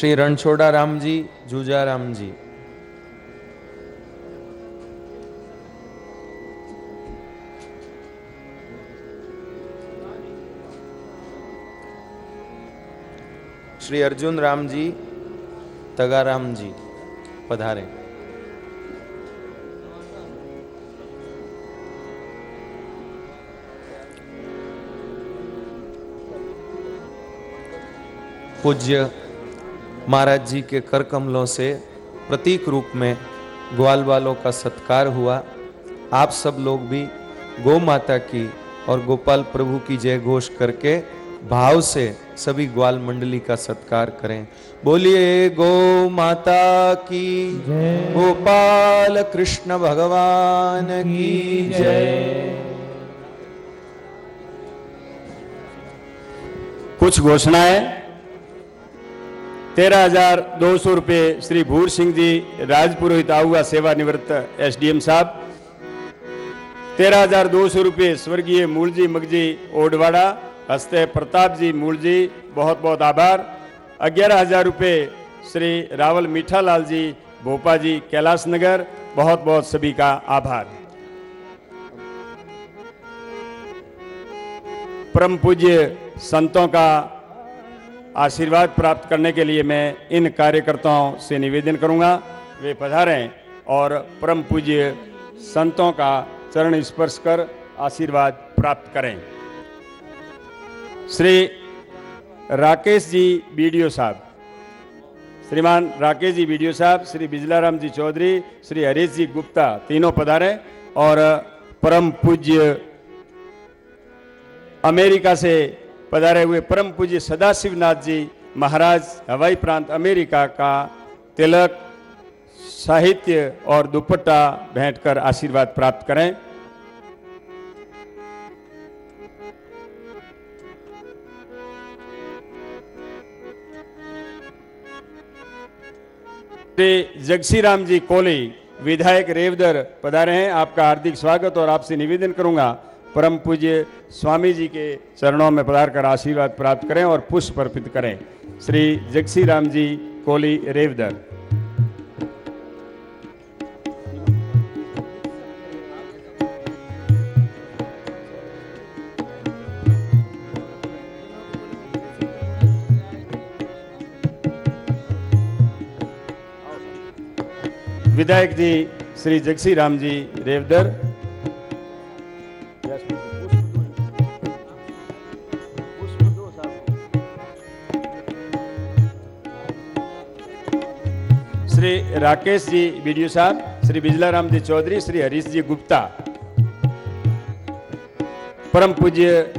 श्री रणछोड़ा राम जी जूजा राम जी। श्री अर्जुन राम महाराज जी के कर कमलों से प्रतीक रूप में ग्वाल वालों का सत्कार हुआ। आप सब लोग भी गौ माता की और गोपाल प्रभु की जय घोष करके भाव से सभी ग्वाल मंडली का सत्कार करें। बोलिए गो माता की गोपाल कृष्ण भगवान की जय। कुछ घोषणाएँ? तेरह हज़ार दो सौ रुपये श्री भूर सिंह जी, राजपुरोहित आहुआ सेवानिवृत्त एसडीएम साहब। तेरह हज़ार दो सौ रुपये स्वर्गीय मूलजी मगजी ओडवाड़ा, हस्ते प्रताप जी मूलजी बहुत बहुत आभार। ग्यारह हज़ार रुपये श्री रावल मीठालाल जी, भोपा जी कैलाश नगर बहुत बहुत सभी का आभार। परम पूज्य संतों का आशीर्वाद प्राप्त करने के लिए मैं इन कार्यकर्ताओं से निवेदन करूँगा, वे पधारें और परम पूज्य संतों का चरण स्पर्श कर आशीर्वाद प्राप्त करें। श्री राकेश जी बीडीओ साहब। श्रीमान राकेश जी बीडीओ साहब, श्री बिजलाराम जी चौधरी, श्री हरीश जी गुप्ता तीनों पधारे और परम पूज्य अमेरिका से पधारे हुए परम पूज्य सदाशिवनाथ जी महाराज हवाई प्रांत अमेरिका का तिलक, साहित्य और दुपट्टा भेंट कर आशीर्वाद प्राप्त करें। जगसी राम जी कोली, विधायक रेवदर पधारे हैं। आपका हार्दिक स्वागत और आपसे निवेदन करूँगा परम पूज्य स्वामी जी के चरणों में पधार कर आशीर्वाद प्राप्त करें और पुष्प अर्पित करें। श्री जगसी राम जी, कोली, रेवदर। विधायक जी, श्री जगसी राम जी, रेवदर। श्री राकेश जी, बीडीओ साहब, श्री बिजलाराम जी चौधरी, श्री हरीश जी गुप्ता। परम पूज्य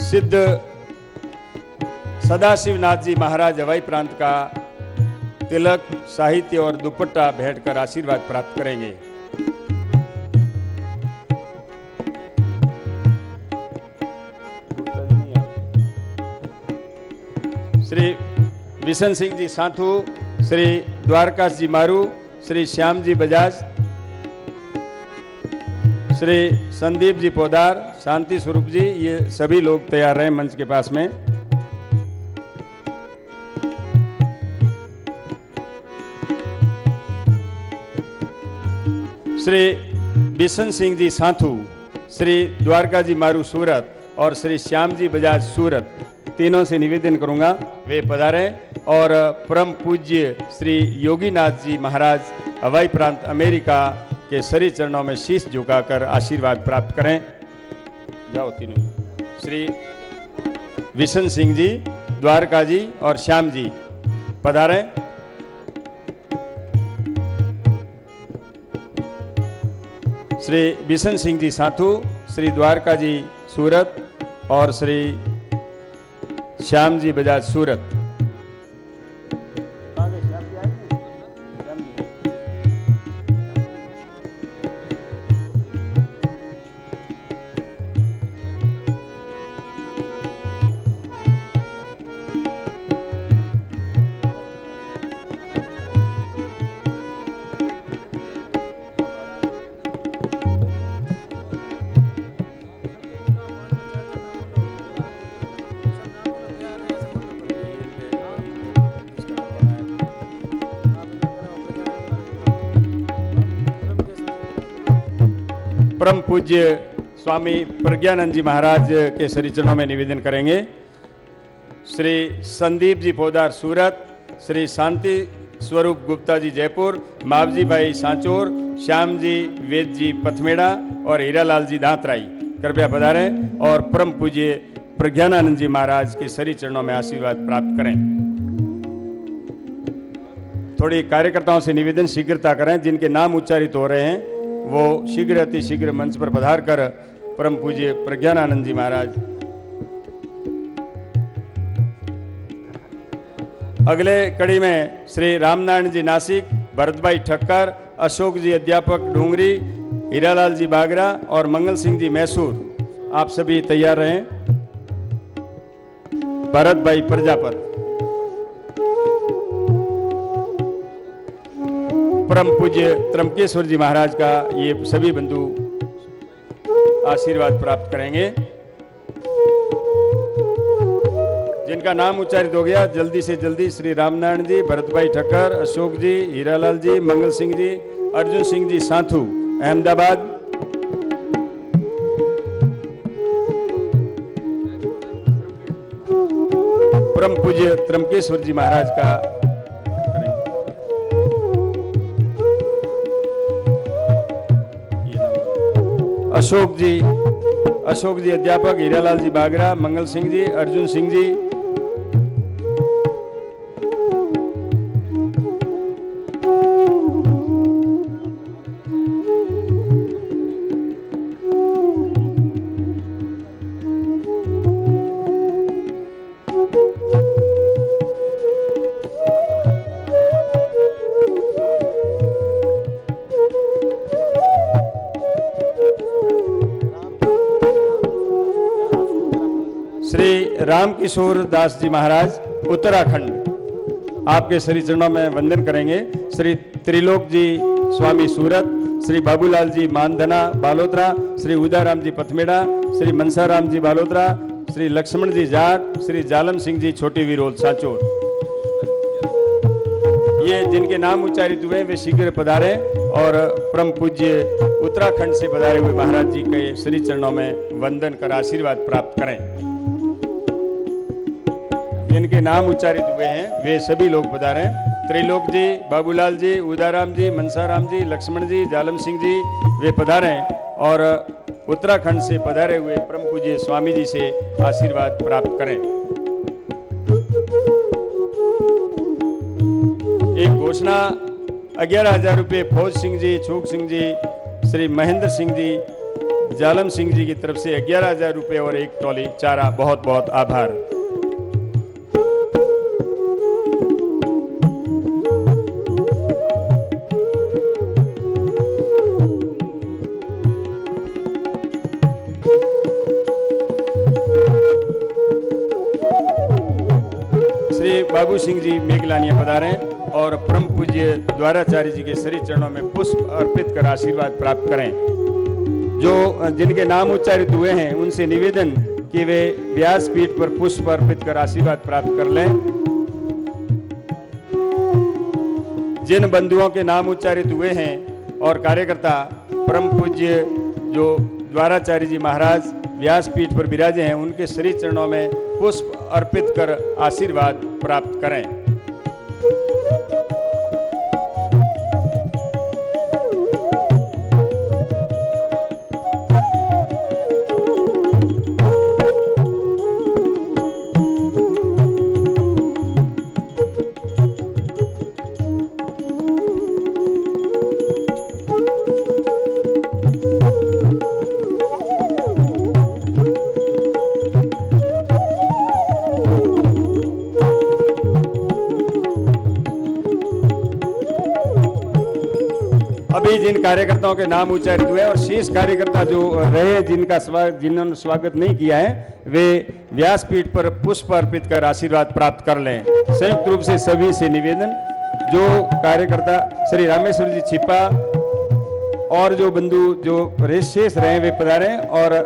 सिद्ध सदाशिवनाथ जी महाराज हवाई प्रांत का तिलक, साहित्य और दुपट्टा भेंट कर आशीर्वाद प्राप्त करेंगे। श्री विशन सिंह जी साधु श्री द्वारकाश जी मारू, श्री श्याम जी बजाज, श्री संदीप जी पोदार, शांति स्वरूप जी ये सभी लोग तैयार रहे मंच के पास में। श्री बिशन सिंह जी साथू, श्री द्वारका जी मारू सूरत और श्री श्याम जी बजाज सूरत, तीनों से निवेदन करूँगा, वे पधारे। और परम पूज्य श्री योगीनाथ जी महाराज हवाई प्रांत अमेरिका के सरी चरणों में शीश झुकाकर आशीर्वाद प्राप्त करें। जाओ तीनों। श्री विशन सिंह जी, द्वारका जी और श्याम जी, पधारें। श्री बिशन सिंह जी साथू, श्री द्वारका जी सूरत और श्री श्याम जी बजाज सूरत। पूज्य स्वामी प्रज्ञानंद जी महाराज के श्री चरणों में निवेदन करेंगे। श्री संदीप जी पोदार सूरत, श्री शांति स्वरूप गुप्ता जी जयपुर, मावजी भाई सांचोर, श्याम जी वेद जी पथमेड़ा और हीरालाल जी दांतराई। कृपया पधारें और परम पूज्य प्रज्ञानंद जी महाराज के सरी चरणों में आशीर्वाद प्राप्त करें। थोड़ी कार्यकर्ताओं से निवेदन शीघ्रता करें, जिनके नाम उच्चारित हो रहे हैं। वो शीघ्र अति शीघ्र मंच पर पधार कर परम पूज्य प्रज्ञानानंद जी महाराज। अगले कड़ी में श्री रामनारायण जी नासिक भरत भाई ठक्कर, अशोक जी अध्यापक डूंगरी, हीरालाल जी बागरा और मंगल सिंह जी मैसूर, आप सभी तैयार रहें। भरत भाई प्रजापत। परम पूज्य त्रमकेश्वर जी महाराज का ये सभी बंधु आशीर्वाद प्राप्त करेंगे। जिनका नाम उच्चारित हो गया, जल्दी से जल्दी श्री रामनारायण जी भरत भाई ठक्कर, अशोक जी, हीरालाल जी, मंगल सिंह जी, अर्जुन सिंह जी, साथू, अहमदाबाद। परम पूज्य त्रमकेश्वर जी महाराज का अशोक जी अशोक जी अध्यापक हीरालाल जी बागरा मंगल सिंह जी अर्जुन सिंह जी किशोर दास जी महाराज, उत्तराखंड। आपके श्री चरणों में वंदन करेंगे। श्री त्रिलोक जी, स्वामी सूरत, श्री बाबूलाल जी मानधना बालोत्रा, श्री उदाराम जी पथमेड़ा, श्री मनसाराम जी बालोत्रा, श्री लक्ष्मण जी जाट, श्री जालम सिंह जी छोटी विरोल साचोर। ये जिनके नाम उच्चारित हुए, वे शीघ्र पधारे और परम पूज्य उत्तराखंड से पधारे हुए महाराज जी के श्री चरणों में वंदन कर आशीर्वाद प्राप्त करें। जिनके नाम उच्चारित हुए हैं, वे सभी लोग पधारे। त्रिलोक जी, बाबूलाल जी, उदाराम जी, मनसाराम जी, लक्ष्मण जी, जालम सिंह जी, वे पधारे और उत्तराखंड से पधारे हुए परम पूज्य स्वामी जी से आशीर्वाद प्राप्त करें। एक घोषणा, ग्यारह हज़ार रुपये फौज सिंह जी छूक सिंह जी, श्री महेंद्र सिंह जी, जालम सिंह जी की तरफ़ से ग्यारह हज़ार रुपये और एक ट्रॉली। चारा बहुत बहुत आभार। बाबू सिंह जी मेघलानिया पधारे और परम पूज्य द्वाराचार्य जी के श्री चरणों में पुष्प अर्पित कर आशीर्वाद प्राप्त करें। जो जिनके नाम उच्चारित हुए हैं, उनसे निवेदन कि वे व्यास पीठ पर पुष्प अर्पित कर आशीर्वाद प्राप्त कर लें। जिन बंधुओं के नाम उच्चारित हुए हैं और कार्यकर्ता, परम पूज्य जो द्वाराचार्य जी महाराज व्यासपीठ पर विराजे हैं उनके श्री चरणों में पुष्प अर्पित कर आशीर्वाद प्राप्त करें। कार्यकर्ताओं के नाम उच्चारित हुए और शेष कार्यकर्ता जो रहे, जिनका स्वागत जिन्होंने स्वागत नहीं किया है, वे व्यासपीठ पर पुष्प अर्पित कर आशीर्वाद प्राप्त कर लें। संयुक्त रूप से सभी से निवेदन, जो कार्यकर्ता श्री रामेश्वर जी छिपा और जो बंधु, जो शेष रहे, वे पधारें और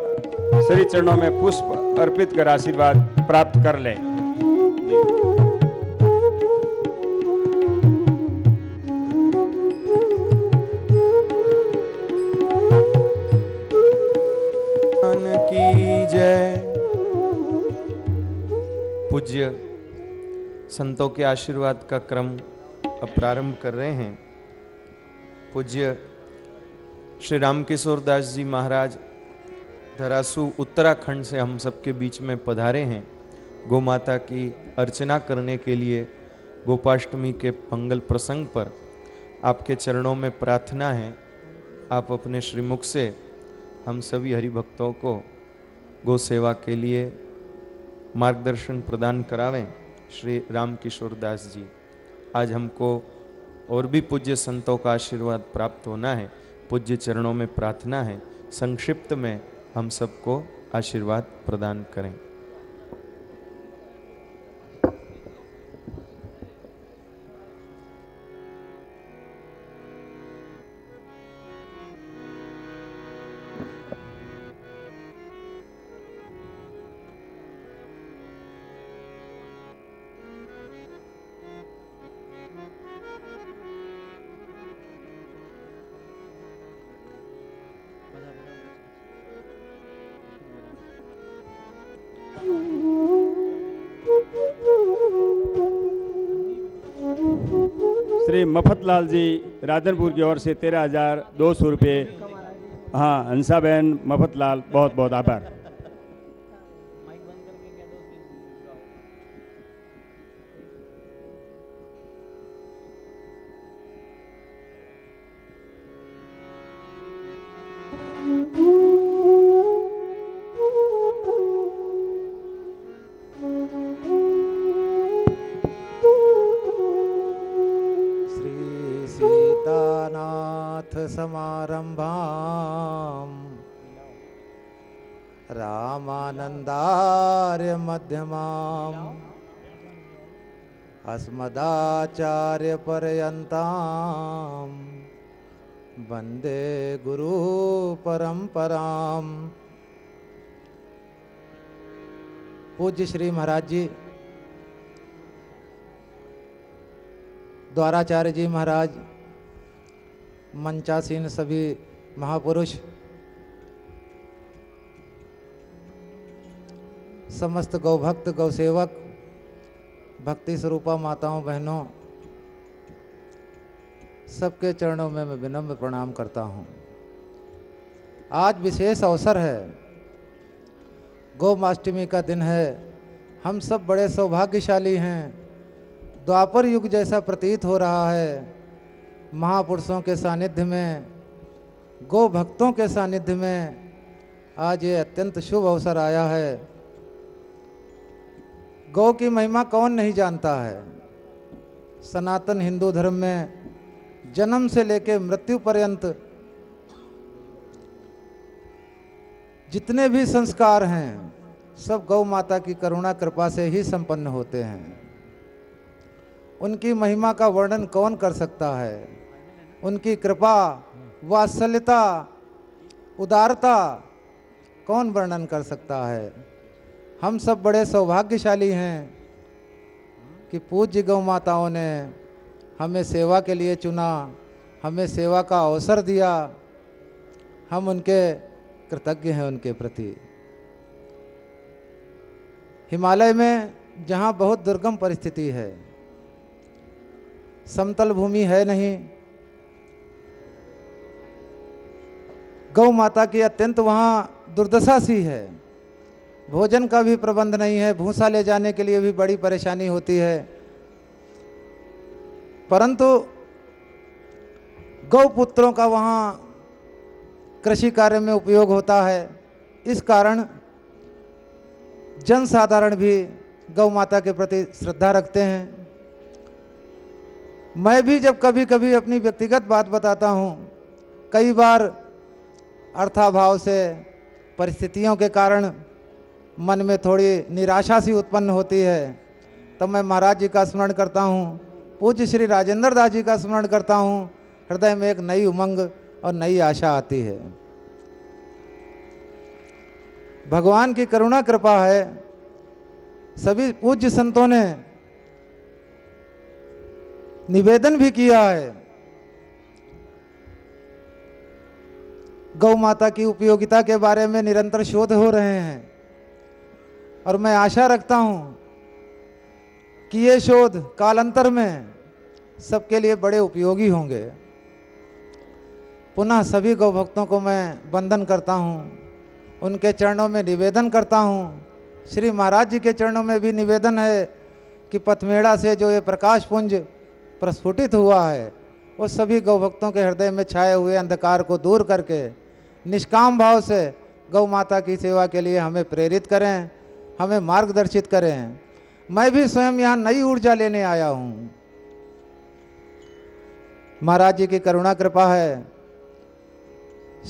श्री चरणों में पुष्प अर्पित कर आशीर्वाद प्राप्त कर लें। संतों के आशीर्वाद का क्रम अब प्रारंभ कर रहे हैं। पूज्य श्री रामकिशोर दास जी महाराज धरासू उत्तराखंड से हम सबके बीच में पधारे हैं। गौ माता की अर्चना करने के लिए गोपाष्टमी के मंगल प्रसंग पर आपके चरणों में प्रार्थना है। आप अपने श्रीमुख से हम सभी हरिभक्तों को गो सेवा के लिए मार्गदर्शन प्रदान करावें श्री राम किशोर दास जी। आज हमको और भी पूज्य संतों का आशीर्वाद प्राप्त होना है, पूज्य चरणों में प्रार्थना है, संक्षिप्त में हम सबको आशीर्वाद प्रदान करें। श्री जी राधनपुर की ओर से तेरह हज़ार दो सौ रुपये। हाँ हंसाबेन, मफतलाल बहुत बहुत आभार। अस्मदाचार्यपर्यन्ताम् वंदे गुरुपरम्पराम्। पूज्य श्री महाराज जी, द्वाराचार्य जी महाराज मंचासीन सभी महापुरुष, समस्त गौभक्त, गौसेवक भक्ति स्वरूपा माताओं, बहनों, सबके चरणों में मैं विनम्र प्रणाम करता हूँ। आज विशेष अवसर है। गौमाष्टमी का दिन है। हम सब बड़े सौभाग्यशाली हैं। द्वापर युग जैसा प्रतीत हो रहा है। महापुरुषों के सानिध्य में गो भक्तों के सानिध्य में आज ये अत्यंत शुभ अवसर आया है। गौ की महिमा कौन नहीं जानता है? सनातन हिंदू धर्म में जन्म से लेकर मृत्यु पर्यंत जितने भी संस्कार हैं, सब गौ माता की करुणा, कृपा से ही संपन्न होते हैं। उनकी महिमा का वर्णन कौन कर सकता है? उनकी कृपा, वात्सल्यता, उदारता कौन वर्णन कर सकता है? हम सब बड़े सौभाग्यशाली हैं कि पूज्य गौ माताओं ने हमें सेवा के लिए चुना, हमें सेवा का अवसर दिया। हम उनके कृतज्ञ हैं उनके प्रति। हिमालय में जहाँ बहुत दुर्गम परिस्थिति है, समतल भूमि है नहीं, गौ माता की अत्यंत वहाँ दुर्दशा सी है। भोजन का भी प्रबंध नहीं है, भूसा ले जाने के लिए भी बड़ी परेशानी होती है। परंतु गौ पुत्रों का वहाँ कृषि कार्य में उपयोग होता है। इस कारण जनसाधारण भी गौ माता के प्रति श्रद्धा रखते हैं। मैं भी जब कभी कभी अपनी व्यक्तिगत बात बताता हूँ, कई बार अर्थाभाव से, परिस्थितियों के कारण मन में थोड़ी निराशा सी उत्पन्न होती है। तब मैं महाराज जी का स्मरण करता हूँ, पूज्य श्री राजेंद्र दास जी का स्मरण करता हूँ। हृदय में एक नई उमंग और नई आशा आती है। भगवान की करुणा, कृपा है। सभी पूज्य संतों ने निवेदन भी किया है। गौ माता की उपयोगिता के बारे में निरंतर शोध हो रहे हैं। और मैं आशा रखता हूँ कि ये शोध कालांतर में सबके लिए बड़े उपयोगी होंगे। पुनः सभी गौ भक्तों को मैं वंदन करता हूँ। उनके चरणों में निवेदन करता हूँ। श्री महाराज जी के चरणों में भी निवेदन है कि पथमेड़ा से जो ये प्रकाश पुंज प्रस्फुटित हुआ है, वो सभी गौ भक्तों के हृदय में छाए हुए अंधकार को दूर करके निष्काम भाव से गौ माता की सेवा के लिए हमें प्रेरित करें। हमें मार्गदर्शित करें। मैं भी स्वयं यहाँ नई ऊर्जा लेने आया हूँ। महाराज जी की करुणा कृपा है।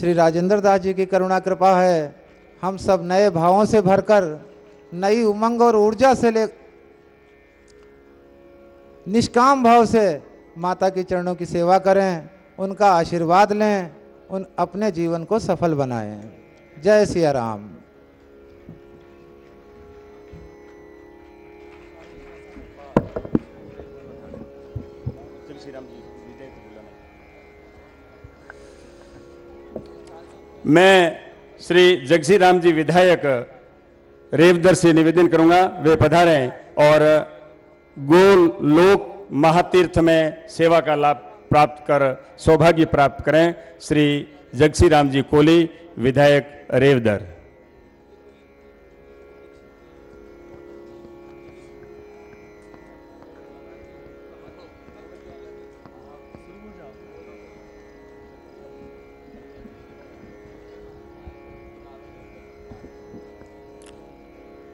श्री राजेंद्र दास जी की करुणा कृपा है। हम सब नए भावों से भरकर, नई उमंग और ऊर्जा से ले, निष्काम भाव से माता के चरणों की सेवा करें, उनका आशीर्वाद लें, उन अपने जीवन को सफल बनाएँ। जय सिया राम। मैं श्री जगसी राम जी विधायक रेवदर से निवेदन करूँगा, वे पधारें और गोल लोक महातीर्थ में सेवा का लाभ प्राप्त कर, सौभाग्य प्राप्त करें श्री जगसी राम जी कोहली विधायक रेवदर।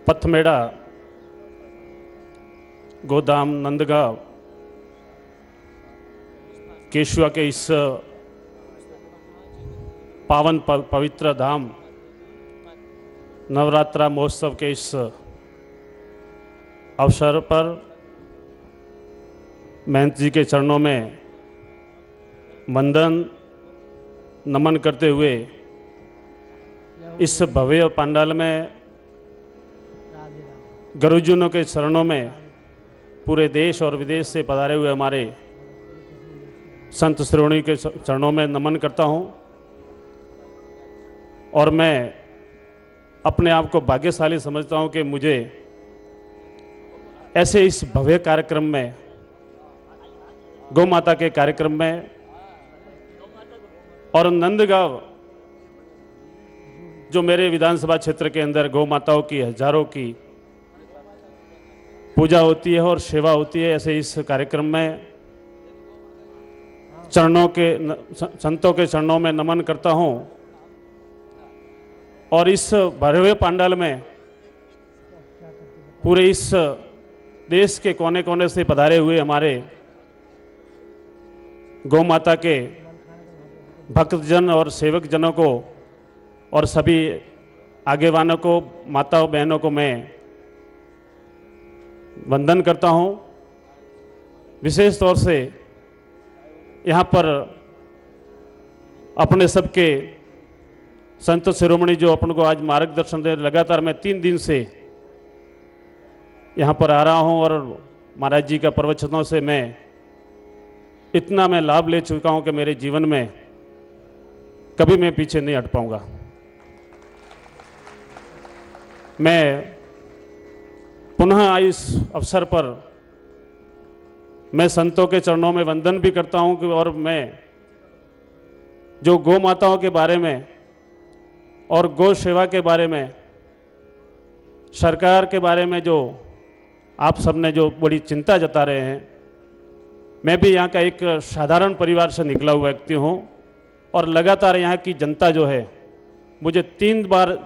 पथमेड़ा, गोदाम, नंदगांव केशवा के इस, पावन पवित्र धाम, नवरात्रा महोत्सव के इस अवसर पर महंत जी के चरणों में वंदन, नमन करते हुए इस भव्य पंडाल में गुरुजनों के चरणों में पूरे देश और विदेश से पधारे हुए हमारे संत श्रोणी के चरणों में नमन करता हूँ। और मैं अपने आप को भाग्यशाली समझता हूँ कि मुझे ऐसे इस भव्य कार्यक्रम में गौ माता के कार्यक्रम में और नंदगांव, जो मेरे विधानसभा क्षेत्र के अंदर गौ माताओं की, हज़ारों की पूजा होती है और सेवा होती है ऐसे इस कार्यक्रम में। चरणों के संतों के चरणों में नमन करता हूँ। और इस भरवे पांडाल में पूरे इस देश के कोने कोने से पधारे हुए हमारे गौ माता के भक्तजन और सेवक जनों को और सभी आगेवानों को, माताओं, बहनों को मैं वंदन करता हूँ। विशेष तौर से यहाँ पर अपने सबके संत शिरोमणि जो अपन को आज मार्गदर्शन दे, लगातार मैं तीन दिन से यहाँ पर आ रहा हूँ और महाराज जी का प्रवचनों से मैं इतना मैं लाभ ले चुका हूँ कि मेरे जीवन में कभी मैं पीछे नहीं हट पाऊँगा। मैं पुनः इस अवसर पर मैं संतों के चरणों में वंदन भी करता हूँ और मैं जो गौ माताओं के बारे में और गौ सेवा के बारे में, सरकार के बारे में जो आप सबने जो बड़ी चिंता जता रहे हैं, मैं भी यहाँ का एक साधारण परिवार से निकला हुआ व्यक्ति हूँ और लगातार यहाँ की जनता जो है, मुझे तीन बार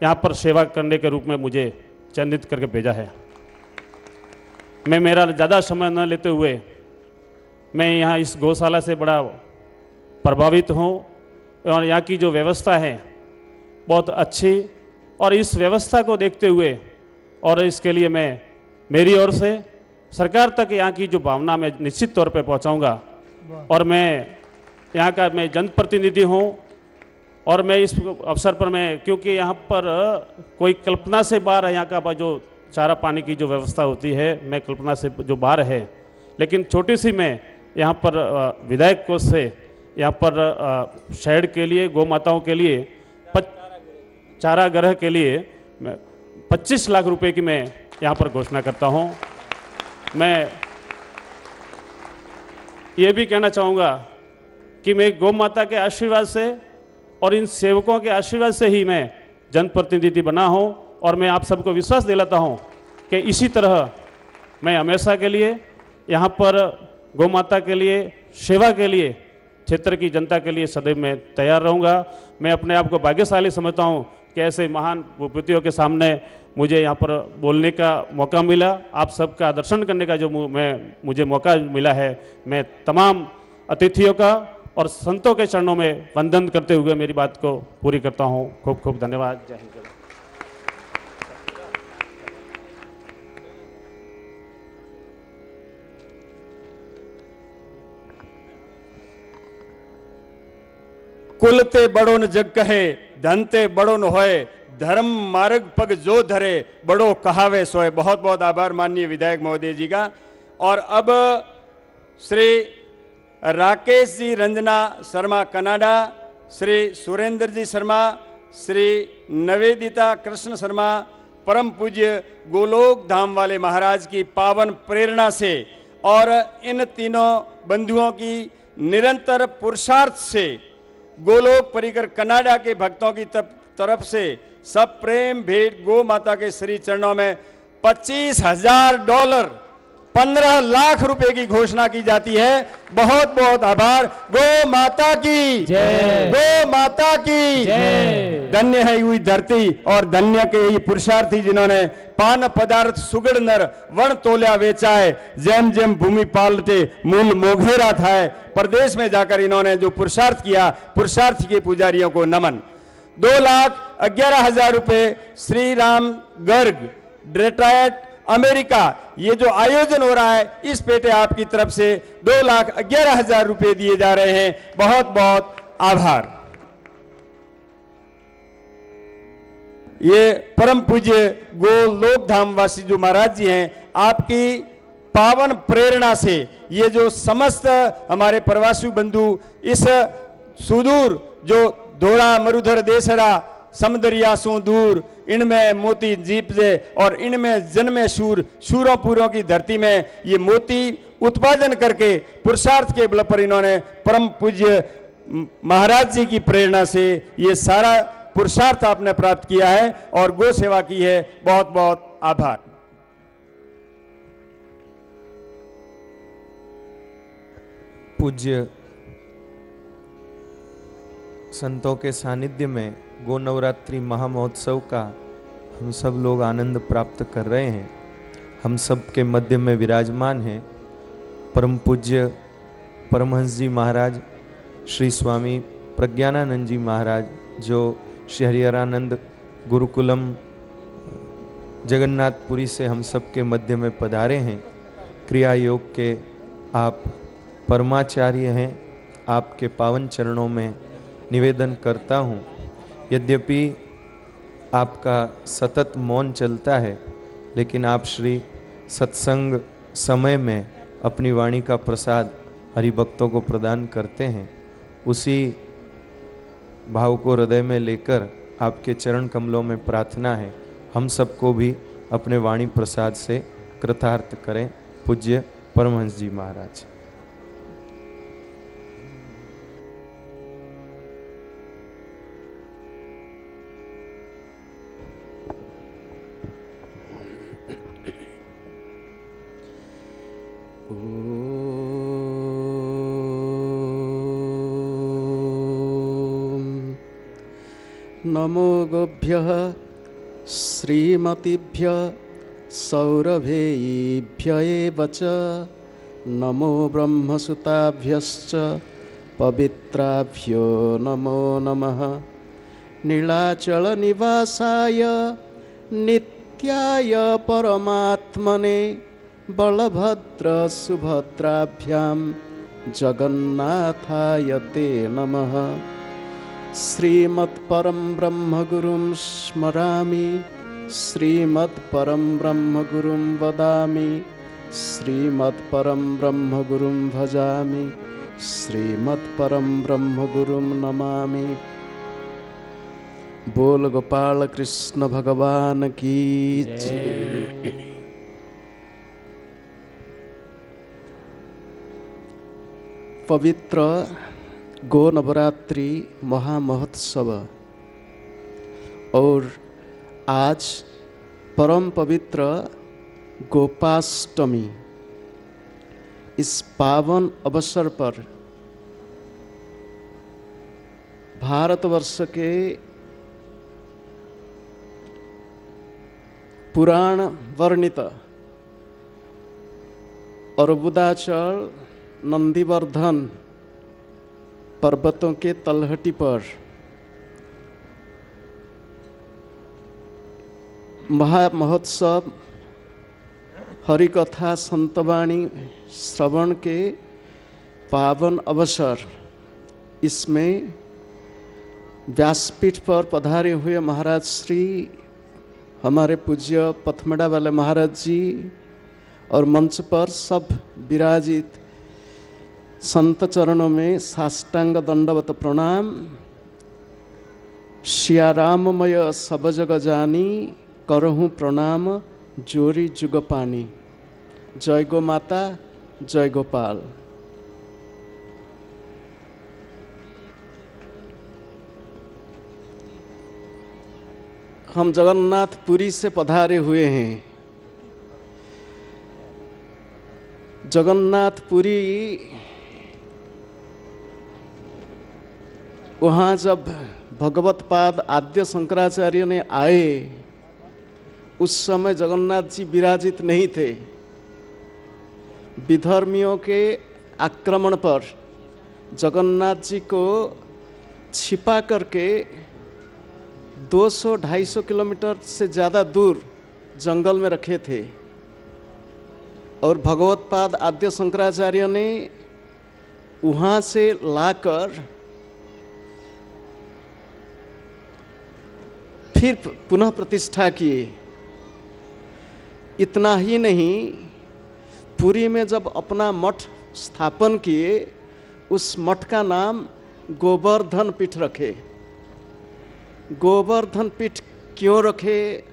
यहाँ पर सेवा करने के रूप में मुझे चयनित करके भेजा है। मैं मेरा ज़्यादा समय न लेते हुए मैं यहाँ इस गौशाला से बड़ा प्रभावित हूँ और यहाँ की जो व्यवस्था है बहुत अच्छी और इस व्यवस्था को देखते हुए और इसके लिए मैं मेरी ओर से सरकार तक यहाँ की जो भावना मैं निश्चित तौर पर पहुँचाऊँगा। और मैं यहाँ का मैं जनप्रतिनिधि हूँ और मैं इस अवसर पर मैं, क्योंकि यहाँ पर कोई कल्पना से बाहर है, यहाँ का जो चारा पानी की जो व्यवस्था होती है, मैं कल्पना से जो बाहर है। लेकिन छोटी सी मैं यहाँ पर विधायक कोष से यहाँ पर शेड के लिए गौ माताओं के लिए चारा ग्रह के लिए मैं 25 लाख रुपए की मैं यहाँ पर घोषणा करता हूँ। मैं ये भी कहना चाहूँगा कि मैं गौ माता के आशीर्वाद से और इन सेवकों के आशीर्वाद से ही मैं जनप्रतिनिधि बना हूँ और मैं आप सबको विश्वास दिलाता हूँ कि इसी तरह मैं हमेशा के लिए, यहाँ पर गौ माता के लिए, सेवा के लिए, क्षेत्र की जनता के लिए सदैव मैं तैयार रहूँगा। मैं अपने आप को भाग्यशाली समझता हूँ कि ऐसे महान विभूतियों के सामने मुझे यहाँ पर बोलने का मौका मिला। आप सबका दर्शन करने का जो मैं मुझे मौका मिला है, मैं तमाम अतिथियों का और संतों के चरणों में वंदन करते हुए मेरी बात को पूरी करता हूँ। खूब खूब धन्यवाद। जय हिंद। कुल ते बड़ो न जग कहे, धन ते बड़ो न होए, धर्म मार्ग पग जो धरे, बड़ो कहावे सोए। बहुत बहुत आभार माननीय विधायक महोदय जी का। और अब श्री राकेश जी रंजना शर्मा कनाडा, श्री सुरेंद्र जी शर्मा, श्री नवेदिता कृष्ण शर्मा, परम पूज्य गोलोक धाम वाले महाराज की पावन प्रेरणा से और इन तीनों बंधुओं की निरंतर पुरुषार्थ से, गोलोक परिकर कनाडा के भक्तों की तरफ़ से सब प्रेम भेंट गो माता के श्री चरणों में पच्चीस हज़ार डॉलर पंद्रह लाख रुपए की घोषणा की जाती है। बहुत बहुत आभार। गो माता की। गो माता की। धन्य है हुई धरती और धन्य के ये पुरुषार्थी जिन्होंने पान पदार्थ सुगड़ नर वण तोल्या वेचाए जेम जेम भूमि पालते मूल मोघेरा था प्रदेश में जाकर इन्होंने जो पुरुषार्थ किया पुरुषार्थ के पुजारियों को नमन। दो लाख ग्यारह हज़ार रुपए श्री राम गर्ग डेट्रायट अमेरिका, ये जो आयोजन हो रहा है, इस पेटे आपकी तरफ़ से दो लाख ग्यारह हज़ार रुपए दिए जा रहे हैं। बहुत बहुत आभार। ये परम पूज्य गो लोक धाम वासी जो महाराज जी हैं, आपकी पावन प्रेरणा से ये जो समस्त हमारे प्रवासी बंधु, इस सुदूर जो धोड़ा मरुधर, देसरा समदरिया सो दूर इनमें मोती जीप से और इनमें जन्मे सूर शूरों पूरों की धरती में ये मोती उत्पादन करके पुरुषार्थ के बल पर इन्होंने परम पूज्य महाराज जी की प्रेरणा से ये सारा पुरुषार्थ आपने प्राप्त किया है और गो सेवा की है। बहुत बहुत आभार। पूज्य संतों के सानिध्य में गो नवरात्रि महामहोत्सव का हम सब लोग आनंद प्राप्त कर रहे हैं। हम सब के मध्य में विराजमान हैं। परम पूज्य परमहंस जी महाराज, श्री स्वामी प्रज्ञानानंद जी महाराज, जो श्री हरिहरानंद गुरुकुलम, जगन्नाथपुरी से हम सब के मध्य में पधारे हैं। क्रिया योग के आप परमाचार्य हैं। आपके पावन चरणों में निवेदन करता हूँ यद्यपि आपका सतत मौन चलता है, लेकिन आप श्री सत्संग समय में अपनी वाणी का प्रसाद हरिभक्तों को प्रदान करते हैं, उसी भाव को हृदय में लेकर आपके चरण कमलों में प्रार्थना है, हम सबको भी अपने वाणी प्रसाद से कृतार्थ करें। पूज्य परमहंस जी महाराज। नमो गोभ्यः श्रीमतिभ्यः सौरभेयीभ्य एव च नमो ब्रह्मसुताभ्यश्च पवित्राभ्यो नमो नमः। नीलाचलनिवासाय नित्याय परमात्मने बलभद्रसुभद्राभ्यां जगन्नाथाय ते नमः। श्रीमत्परम ब्रह्मगुरुं स्मरामि श्रीमत्परं ब्रह्मगुरुं वदामि श्रीमत्परं ब्रह्मगुरुं भजामि श्रीमत्परं ब्रह्मगुरुं नमामि। बोल गोपाल कृष्ण भगवान की पवित्र गो नवरात्रि महामहोत्सव। और आज परम पवित्र गोपाष्टमी। इस पावन अवसर पर भारतवर्ष के पुराण वर्णित अर्बुदाचल नंदीवर्धन पर्वतों के तलहटी पर। महा महोत्सव, हरिकथा, संतवाणी, श्रवण के पावन अवसर। इसमें व्यासपीठ पर पधारे हुए महाराज श्री, हमारे पूज्य पथमड़ा वाले महाराज जी और मंच पर सब विराजित संत चरणों में साष्टांग दंडवत प्रणाम। श्याराममय सब जग जानी करहूँ प्रणाम, जोरी जुग पानी जय गो माता, जय गोपाल हम जगन्नाथपुरी से पधारे हुए हैं। जगन्नाथपुरी वहाँ जब भगवत पाद आद्य शंकराचार्य ने आए, उस समय जगन्नाथ जी विराजित नहीं थे। विधर्मियों के आक्रमण पर जगन्नाथ जी को छिपा करके 200-250 किलोमीटर से ज़्यादा दूर जंगल में रखे थे। और भगवत पाद आद्य शंकराचार्य ने वहाँ से लाकर फिर पुनः प्रतिष्ठा किए। इतना ही नहीं, पुरी में जब अपना मठ स्थापन किए, उस मठ का नाम गोवर्धन पीठ रखे। गोवर्धन पीठ क्यों रखे?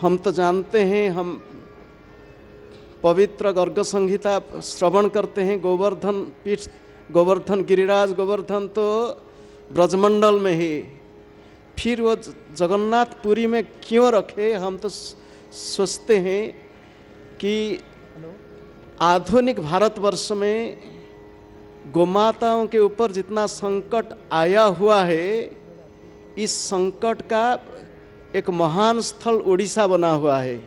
हम तो जानते हैं, हम पवित्र गर्ग संहिता श्रवण करते हैं, गोवर्धन पीठ, गोवर्धन गिरिराज, गोवर्धन तो ब्रजमंडल में ही। फिर वो जगन्नाथपुरी में क्यों रखे? हम तो सोचते हैं कि आधुनिक भारतवर्ष में गोमाताओं के ऊपर जितना संकट आया हुआ है इस संकट का एक महान स्थल उड़ीसा बना हुआ है।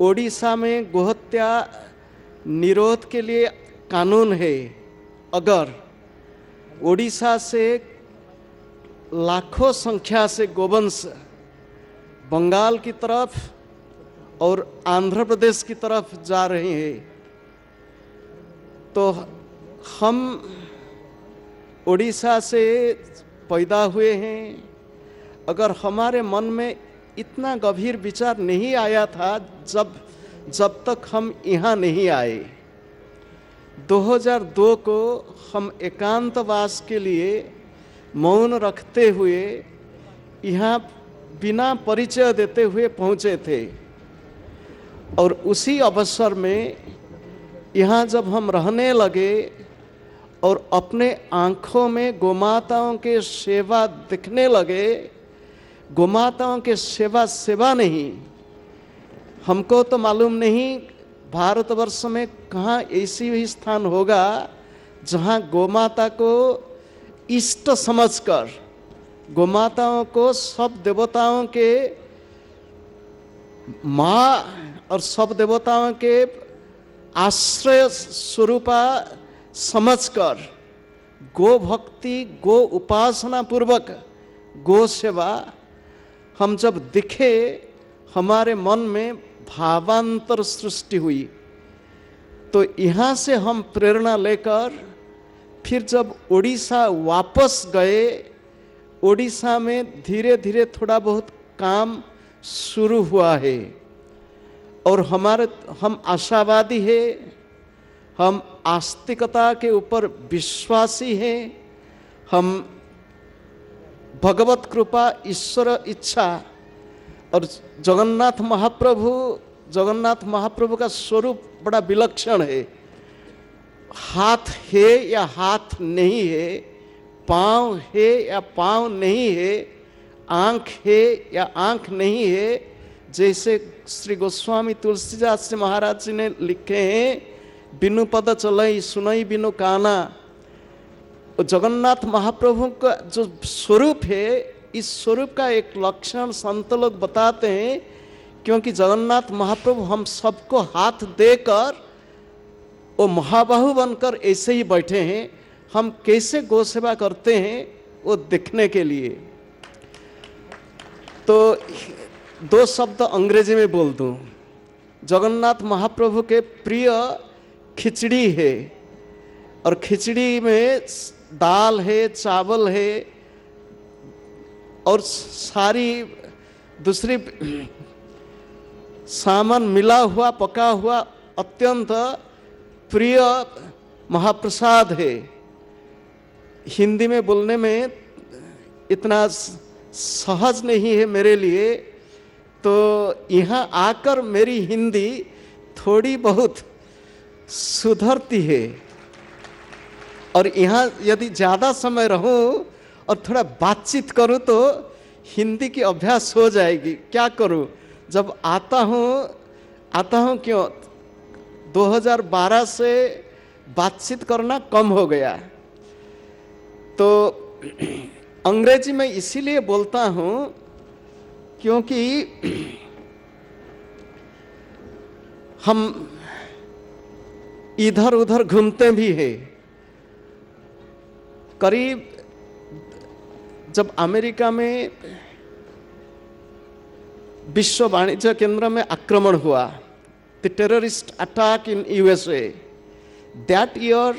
उड़ीसा में गोहत्या निरोध के लिए कानून है। अगर उड़ीसा से लाखों संख्या से गोवंश बंगाल की तरफ़ और आंध्र प्रदेश की तरफ़ जा रहे हैं। तो हम उड़ीसा से पैदा हुए हैं। अगर हमारे मन में इतना गंभीर विचार नहीं आया था, जब जब तक हम यहाँ नहीं आए। 2002 को हम एकांतवास के लिए मौन रखते हुए, यहाँ बिना परिचय देते हुए पहुँचे थे। और उसी अवसर में, यहाँ जब हम रहने लगे और अपने आँखों में गोमाताओं के सेवा दिखने लगे, गोमाताओं के सेवा सेवा नहीं। हमको तो मालूम नहीं भारतवर्ष में कहाँ ऐसी भी स्थान होगा जहाँ गोमाता को इष्ट समझकर गोमाताओं को, सब देवताओं के माँ और सब देवताओं के आश्रय स्वरूपा समझकर गो भक्ति गो उपासना पूर्वक गो सेवा हम जब दिखे, हमारे मन में भावांतर सृष्टि हुई। तो यहाँ से हम प्रेरणा लेकर फिर जब उड़ीसा वापस गए उड़ीसा में धीरे धीरे थोड़ा बहुत काम शुरू हुआ है। और हमारे, हम आशावादी है, हम आस्तिकता के ऊपर विश्वासी हैं, हम भगवत कृपा, ईश्वर इच्छा और जगन्नाथ महाप्रभु जगन्नाथ महाप्रभु का स्वरूप बड़ा विलक्षण है। हाथ है या हाथ नहीं है, पाँव है या पाँव नहीं है, आँख है या आँख नहीं है, जैसे श्री गोस्वामी तुलसीदास जी महाराज जी ने लिखे हैं, बिनु पद चलई सुनई बिनु काना। जगन्नाथ महाप्रभु का जो स्वरूप है, इस स्वरूप का एक लक्षण संत लोग बताते हैं, क्योंकि जगन्नाथ महाप्रभु हम सबको हाथ देकर वो महाबाहु बनकर ऐसे ही बैठे हैं, हम कैसे गौ सेवा करते हैं, वो देखने के लिए। तो दो शब्द अंग्रेज़ी में बोल दूँ। जगन्नाथ महाप्रभु के प्रिय खिचड़ी है, और खिचड़ी में दाल है, चावल है, और सारी दूसरी सामान मिला हुआ, पका हुआ, अत्यंत प्रिय महाप्रसाद है। हिंदी में बोलने में इतना सहज नहीं है मेरे लिए। तो यहाँ आकर मेरी हिंदी थोड़ी बहुत सुधरती है। और यहाँ यदि ज़्यादा समय रहूँ और थोड़ा बातचीत करूँ तो हिंदी की अभ्यास हो जाएगी। क्या करूँ? जब आता हूँ आता हूँ क्यों? 2012 से बातचीत करना कम हो गया। तो अंग्रेज़ी में इसीलिए बोलता हूँ क्योंकि हम इधर उधर घूमते भी हैं। करीब जब अमेरिका में विश्व वाणिज्य केंद्र में आक्रमण हुआ the terrorist attack in USA. That year,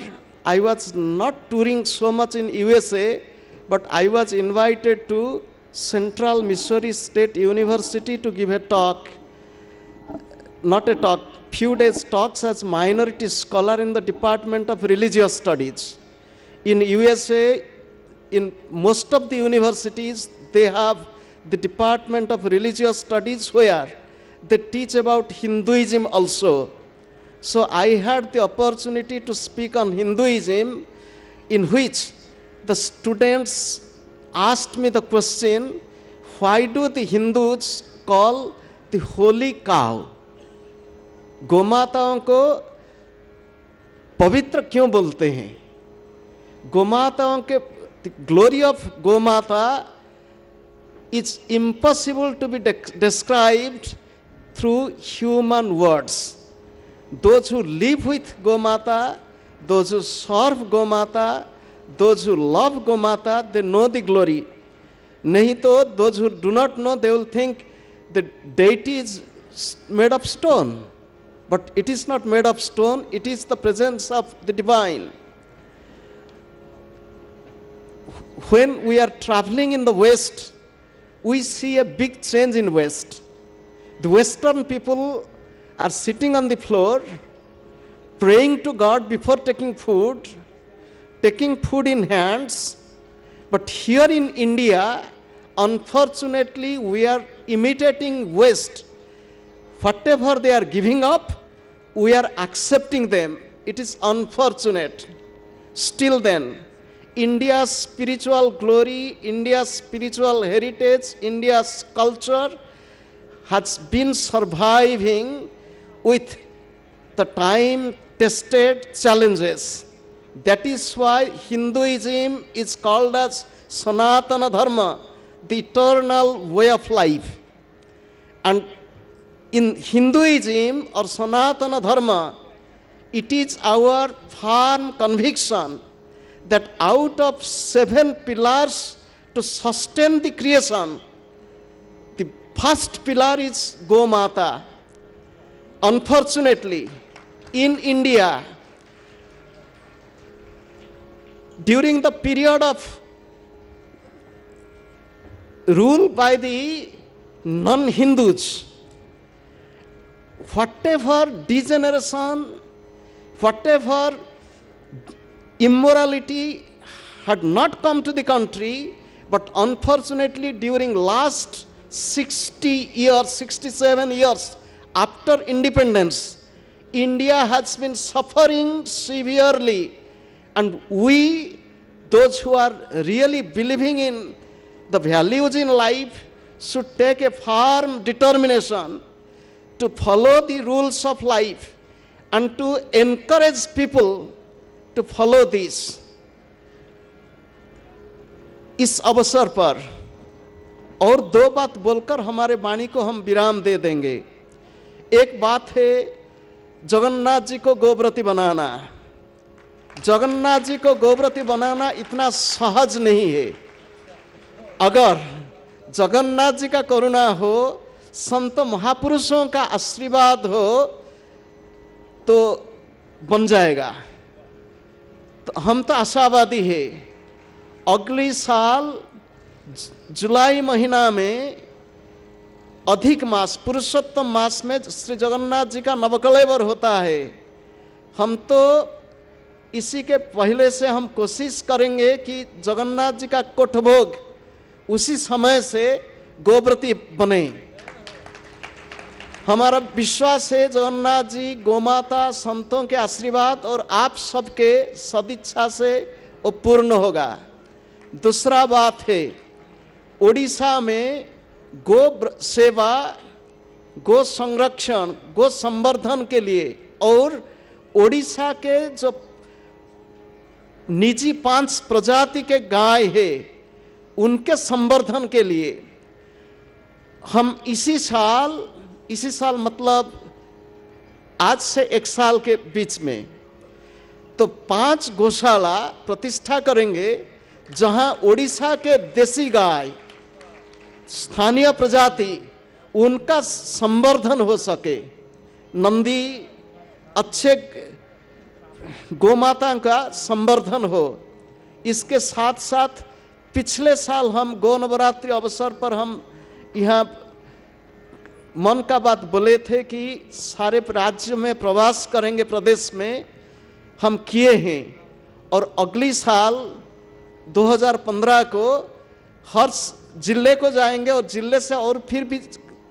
I was not touring so much in USA, but I was invited to Central Missouri State University to give a talk. Not a talk, few days talks as minority scholar in the Department of Religious Studies. In USA, in most of the universities, they have the Department of Religious Studies where they teach about Hinduism also. So I had the opportunity to speak on Hinduism, in which the students asked me the question, why do the Hindus call the holy cow? गोमाताओं को पवित्र क्यों बोलते हैं गोमाताओं के glory of gomata is impossible to be described through human words. Those who live with Gomata, those who serve Gomata, those who love Gomata, they know the glory. Nahito, those who do not know, they will think the deity is made of stone. But it is not made of stone, it is the presence of the divine. When we are traveling in the West, we see a big change in West. The Western people are sitting on the floor, praying to God before taking food, taking food in hands. But here in India, unfortunately, we are imitating West whatever they are giving up, we are accepting them. It is unfortunate. Still then, India's spiritual glory, India's spiritual heritage, India's culture has been surviving with the time tested challenges. That is why Hinduism is called as Sanatana Dharma, the eternal way of life. And in Hinduism or Sanatana Dharma, it is our firm conviction that out of seven pillars to sustain the creation, first pillar is Gomata. Unfortunately, in India, during the period of rule by the non Hindus, whatever degeneration, whatever immorality had not come to the country, but unfortunately during last 60 years, 67 years after independence, India has been suffering severely, and we, those who are really believing in the values in life, should take a firm determination to follow the rules of life and to encourage people to follow this. इस अवसर पर और दो बात बोलकर हमारे वाणी को हम विराम दे देंगे। एक बात है, जगन्नाथ जी को गोव्रती बनाना। जगन्नाथ जी को गोव्रती बनाना इतना सहज नहीं है। अगर जगन्नाथ जी का करुणा हो, संत महापुरुषों का आशीर्वाद हो तो बन जाएगा। तो हम तो आशावादी है। अगली साल जुलाई महीना में अधिक मास, पुरुषोत्तम मास में श्री जगन्नाथ जी का नवकलेवर होता है। हम तो इसी के पहले से हम कोशिश करेंगे कि जगन्नाथ जी का कोठभोग उसी समय से गोव्रती बने। हमारा विश्वास है जगन्नाथ जी, गोमाता संतों के आशीर्वाद और आप सबके सदिच्छा से वो पूर्ण होगा। दूसरा बात है उड़ीसा में गो सेवा, गो संरक्षण, गो संवर्धन के लिए और उड़ीसा के जो निजी पाँच प्रजाति के गाय है, उनके संवर्धन के लिए हम इसी साल इसी साल मतलब आज से एक साल के बीच में तो पाँच गौशाला प्रतिष्ठा करेंगे, जहाँ ओडिशा के देसी गाय स्थानीय प्रजाति, उनका संवर्धन हो सके। नंदी, अच्छे गोमाता का संवर्धन हो। इसके साथ साथ पिछले साल हम गौ नवरात्रि अवसर पर हम यहाँ मन का बात बोले थे कि सारे राज्य में प्रवास करेंगे, प्रदेश में हम किए हैं। और अगली साल 2015 को हर ज़िले को जाएँगे और ज़िले से और फिर भी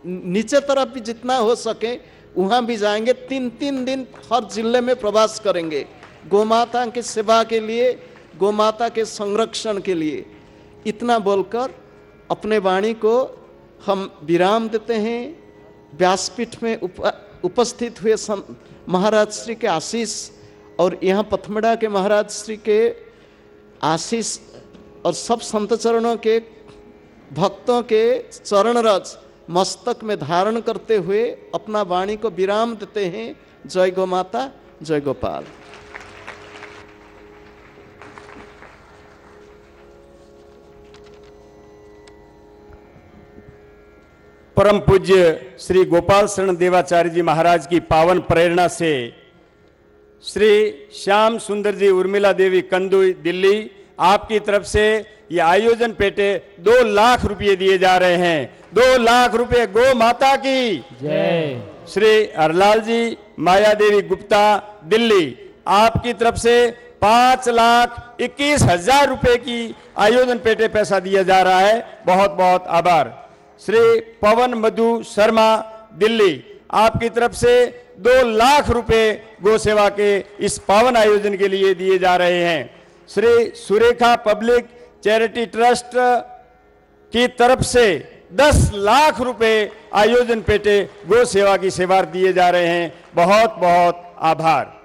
नीचे तरफ़ भी जितना हो सके वहाँ भी जाएँगे। तीन तीन दिन हर ज़िले में प्रवास करेंगे। गोमाता की सेवा के लिए गोमाता के संरक्षण के लिए। इतना बोलकर अपने वाणी को हम विराम देते हैं। व्यासपीठ में उप, उपस्थित हुए महाराज श्री के आशीष और यहाँ पथमड़ा के महाराज श्री के आशीष और सब संत चरणों के भक्तों के चरण रज मस्तक में धारण करते हुए अपना वाणी को विराम देते हैं। जय गो माता, जय गोपाल परम पूज्य श्री गोपाल शरण देवाचार्य जी महाराज की पावन प्रेरणा से श्री श्याम सुंदर जी उर्मिला देवी कंदुई, दिल्ली, आपकी तरफ़ से ये आयोजन पेटे दो लाख रुपए दिए जा रहे हैं। दो लाख रुपए गो माता की। जय। श्री हरलाल जी माया देवी गुप्ता दिल्ली। आपकी तरफ़ से पाँच लाख इक्कीस हज़ार रुपए की आयोजन पेटे पैसा दिया जा रहा है। बहुत बहुत आभार। श्री पवन मधु शर्मा दिल्ली। आपकी तरफ़ से दो लाख रुपए गो सेवा के इस पावन आयोजन के लिए दिए जा रहे हैं। Shri Surekha public charity trust की तरफ़ से 10 लाख रुपए आयोजन पेटे गो सेवा की सेवा दिए जा रहे हैं। बहुत बहुत आभार।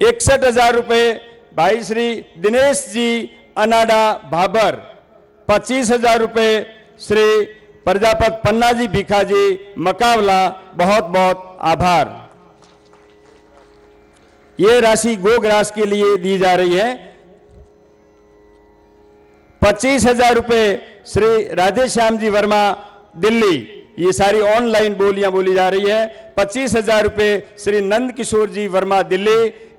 इकसठ हज़ार रुपए भाई श्री दिनेश जी अनाडा भाबर, पच्चीस हज़ार रुपए श्री प्रजापत पन्ना जी भिखा जी मकावला, बहुत बहुत आभार। ये राशि गोग्रास के लिए दी जा रही है। पच्चीस हज़ार रुपये श्री राधेश्याम जी वर्मा, दिल्ली। ये सारी ऑनलाइन बोलियाँ बोली जा रही है। पच्चीस हज़ार रुपये श्री नंद किशोर जी वर्मा, दिल्ली।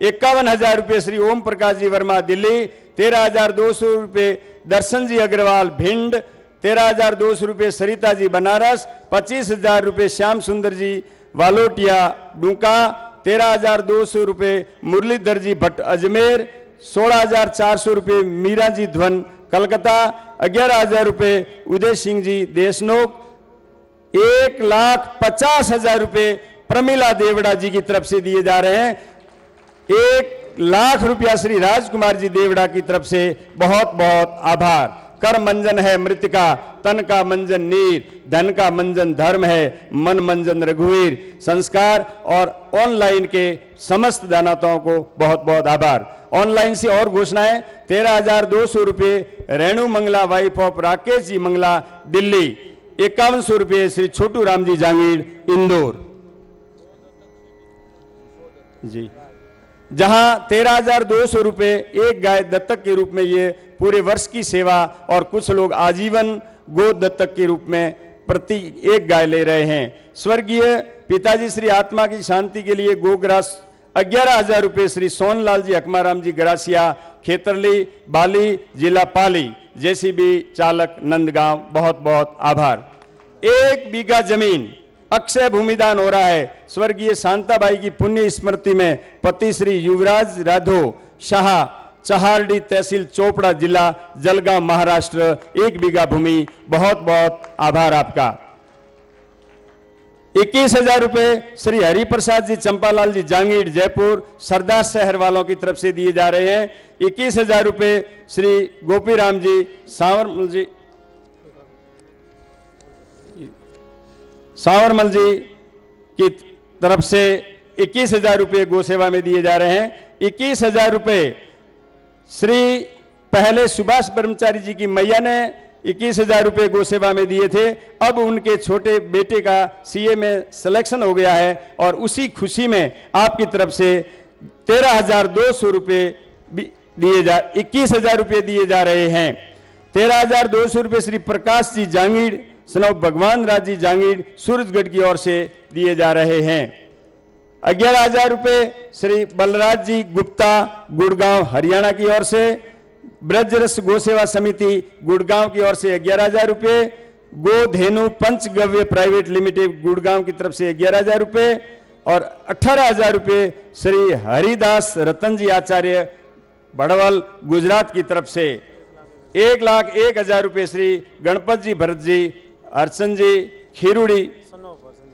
इक्यावन हज़ार रुपये श्री ओम प्रकाश जी वर्मा, दिल्ली। तेरह हज़ार दो सौ रुपये दर्शन जी अग्रवाल, भिंड। तेरह हज़ार दो सौ रुपये सरिता जी बनारस। पच्चीस हज़ार रुपये श्याम सुंदर जी वालोटिया, डूका। तेरह हज़ार दो सौ रुपये मुरलीधर जी भट्ट, अजमेर। सोलह हज़ार चार सौ रुपये मीरा जी, ध्वन। कलकत्ता, ग्यारह हज़ार रुपये, उदय सिंह जी, देशनोक, एक लाख पचास हज़ार रुपए प्रमिला देवड़ा जी की तरफ़ से दिए जा रहे हैं। एक लाख रुपया श्री राजकुमार जी देवड़ा की तरफ़ से बहुत बहुत आभार। कर मंजन है मृत का तन का मंजन नीर, धन का मंजन धर्म है, मन मंजन रघुवीर। संस्कार और ऑनलाइन के समस्त दानाताओं को बहुत बहुत आभार। ऑनलाइन से और घोषणाएँ। तेरह हज़ार दो सौ रुपये रेणु मंगला वाइफ ऑफ़ राकेश जी मंगला, दिल्ली। इक्यावन सौ रुपये श्री छोटू राम जी जांगीर, इंदौर। जी। जहाँ तेरह हज़ार दो सौ रुपये एक गाय दत्तक के रूप में ये पूरे वर्ष की सेवा और कुछ लोग आजीवन गो दत्तक के रूप में प्रति एक गाय ले रहे हैं। स्वर्गीय पिताजी श्री आत्मा की शांति के लिए गोग्रास ग्यारह हज़ार रुपये श्री सोनलाल जी अकमाराम जी गरासिया खेतरली बाली जिला पाली जेसीबी चालक नंदगांव बहुत बहुत आभार एक बीघा ज़मीन अक्षय भूमिदान हो रहा है स्वर्गीय शांताबाई की पुण्य स्मृति में पति श्री युवराज राधो शाह चहारडी तहसील चोपड़ा जिला जलगांव महाराष्ट्र एक बीघा भूमि बहुत बहुत आभार आपका इक्कीस हज़ार रुपए श्री हरिप्रसाद जी, चंपालाल जी जांगीर जयपुर, सरदार शहर वालों की तरफ़ से दिए जा रहे हैं। इक्कीस हज़ार रुपए श्री गोपी राम जी, सावरमल जी सावरमल जी की तरफ़ से इक्कीस हज़ार रुपये गो सेवा में दिए जा रहे हैं। इक्कीस हज़ार रुपये श्री पहले सुभाष ब्रह्मचारी जी की मैया ने इक्कीस हज़ार रुपये गो सेवा में दिए थे। अब उनके छोटे बेटे का सीए में सिलेक्शन हो गया है और उसी खुशी में आपकी तरफ़ से तेरह हज़ार दो सौ रुपये दिए जा, इक्कीस हज़ार रुपये दिए जा रहे हैं। तेरह हज़ार दो सौ रुपये श्री प्रकाश जी जांगीर स्नो भगवान राज जी जांगीर सूरजगढ़ की ओर से दिए जा रहे हैं। ग्यारह हज़ार रुपये श्री बलराज जी गुप्ता, गुड़गांव, हरियाणा की ओर से ब्रजरस गो सेवा समिति गुड़गांव की ओर से ग्यारह हज़ार रुपये, गो धेनु पंचगव्य प्राइवेट लिमिटेड गुड़गांव की तरफ़ से ग्यारह हज़ार रुपये और अठारह हज़ार रुपये श्री हरिदास रतन जी आचार्य बड़वल गुजरात की तरफ़ से। एक लाख एक हज़ार रुपये श्री गणपत जी भरत जी अर्चन जी, खीरुड़ी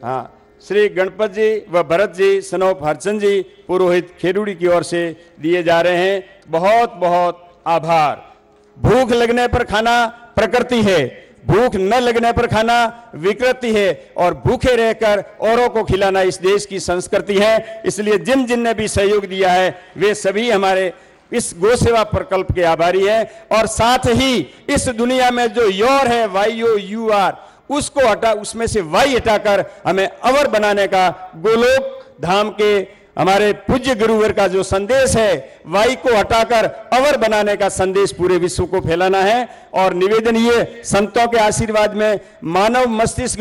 हाँ श्री गणपत जी व भरत जी, सनोप हरचंद जी, पुरोहित खेरुड़ी की ओर से दिए जा रहे हैं। बहुत बहुत आभार। भूख लगने पर खाना प्रकृति है। भूख न लगने पर खाना विकृति है। और भूखे रहकर औरों को खिलाना इस देश की संस्कृति है। इसलिए जिन जिन ने भी सहयोग दिया है, वे सभी हमारे इस गो सेवा प्रकल्प के आभारी है। और साथ ही इस दुनिया में जो योर है, वाई ओ यू आर, उसको हटा, उसमें से वाई हटाकर हमें अवर बनाने का गोलोक धाम के हमारे पूज्य गुरुवर का जो संदेश है, वाई को हटाकर अवर बनाने का संदेश पूरे विश्व को फैलाना है। और निवेदन ये, संतों के आशीर्वाद में मानव मस्तिष्क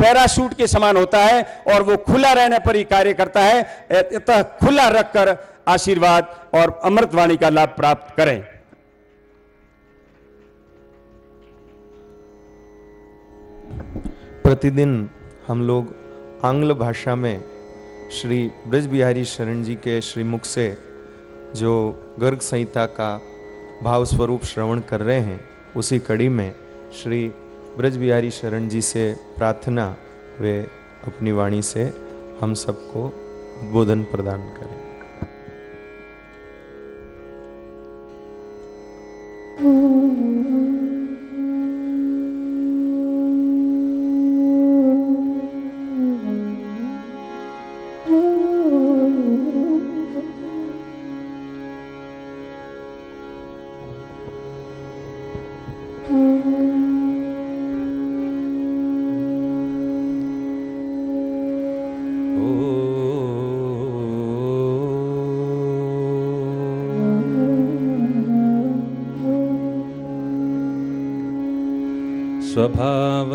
पैराशूट के समान होता है और वो खुला रहने पर ही कार्य करता है। अतः खुला रखकर आशीर्वाद और अमृतवाणी का लाभ प्राप्त करें। प्रतिदिन हम लोग आंग्ल भाषा में श्री ब्रज बिहारी शरण जी के श्रीमुख से जो गर्ग संहिता का भाव स्वरूप श्रवण कर रहे हैं, उसी कड़ी में श्री ब्रज बिहारी शरण जी से प्रार्थना, वे अपनी वाणी से हम सबको उद्बोधन प्रदान करें।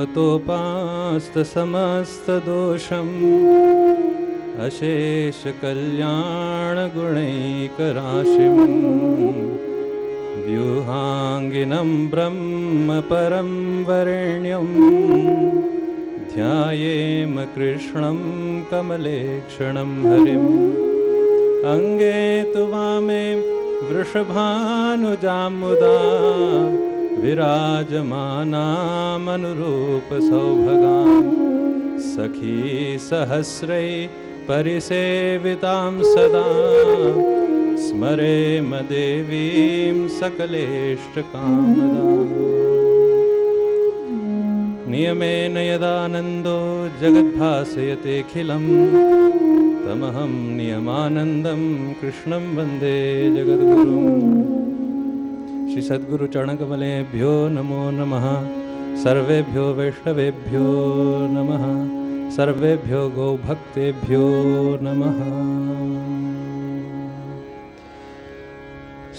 स्वभावतोपास्तसमस्तदोषम् अशेषकल्याणगुणैकराशिं व्यूहाङ्गिनं ब्रह्मपरं वरेण्यं। ध्यायेम कृष्णं कमलेक्षणं हरिम्। अङ्गे तु वामे वृषभानुजामुदा विराजमानामनुरूप सौभगान् सखी सहस्रै परिसेवितां सदा। स्मरेम देवीं सकलेष्टकामदाम् नियमेन यदानन्दो जगद्भासयतेऽखिलं तमहं नियमानन्दं कृष्णं वन्दे जगद्गुरुम् श्री सद्गुरु चरणकमलेभ्यो नमो नमः। सर्वेभ्यो वैष्णवेभ्यो नमः। सर्वेभ्यो गौभक्तेभ्यो नमः।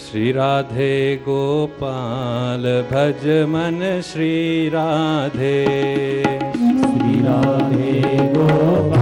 श्री राधे गोपाल भज मन श्री राधे श्री राधे गोपाल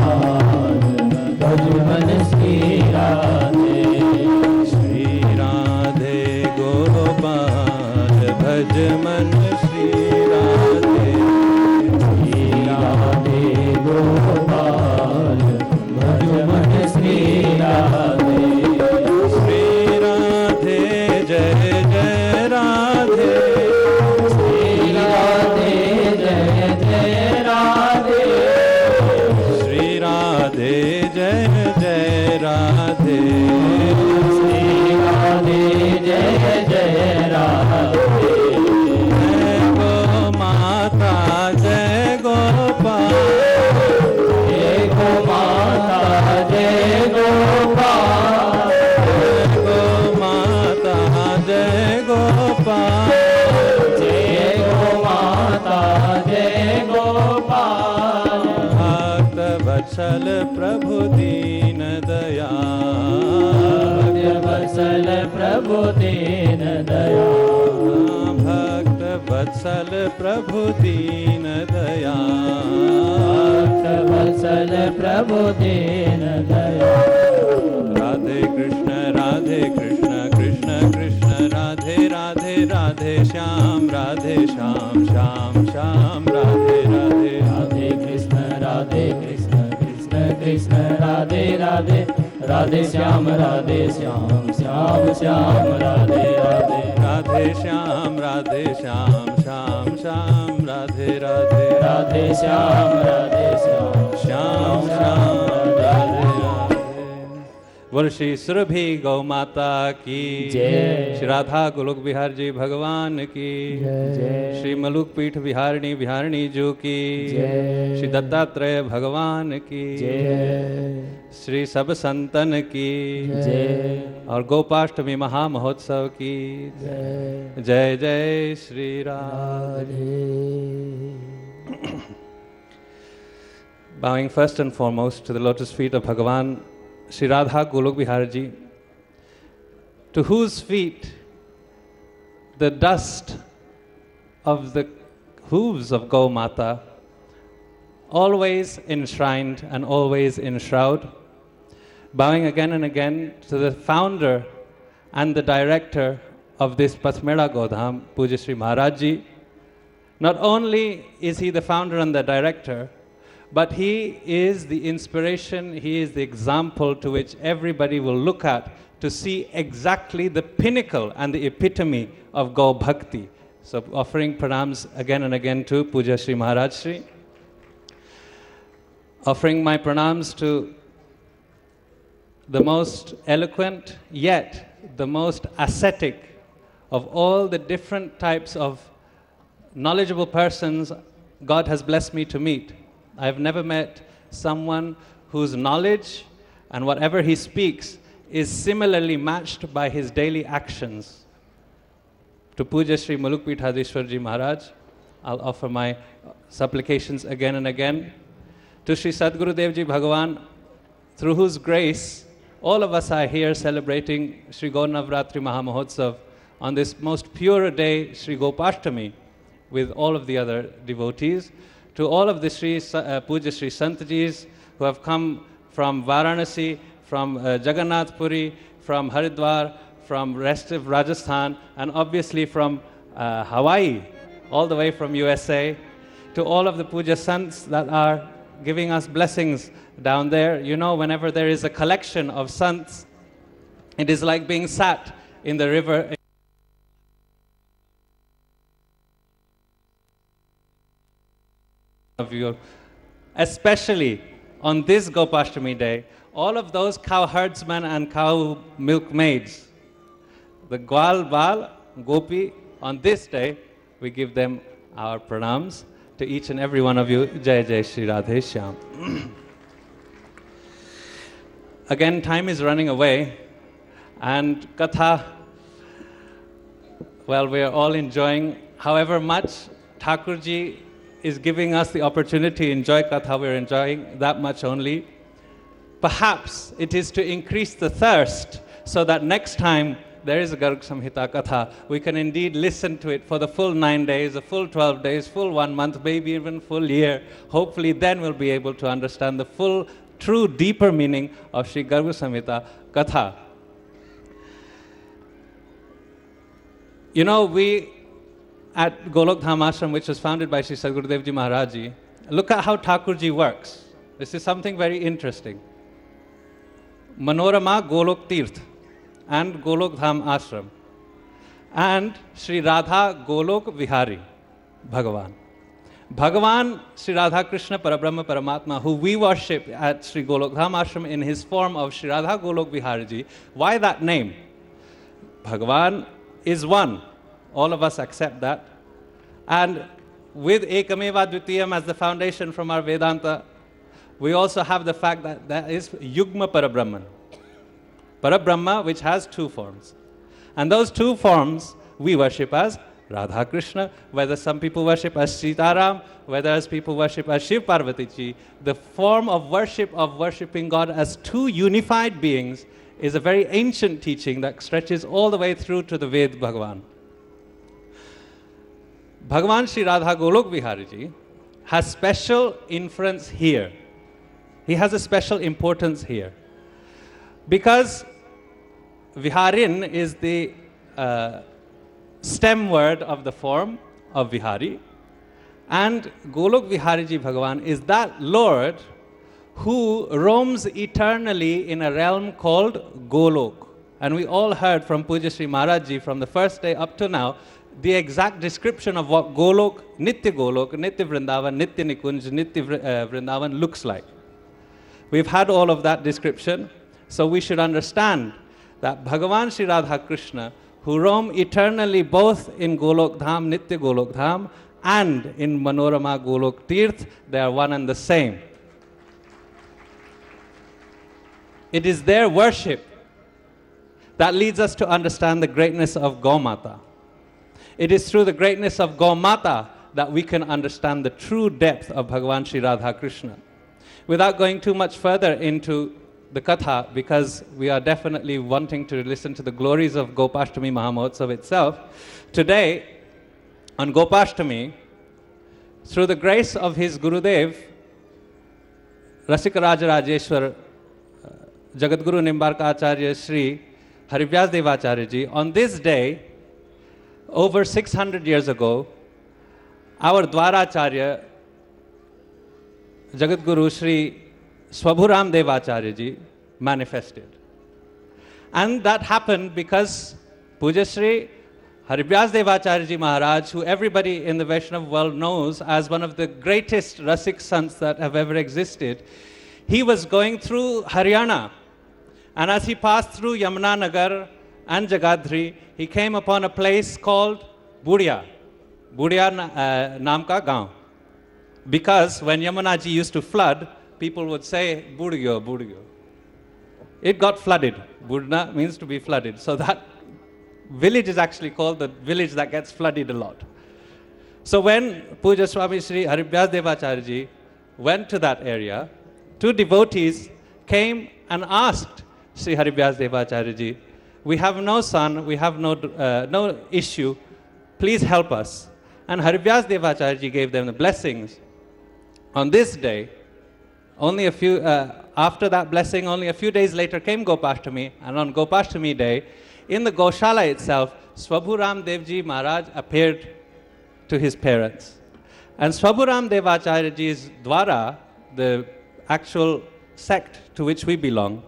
दया। वसल प्रभुदिन दया। भक्तवत्सल प्रभुदीन दया। वसल प्रभुदीन दया। राधे कृष्ण राधे कृष्ण। कृष्ण राधे राधे। राधे श्याम राधे श्याम। श्याम श्याम राधे राधे। राधे श्याम राधे श्याम श्याम श्याम राधे राधे। राधे श्याम राधे श्याम। श्याम श्याम श्री सुरभि गौ माता की। जय। श्री राधा गोलोक बिहार जी भगवान की। जय। श्री मलुक पीठ बिहारिणी बिहारिणी जो की। जय। श्री दत्तात्रेय भगवान की। जय। श्री सब संतन की। जय। और गोपाष्टमी महामहोत्सव की। जय। जय जय Shri Radhe. Bowing first and foremost to the lotus feet of Bhagavan Sri Radha Golok Biharji, to whose feet the dust of the hooves of Gau Mata, always enshrined and always enshroud, bowing again and again to the founder and the director of this Patmela Godham, Puja Sri Maharaj Ji. Not only is he the founder and the director, but he is the inspiration, he is the example to which everybody will look at to see exactly the pinnacle and the epitome of Gau Bhakti. So, offering pranams again and again to Puja Sri Maharaj Sri. Offering my pranams to the most eloquent, yet the most ascetic of all the different types of knowledgeable persons God has blessed me to meet. I've never met someone whose knowledge and whatever he speaks is similarly matched by his daily actions. To Puja Sri Malukpit Hadishwarji Maharaj, I'll offer my supplications again and again. To Sri Sadguru Devji Bhagavan, through whose grace all of us are here celebrating Sri Gaunavratri Mahamahotsav on this most pure day, Sri Gopashtami, with all of the other devotees. To all of the Sri uh, Puja Sri Santajis who have come from Varanasi, from uh, Jagannath Puri, from Haridwar, from rest of Rajasthan, and obviously from uh, Hawaii, all the way from USA. To all of the Puja Sants that are giving us blessings down there. You know, whenever there is a collection of sants, it is like being sat in the river of you, especially on this Gopashtami day, all of those cow herdsmen and cow milkmaids, the Gwal Bal, Gopi, on this day, we give them our pranams to each and every one of you. Jai Jai Shri Radhe Shyam. Again, time is running away, and Katha, well, we are all enjoying however much Thakurji is giving us the opportunity to enjoy Katha, we're enjoying that much only. Perhaps it is to increase the thirst so that next time there is a Garg Samhita Katha, we can indeed listen to it for the full nine days, the full 12 days, full one month, maybe even full year. Hopefully, then we'll be able to understand the full, true, deeper meaning of Sri Garg Samhita Katha. You know, we at Golok Dham Ashram, which was founded by Sri Sadgurudev Ji Maharaj look at how Thakurji works. This is something very interesting. Manorama Golok Tirth and Golok Dham Ashram and Sri Radha Golok Vihari Bhagavan. Bhagavan Sri Radha Krishna Parabrahma Paramatma, who we worship at Sri Golok Dham Ashram in his form of Sri Radha Golok Viharji. Why that name? Bhagavan is one. All of us accept that. And with Ekameva Dvitiyam as the foundation from our Vedanta, we also have the fact that that is Yugma Parabrahman. Parabrahma, which has two forms. And those two forms we worship as Radha Krishna, whether some people worship as Sitaram, whether as people worship as Shiv Parvati Ji, the form of worship of worshipping God as two unified beings is a very ancient teaching that stretches all the way through to the Ved Bhagavan. Bhagavan Sri Radha Golok Vihari Ji has special inference here. He has a special importance here. Because Viharin is the uh, stem word of the form of Vihari, and Golok Vihariji Bhagavan is that Lord who roams eternally in a realm called Golok. And we all heard from Puja Sri Maharaj from the first day up to now the exact description of what Golok, Nitya Golok, Nitya Vrindavan, Nitya Nikunj, Nitya uh, Vrindavan looks like. We've had all of that description, so we should understand that Bhagavan Sri Radha Krishna, who roam eternally both in Golok Dham, Nitya Golok Dham, and in Manorama Golok Tirth, they are one and the same. It is their worship that leads us to understand the greatness of Gaumata. It is through the greatness of Gaumata that we can understand the true depth of Bhagavan Sri Radha Krishna. Without going too much further into the Katha, because we are definitely wanting to listen to the glories of Gopashtami Mahamotsav itself, today, on Gopashtami, through the grace of his Gurudev, Rasika Raja Rajeshwar, uh, Jagadguru Nimbarka Acharya Sri Harivyas Devacharya ji, on this day, over 600 years ago, our Dwaracharya, Jagadguru Sri Swabhuram Devacharya ji manifested. And that happened because Puja Sri Harivyas Devacharya ji Maharaj, who everybody in the Vaishnav world knows as one of the greatest Rasik sons that have ever existed, he was going through Haryana. And as he passed through Yamuna Nagar and Jagadhri, he came upon a place called Budia. Budia uh, Naam ka gaon. Because when Yamuna ji used to flood, people would say, Budgyo, Budgyo. It got flooded. Budna means to be flooded. So that village is actually called the village that gets flooded a lot. So when Puja Swami Sri Harivyas Devacharya went to that area, two devotees came and asked Sri Harivyas Devacharya we have no son, we have no, uh, no issue, please help us. And Harivyas Devacharya gave them the blessings. On this day, only a few, uh, after that blessing, only a few days later came Gopashtami, and on Gopashtami day, in the Goshala itself, Swabhuram Devji Maharaj appeared to his parents. And Swabhuram Devacharya ji's Dwara, the actual sect to which we belong,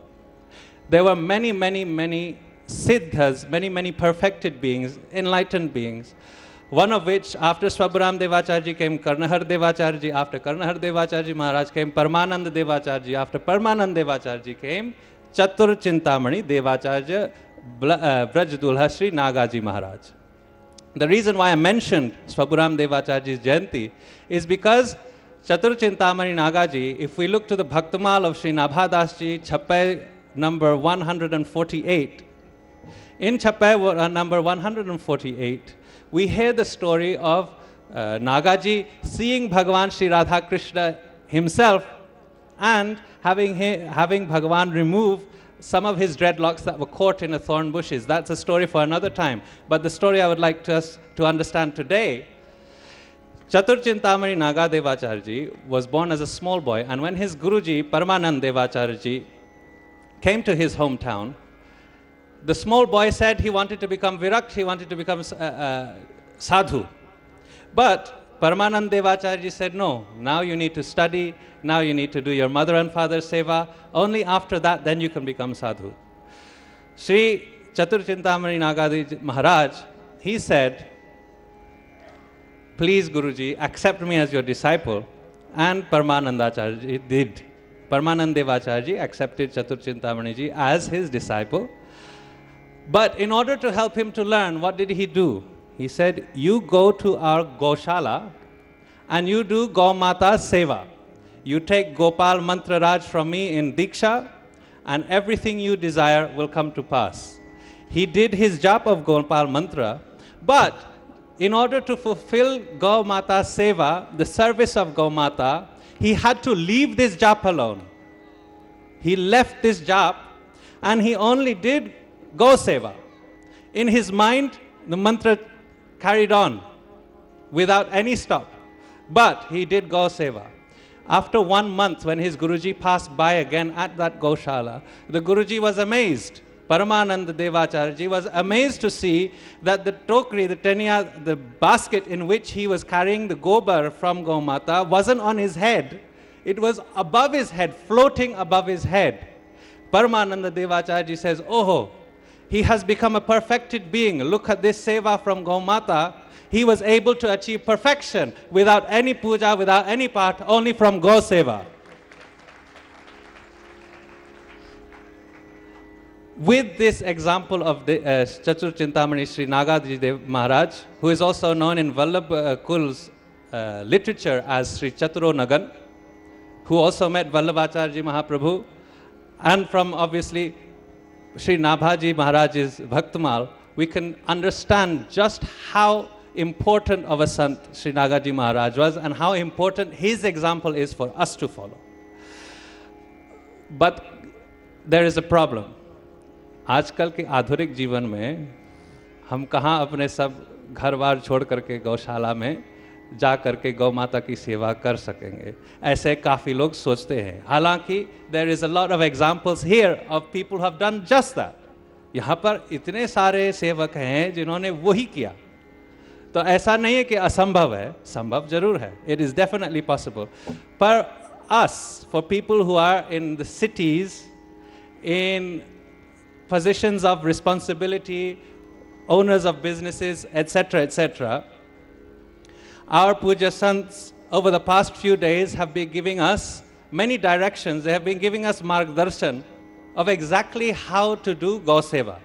there were many, many, many siddhas, many, many perfected beings, enlightened beings, one of which, after Swabaram Devacharji came Karnahar Devacharji, after Karnahar Devacharji Maharaj came Parmanand Devacharji, after Parmanand Devacharji came Chatur Chintamani Devacharya uh, Braj Sri Nagaji Maharaj. The reason why I mentioned Swaburam Devacharji's Jayanti is because Chatur Chintamani Nagaji, if we look to the Bhaktamal of Sri Chappai number 148, in Chappai uh, number 148, we hear the story of uh, Nagaji seeing Bhagavan Sri Radha Krishna himself and having, having Bhagavan remove some of his dreadlocks that were caught in the thorn bushes. That's a story for another time. But the story I would like to us to understand today Chatur Chintamani Naga Devacharji was born as a small boy, and when his Guruji Paramanand Devacharji came to his hometown, the small boy said he wanted to become Viraksh, he wanted to become uh, uh, Sadhu. But Paramanand Devacharji said, No, now you need to study, now you need to do your mother and father seva. Only after that, then you can become Sadhu. Sri Chatur Chintamani Nagadi Maharaj, he said, Please, Guruji, accept me as your disciple. And Paramanandacharji did. Paramanand Devacharji accepted Chatur Chintamani as his disciple. But in order to help him to learn, what did he do? He said, You go to our Goshala and you do Gomata Seva. You take Gopal Mantra Raj from me in Diksha, and everything you desire will come to pass. He did his jap of Gopal Mantra, but in order to fulfill Gomata Seva, the service of Gomata, he had to leave this jap alone. He left this jap and he only did Go Seva. In his mind, the mantra carried on without any stop. But he did Go Seva. After one month, when his Guruji passed by again at that Goshala, the Guruji was amazed. Paramanand Devacharji was amazed to see that the tokri, the tenya, the basket in which he was carrying the gobar from Gomata wasn't on his head. It was above his head, floating above his head. Paramananda Devacharji says, Oh, he has become a perfected being. Look at this seva from Gomata. He was able to achieve perfection without any puja, without any part, only from Go Seva. With this example of the uh, Chatur Chintamani Sri Nagaji Dev Maharaj, who is also known in Vallabh uh, Kul's uh, literature as Sri Chaturo Nagan, who also met Vallabhacharji Mahaprabhu, and from obviously Sri Nabhaji Maharaj's Bhaktamal, we can understand just how important of a sant Sri Nagaji Maharaj was and how important his example is for us to follow. But there is a problem. आजकल के आधुनिक जीवन में हम कहाँ अपने सब घर बार छोड़ करके गौशाला में जा करके गौ माता की सेवा कर सकेंगे। ऐसे काफ़ी लोग सोचते हैं। हालाँकि there is a lot of examples here of people have done just that यहाँ पर इतने सारे सेवक हैं जिन्होंने वही किया। तो ऐसा नहीं है कि असंभव है। संभव ज़रूर है। इट इज़ डेफिनेटली पॉसिबल पर us for people who are in the cities, in positions of responsibility, owners of businesses etc etc Our puja sants over the past few days have been giving us many directions. They have been giving us margdarshan of exactly how to do Goseva,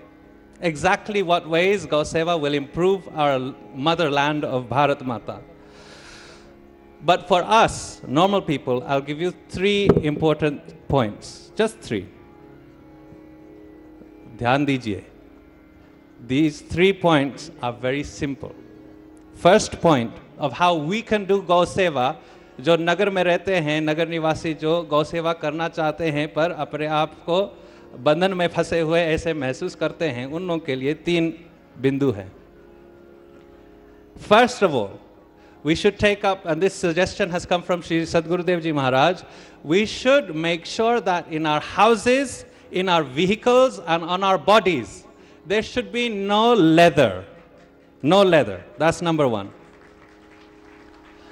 exactly what ways Goseva will improve our motherland of Bharat Mata. But for us, normal people, I'll give you three important points, just three. Dhyan dijiye. These three points are very simple. First point of how we can do गौ सेवा जो नगर में रहते हैं नगर निवासी जो गौ सेवा करना चाहते हैं पर अपने आप को बंधन में फंसे हुए ऐसे महसूस करते हैं उन लोगों के लिए तीन बिंदु हैं First of all, we should take up, and this suggestion has come from Sri Sadgurudev Ji Maharaj, we should make sure that in our houses, in our vehicles, and on our bodies, there should be no leather. No leather. That's number one.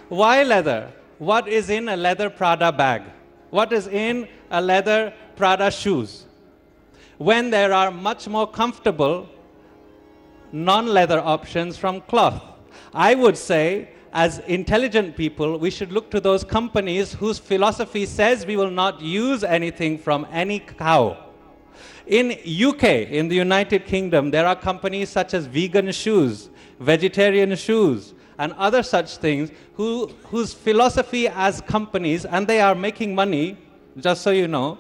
Why leather? What is in a leather Prada bag? What is in a leather Prada shoes? When there are much more comfortable non leather options from cloth. I would say, as intelligent people, we should look to those companies whose philosophy says we will not use anything from any cow. In UK, in the United Kingdom, there are companies such as vegan shoes, vegetarian shoes, and other such things who, whose philosophy as companies, and they are making money, just so you know,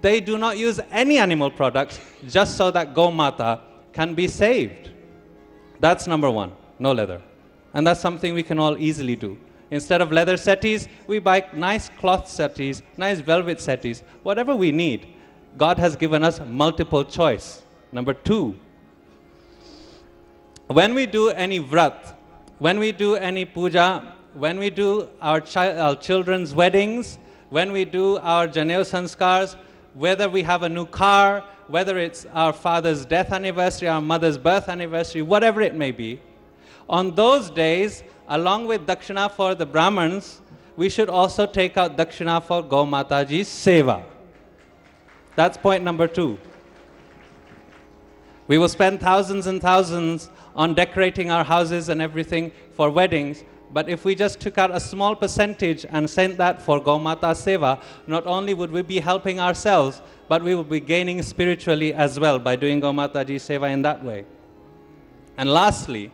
they do not use any animal products just so that Gomata can be saved. That's number one, no leather. And that's something we can all easily do. Instead of leather settees, we buy nice cloth settees, nice velvet settees, whatever we need. God has given us multiple choice. Number two, when we do any vrat, when we do any puja, when we do our, chi- our children's weddings, when we do our Janeo sanskars, whether we have a new car, whether it's our father's death anniversary, our mother's birth anniversary, whatever it may be, on those days, along with dakshina for the Brahmins, we should also take out dakshina for Go Mataji's seva. That's point number two. We will spend thousands and thousands on decorating our houses and everything for weddings. But if we just took out a small percentage and sent that for Gomata Seva, not only would we be helping ourselves, but we would be gaining spiritually as well by doing Gomata Ji Seva in that way. And lastly,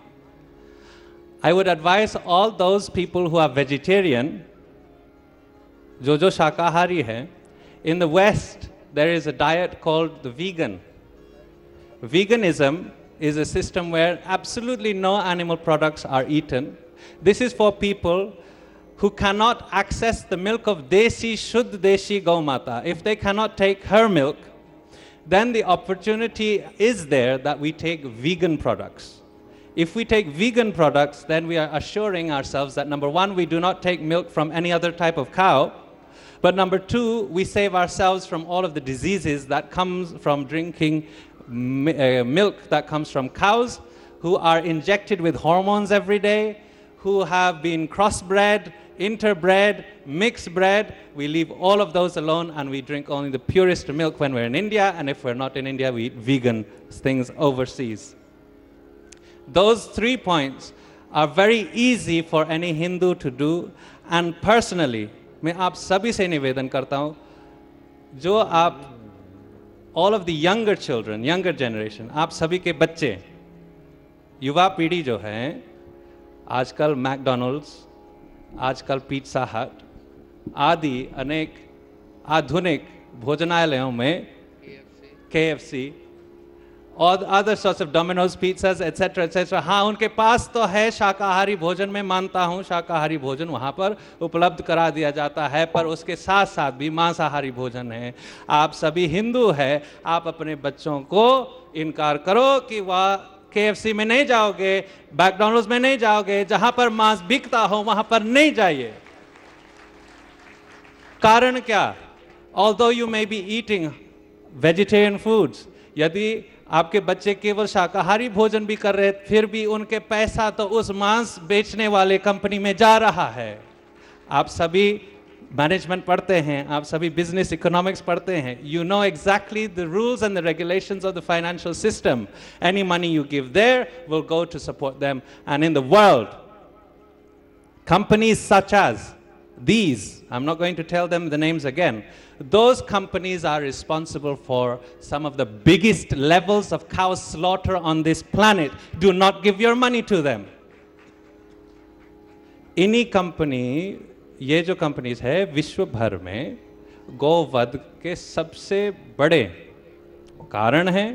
I would advise all those people who are vegetarian, Jojo shakahari hai, in the West, there is a diet called the vegan. Veganism is a system where absolutely no animal products are eaten. This is for people who cannot access the milk of Desi Shuddh Deshi Gaumata. If they cannot take her milk, then the opportunity is there that we take vegan products. If we take vegan products, then we are assuring ourselves that number one, we do not take milk from any other type of cow. But number two, we save ourselves from all of the diseases that comes from drinking milk that comes from cows who are injected with hormones every day, who have been crossbred, interbred, mixed bred. We leave all of those alone and we drink only the purest milk when we're in India. And if we're not in India, we eat vegan things overseas. Those three points are very easy for any Hindu to do. And personally, मैं आप सभी से निवेदन करता हूँ जो आप all of the younger children younger generation आप सभी के बच्चे युवा पीढ़ी जो है आजकल मैकडोनल्ड्स आजकल पिज्जा हट आदि अनेक आधुनिक भोजनालयों में के other sorts of Domino's pizzas etcetera etcetera हाँ उनके पास तो है शाकाहारी भोजन, में मानता हूँ, शाकाहारी भोजन वहाँ पर उपलब्ध करा दिया जाता है, पर उसके साथ साथ भी मांसाहारी भोजन है। आप सभी हिंदू है, आप अपने बच्चों को इनकार करो कि वह के में नहीं जाओगे मैकडोनल्ड्स में नहीं जाओगे, जहाँ पर मांस बिकता हो, वहाँ पर नहीं जाइए। कारण क्या? Although you may be eating vegetarian foods यदि आपके बच्चे केवल शाकाहारी भोजन भी कर रहे, फिर भी उनके पैसा तो उस मांस बेचने वाले कंपनी में जा रहा है। आप सभी मैनेजमेंट पढ़ते हैं, आप सभी बिज़नेस इकोनॉमिक्स पढ़ते हैं you know exactly the rules and the regulations of the financial system any money you give there will go to support them and in the world companies such as these, I'm not going to tell them the names again, those companies are responsible for some of the biggest levels of cow slaughter on this planet. Do not give your money to them. इन्हीं company ये जो companies है विश्व भर में गोवध के सबसे बड़े कारण हैं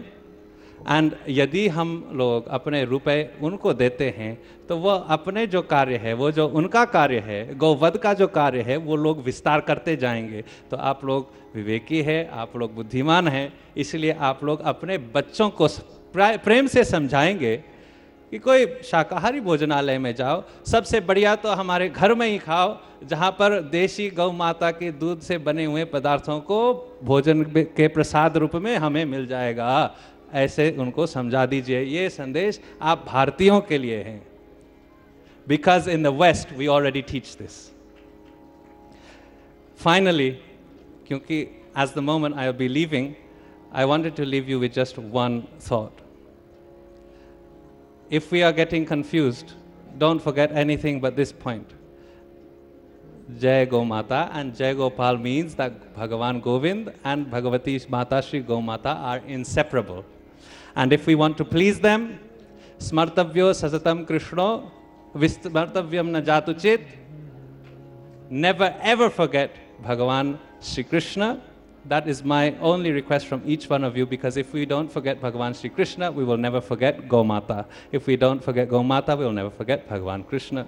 एंड यदि हम लोग अपने रुपए उनको देते हैं तो वह अपने जो कार्य है, वो जो उनका कार्य है, गौवध का जो कार्य है, वो लोग विस्तार करते जाएँगे। तो आप लोग विवेकी है, आप लोग बुद्धिमान हैं, इसलिए आप लोग अपने बच्चों को प्रा- प्रेम से समझाएँगे कि कोई शाकाहारी भोजनालय में जाओ, सबसे बढ़िया तो हमारे घर में ही खाओ, जहाँ पर देशी गौ माता के दूध से बने हुए पदार्थों को भोजन के प्रसाद रूप में हमें मिल जाएगा। ऐसे उनको समझा दीजिए, ये संदेश आप भारतीयों के लिए हैं। Because in the west we already teach this finally क्योंकि as the moment I be living I wanted to live you with just one thought if we are getting confuse don't forget anything but this point जय गो माता and जय Gopal means the भगवान Govind and Bhagwati माता श्री गो माता are inseparable And if we want to please them, smartavyo sasatam krishno vismartavyam na jatuchit. Never ever forget Bhagavan Sri Krishna. That is my only request from each one of you because if we don't forget Bhagavan Sri Krishna, we will never forget Gomata. If we don't forget Gomata, we will never forget Bhagavan Krishna.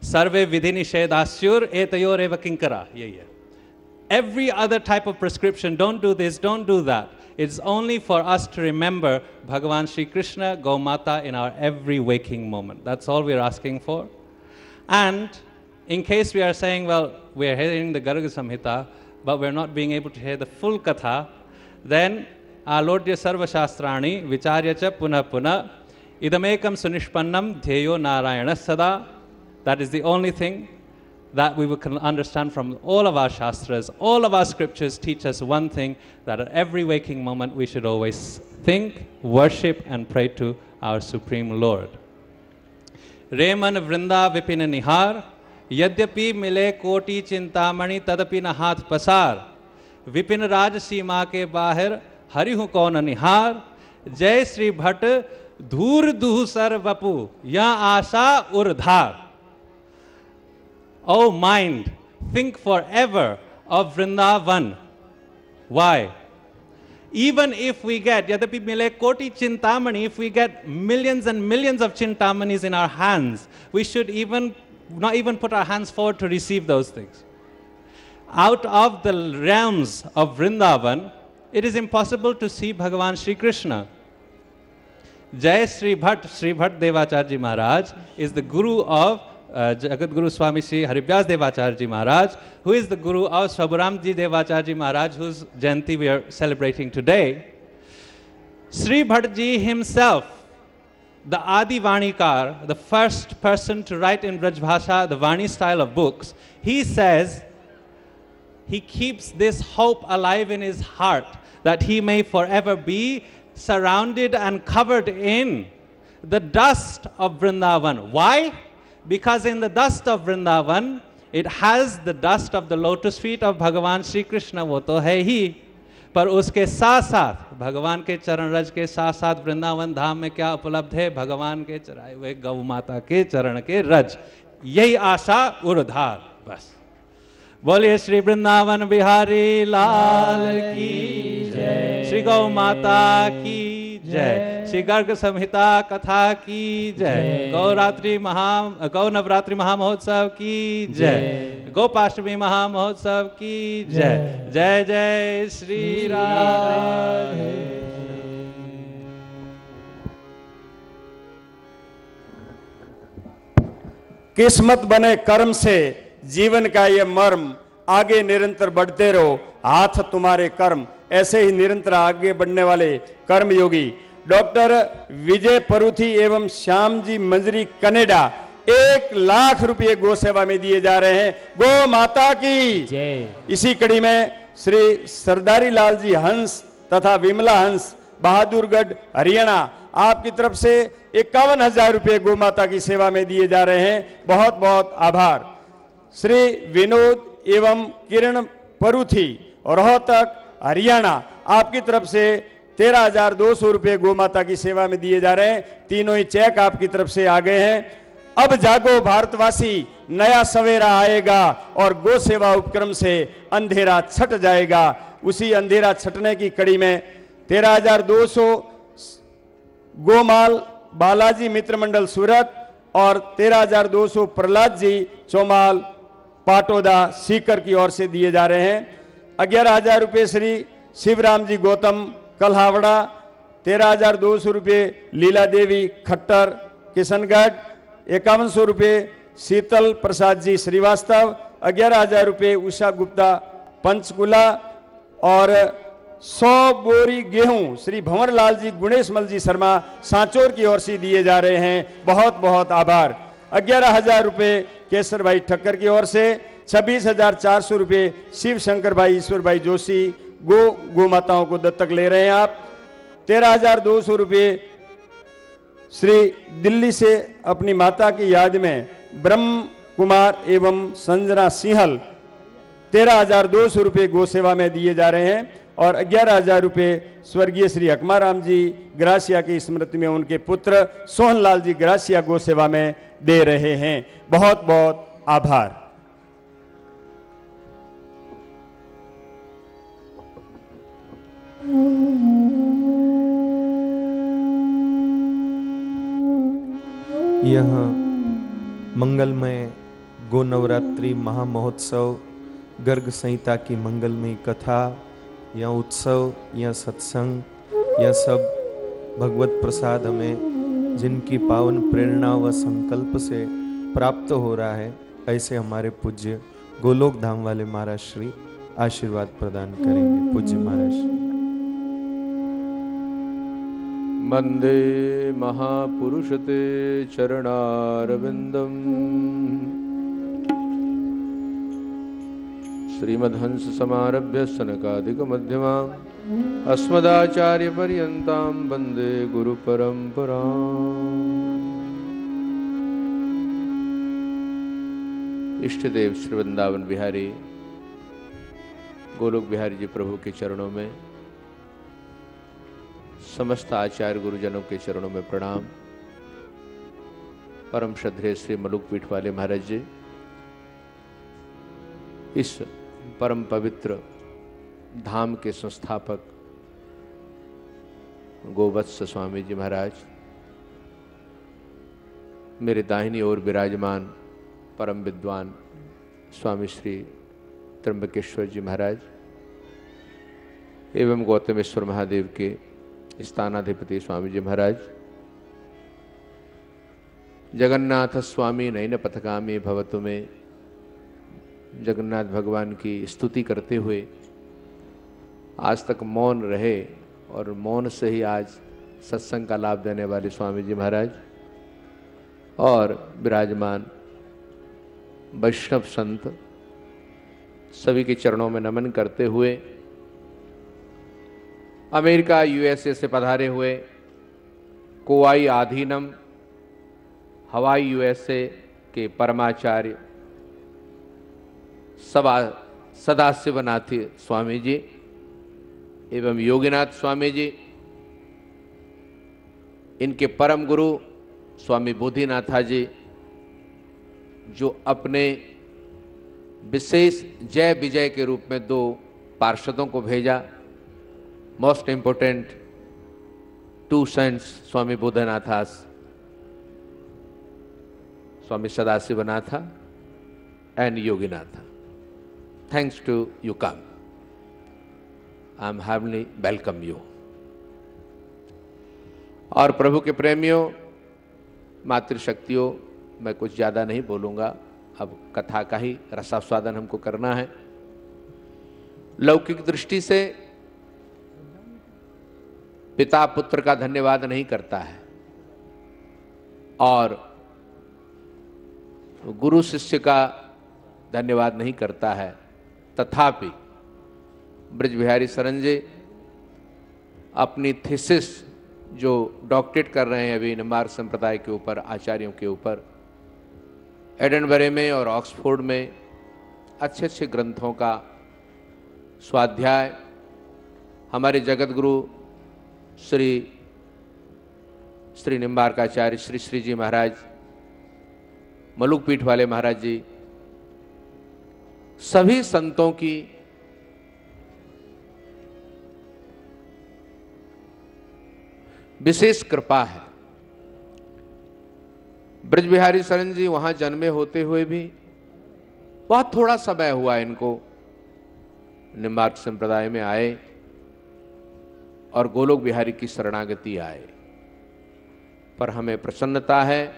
Sarve vidini shedasyur etayor eva kinkara. Yeah, yeah. Every other type of prescription, don't do this, don't do that it's only for us to remember bhagavan shri krishna gomata in our every waking moment. That's all we're asking for. And in case we are saying well we're hearing the garuga samhita but we're not being able to hear the full katha then alodya sarva shastrani vicharya cha punah punah idamekam sunishpannam dhyeyo narayana sada. That is the only thing that we can understand from all of our shastras, all of our scriptures teach us one thing that at every waking moment we should always think, worship, and pray to our Supreme Lord. Reman Vrinda Vipina Nihar, Yadyapi Mile Koti Chintamani Tadapi Nahath Pasar, Vipin Raj Sima Ke Bahir, Harihu Kona Nihar, Jay Sri Bhatt, Dhur Duhu Vapu, Ya Asa Urdhar. O mind, think forever of Vrindavan. Why? Even if we get, Yadapi Mile Koti Chintamani, if we get millions and millions of Chintamanis in our hands, we should even not even put our hands forward to receive those things. Out of the realms of Vrindavan, it is impossible to see Bhagavan Sri Krishna. Jai Sri Bhatt, Sri Bhatt Devacharji Maharaj is the guru of uh, Jagat Guru Swami Sri Harivyas Devacharji Maharaj, who is the guru of Swaburamji Devacharji Maharaj, whose Jayanti we are celebrating today. Sri Bhattji himself, the Adi Vanikar, the first person to write in Brajbhasha, the Vani style of books, he says he keeps this hope alive in his heart that he may forever be surrounded and covered in the dust of Vrindavan. Why? Because in the dust of Vrindavan, it has the dust of the lotus feet of Bhagavan Sri Krishna, वो तो है ही। पर उसके साथ साथ भगवान के चरण रज के साथ साथ वृंदावन धाम में क्या उपलब्ध है? भगवान के चराए हुए गौ माता के चरण के रज। यही आशा उर्धार बस। बोलिए श्री वृंदावन बिहारी लाल की जय। श्री गौ माता की जय। श्री गर्ग संहिता कथा की जय। गौरात्रि महा गौ नवरात्रि महामहोत्सव की जय। गोपाष्टमी महामहोत्सव की जय। जय। जय श्री राम किस्मत बने कर्म से जीवन का ये मर्म आगे निरंतर बढ़ते रहो। हाथ तुम्हारे कर्म। ऐसे ही निरंतर आगे बढ़ने वाले कर्म योगी डॉक्टर विजय परुथी एवं श्याम जी मंजरी कनेडा एक लाख रुपए गो सेवा में दिए जा रहे हैं। गो माता की। इसी कड़ी में श्री सरदारी लाल जी हंस तथा विमला हंस बहादुरगढ़ हरियाणा आपकी तरफ़ से इक्यावन हज़ार रुपये गो माता की सेवा में दिए जा रहे हैं। बहुत बहुत आभार। श्री विनोद एवं किरण परुथी, रोहतक, हरियाणा। आपकी तरफ़ से तेरह हज़ार दो सौ रुपये गो माता की सेवा में दिए जा रहे हैं। तीनों ही चेक आपकी तरफ़ से आ गए हैं। अब जागो भारतवासी, नया सवेरा आएगा और गो सेवा उपक्रम से अंधेरा छट जाएगा। उसी अंधेरा छटने की कड़ी में तेरह हज़ार दो सौ गोमाल, बालाजी मित्र मंडल सूरत और तेरह हज़ार दो सौ प्रहलाद जी चौमाल पाटोदा सीकर की ओर से दिए जा रहे हैं। ग्यारह हज़ार रुपये श्री शिवराम जी गौतम कल्हावड़ा, तेरह हज़ार दो सौ रुपये लीला देवी खट्टर किशनगढ़, इक्यावन सौ रुपये शीतल प्रसाद जी श्रीवास्तव, ग्यारह हज़ार रुपये उषा गुप्ता पंचकुला और सौ बोरी गेहूँ श्री भंवरलाल जी, गुणेश मल जी शर्मा सांचोर की ओर से दिए जा रहे हैं। बहुत बहुत आभार। ग्यारह हज़ार रुपये केसर भाई ठक्कर की ओर से, छब्बीस हज़ार चार सौ रुपये शिव शंकर भाई ईश्वर भाई जोशी, गो गो माताओं को दत्तक ले रहे हैं आप। तेरह हज़ार दो सौ रुपये श्री दिल्ली से अपनी माता की याद में ब्रह्म कुमार एवं संजना सिंहल तेरह हज़ार दो सौ रुपये गो सेवा में दिए जा रहे हैं और ग्यारह हज़ार रुपये स्वर्गीय श्री अकमाराम जी, ग्रासिया की स्मृति में उनके पुत्र सोहनलाल जी, ग्रासिया गो सेवा में दे रहे हैं। बहुत बहुत आभार। यह मंगलमय गो नवरात्रि महामहोत्सव, गर्ग संहिता की मंगलमय कथा, या उत्सव, या सत्संग यह सब भगवत प्रसाद हमें जिनकी पावन प्रेरणा व संकल्प से प्राप्त हो रहा है, ऐसे हमारे पूज्य गोलोक धाम वाले महाराज श्री आशीर्वाद प्रदान करेंगे। पूज्य महाराज। श्री वंदे महापुरुषते चरणारविन्दम् श्रीमद्हंससमारभ्य सनकादिकमध्यमाम् अस्मदाचार्यपर्यन्तां वंदे गुरुपरम्पराम्। इष्टदेव श्री वृंदावन बिहारी, गोलोक बिहारी जी प्रभु के चरणों में, समस्त आचार्य गुरुजनों के चरणों में प्रणाम। परम श्रद्धे श्री मलुक पीठ वाले महाराज जी, इस परम पवित्र धाम के संस्थापक गोवत्स स्वामी जी महाराज, मेरे दाहिनी ओर विराजमान परम विद्वान स्वामी श्री त्र्यंबकेश्वर जी महाराज एवं गौतमेश्वर महादेव के स्थानाधिपति स्वामी जी महाराज, जगन्नाथ स्वामी नयन पथगामी भवतु में जगन्नाथ भगवान की स्तुति करते हुए आज तक मौन रहे और मौन से ही आज सत्संग का लाभ देने वाले स्वामी जी महाराज और विराजमान वैष्णव संत सभी के चरणों में नमन करते हुए अमेरिका, यूएसए से पधारे हुए कोवाई आधीनम, हवाई यूएसए के परमाचार्य सभा सदाशिवनाथ स्वामी जी एवं योगीनाथ स्वामी जी इनके परम गुरु स्वामी बोधिनाथा जी जो अपने विशेष जय विजय के रूप में दो पार्षदों को भेजा most important two saints Swami Bodhinathas Swami Sadashivanatha and Yoginatha. Thanks to you come I am heavily welcome you और प्रभु के प्रेमियों, मातृशक्तियों, मैं कुछ ज़्यादा नहीं बोलूँगा। अब कथा का ही रसास्वादन हमको करना है। लौकिक दृष्टि से पिता पुत्र का धन्यवाद नहीं करता है। और गुरु शिष्य का धन्यवाद नहीं करता है। तथापि ब्रज बिहारी सरन जी अपनी थीसिस जो डॉक्टरेट कर रहे हैं अभी निम्बार संप्रदाय के ऊपर, आचार्यों के ऊपर, एडनबरे में और ऑक्सफोर्ड में अच्छे अच्छे ग्रंथों का स्वाध्याय, हमारे जगत गुरु श्री श्री निम्बारकाचार्य, श्री श्री जी महाराज मलुक पीठ वाले महाराज जी, सभी संतों की विशेष कृपा है। ब्रज बिहारी सरन जी वहाँ जन्मे होते हुए भी बहुत थोड़ा समय हुआ इनको निम्बार्क संप्रदाय में आए और गोलोक बिहारी की शरणागति आए। पर हमें प्रसन्नता है,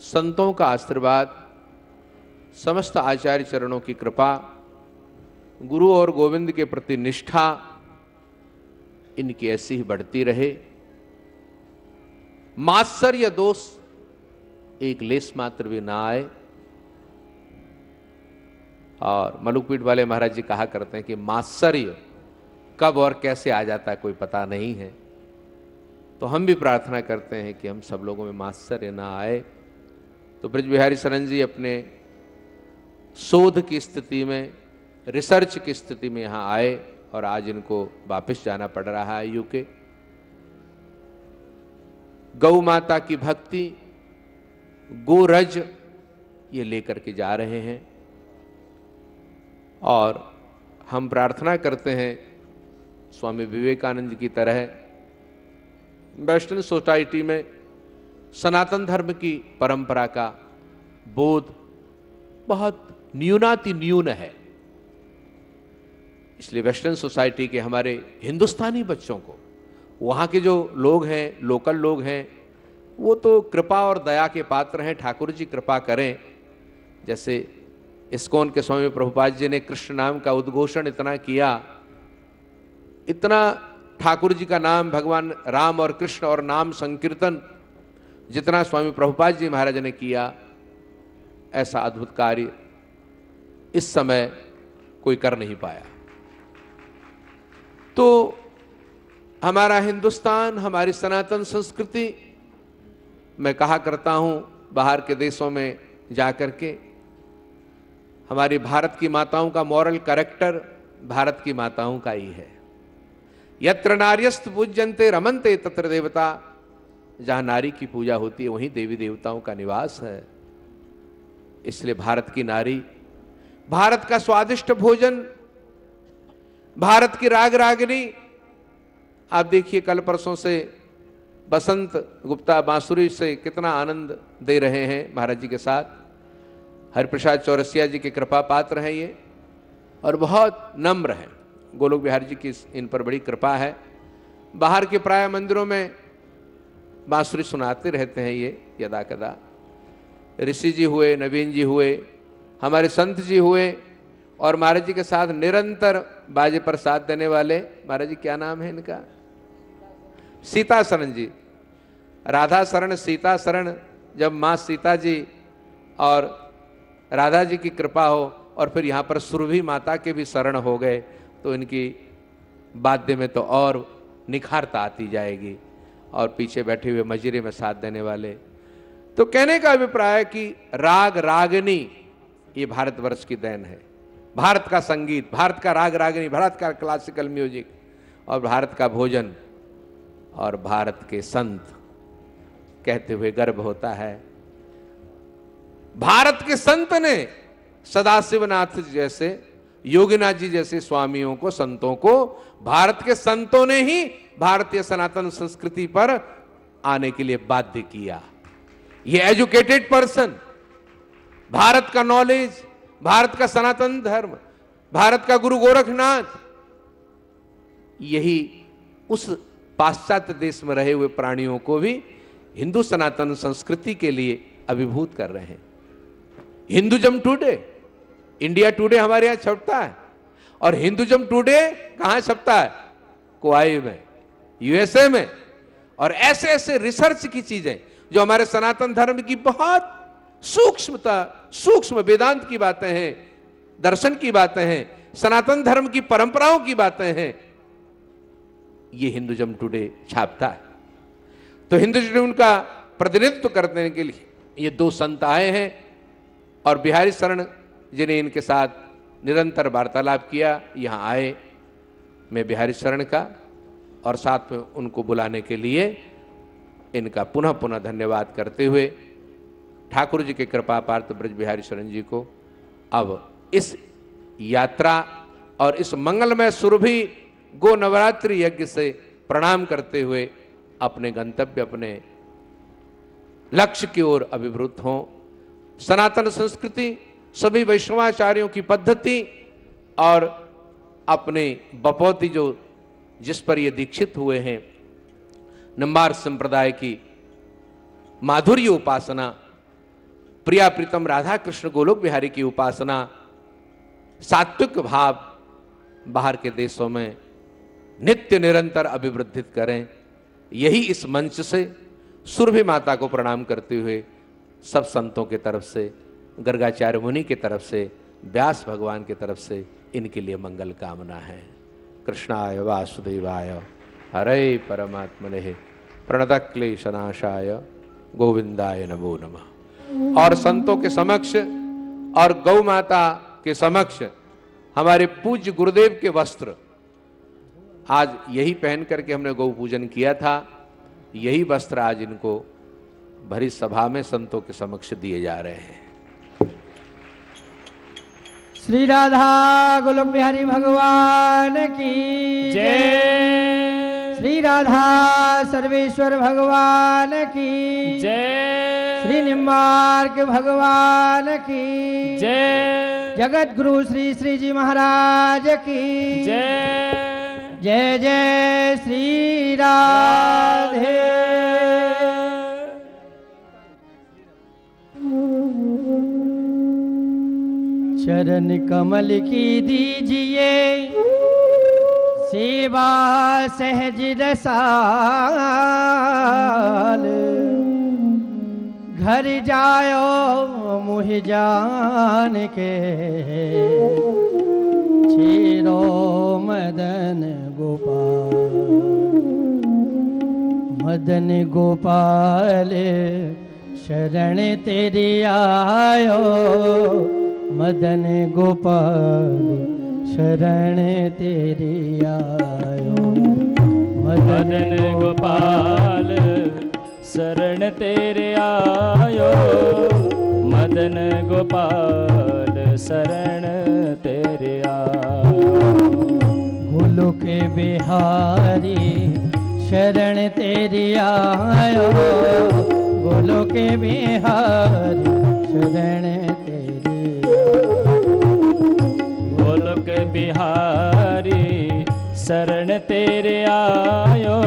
संतों का आशीर्वाद, समस्त आचार्य चरणों की कृपा, गुरु और गोविंद के प्रति निष्ठा इनकी ऐसी ही बढ़ती रहे। मात्सर्य दोष, एक लेस मात्र भी ना आए। और मलुकपीठ वाले महाराज जी कहा करते हैं कि मात्सर्य कब और कैसे आ जाता है, कोई पता नहीं है। तो हम भी प्रार्थना करते हैं कि हम सब लोगों में मात्सर्य ना आए। तो ब्रज बिहारी शरण जी अपने शोध की स्थिति में, रिसर्च की स्थिति में यहाँ आए और आज इनको वापस जाना पड़ रहा है यूके। गौ माता की भक्ति, गोरज ये लेकर के जा रहे हैं। और हम प्रार्थना करते हैं स्वामी विवेकानंद की तरह वेस्टर्न सोसाइटी में सनातन धर्म की परंपरा का बोध बहुत न्यूनाति न्यून है। इसलिए वेस्टर्न सोसाइटी के हमारे हिंदुस्तानी बच्चों को वहाँ के जो लोग हैं, लोकल लोग हैं, वो तो कृपा और दया के पात्र हैं, ठाकुर जी कृपा करें। जैसे इस्कॉन के स्वामी प्रभुपाद जी ने कृष्ण नाम का उद्घोषण इतना किया। इतना ठाकुर जी का नाम भगवान राम और कृष्ण और नाम संकीर्तन जितना स्वामी प्रभुपाद जी महाराज ने किया, ऐसा अद्भुत कार्य इस समय कोई कर नहीं पाया। तो हमारा हिंदुस्तान, हमारी सनातन संस्कृति, मैं कहा करता हूँ, बाहर के देशों में जाकर के, हमारी भारत की माताओं का मॉरल करेक्टर भारत की माताओं का ही है। यत्र नार्यस्त पूजनते रमनते तत्र देवता, जहाँ नारी की पूजा होती है, वहीं देवी देवताओं का निवास है। इसलिए भारत की नारी, भारत का स्वादिष्ट भोजन, भारत की राग रागनी आप देखिए कल परसों से बसंत गुप्ता बांसुरी से कितना आनंद दे रहे हैं महाराज जी के साथ। हरिप्रसाद चौरसिया जी के कृपा पात्र हैं ये और बहुत नम्र हैं। गोलोक बिहारी जी की इन पर बड़ी कृपा है। बाहर के प्राय मंदिरों में बांसुरी सुनाते रहते हैं ये यदा कदा। ऋषि जी हुए, नवीन जी हुए, हमारे संत जी हुए और महाराज जी के साथ निरंतर बाजे पर साथ देने वाले। महाराज जी, क्या नाम है इनका? सीता शरण जी राधा शरण सीता शरण जब माँ सीता जी और राधा जी की कृपा हो और फिर यहाँ पर सुरभि माता के भी शरण हो गए तो इनकी वाद्य में तो और निखारता आती जाएगी और पीछे बैठे हुए मजीरे में साथ देने वाले। तो कहने का अभिप्राय कि राग रागनी, ये भारतवर्ष की देन है। भारत का संगीत, भारत का राग रागनी, भारत का क्लासिकल म्यूज़िक और भारत का भोजन और भारत के संत कहते हुए गर्व होता है। भारत के संत ने सदाशिवनाथ जैसे, योगीनाथ जी जैसे स्वामियों को, संतों को, भारत के संतों ने ही भारतीय सनातन संस्कृति पर आने के लिए बाध्य किया। ये एजुकेटेड पर्सन, भारत का नॉलेज, भारत का सनातन धर्म, भारत का गुरु गोरखनाथ, यही उस पाश्चात्य देश में रहे हुए प्राणियों को भी हिंदू सनातन संस्कृति के लिए अभिभूत कर रहे हैं। हिंदुजम टुडे, इंडिया टूडे हमारे यहाँ छपता है। और हिंदुजम टूडे कहाँ छपता है? कुआई में, यूएसए में। और ऐसे ऐसे रिसर्च की चीज़ें जो हमारे सनातन धर्म की बहुत सूक्ष्मता, सूक्ष्म वेदांत की बातें हैं, दर्शन की बातें हैं, सनातन धर्म की परंपराओं की बातें हैं ये हिंदुजम टुडे छापता है। तो हिंदुजम का प्रतिनिधित्व करने के लिए ये दो संत आए हैं और बिहारी शरण जिन्हें इनके साथ निरंतर वार्तालाप किया, यहाँ आए मैं बिहारी शरण का और साथ में उनको बुलाने के लिए इनका पुनः पुनः धन्यवाद करते हुए ठाकुर जी के कृपा पार्थ ब्रज बिहारी शरण जी को अब इस यात्रा और इस मंगलमय सुरभि गो नवरात्रि यज्ञ से प्रणाम करते हुए अपने गंतव्य, अपने लक्ष्य की ओर अभिवृत हों। सनातन संस्कृति, सभी वैष्णवाचार्यों की पद्धति और अपने बपौती जो, जिस पर ये दीक्षित हुए हैं नंबार संप्रदाय की माधुर्य उपासना, प्रिया प्रीतम राधा कृष्ण गोलोक बिहारी की उपासना, सात्विक भाव बाहर के देशों में नित्य निरंतर अभिवृद्धित करें। यही इस मंच से सुरभि माता को प्रणाम करते हुए सब संतों के तरफ़ से, गर्गाचार्य मुनि की तरफ़ से, व्यास भगवान की तरफ़ से इनके लिए मंगल कामना है। कृष्णाय वासुदेवाय। हरे परमात्मने। प्रणत क्लेशनाशाय गोविंदाय नमो नमः। और संतों के समक्ष और गौ माता के समक्ष हमारे पूज्य गुरुदेव के वस्त्र आज यही पहन करके हमने गौ पूजन किया था। यही वस्त्र आज इनको भरी सभा में संतों के समक्ष दिए जा रहे हैं। श्री राधा गोलोक बिहारी भगवान की जय। श्री राधा सर्वेश्वर भगवान की जय। श्री निम्बार्क भगवान की जय। जगत गुरु श्री श्री जी महाराज की जय। जय जय श्री राधे। चरण कमल की दीजिए, सेवा सहज रसाल। घर जायो, मुह जान के छेरो मदन गोपाल। मदन गोपाल, शरण तेरी आयो। मदन गोपाल, शरण तेरी आयो। मदन गोपाल, शरण तेरे आयो। मदन गोपाल, शरण तेरे आयो। गोलोक बिहारी, शरण तेरी आयो। बोलो के बिहारी, शरण तेरी गोलोक बिहारी, शरण तेरे आयो।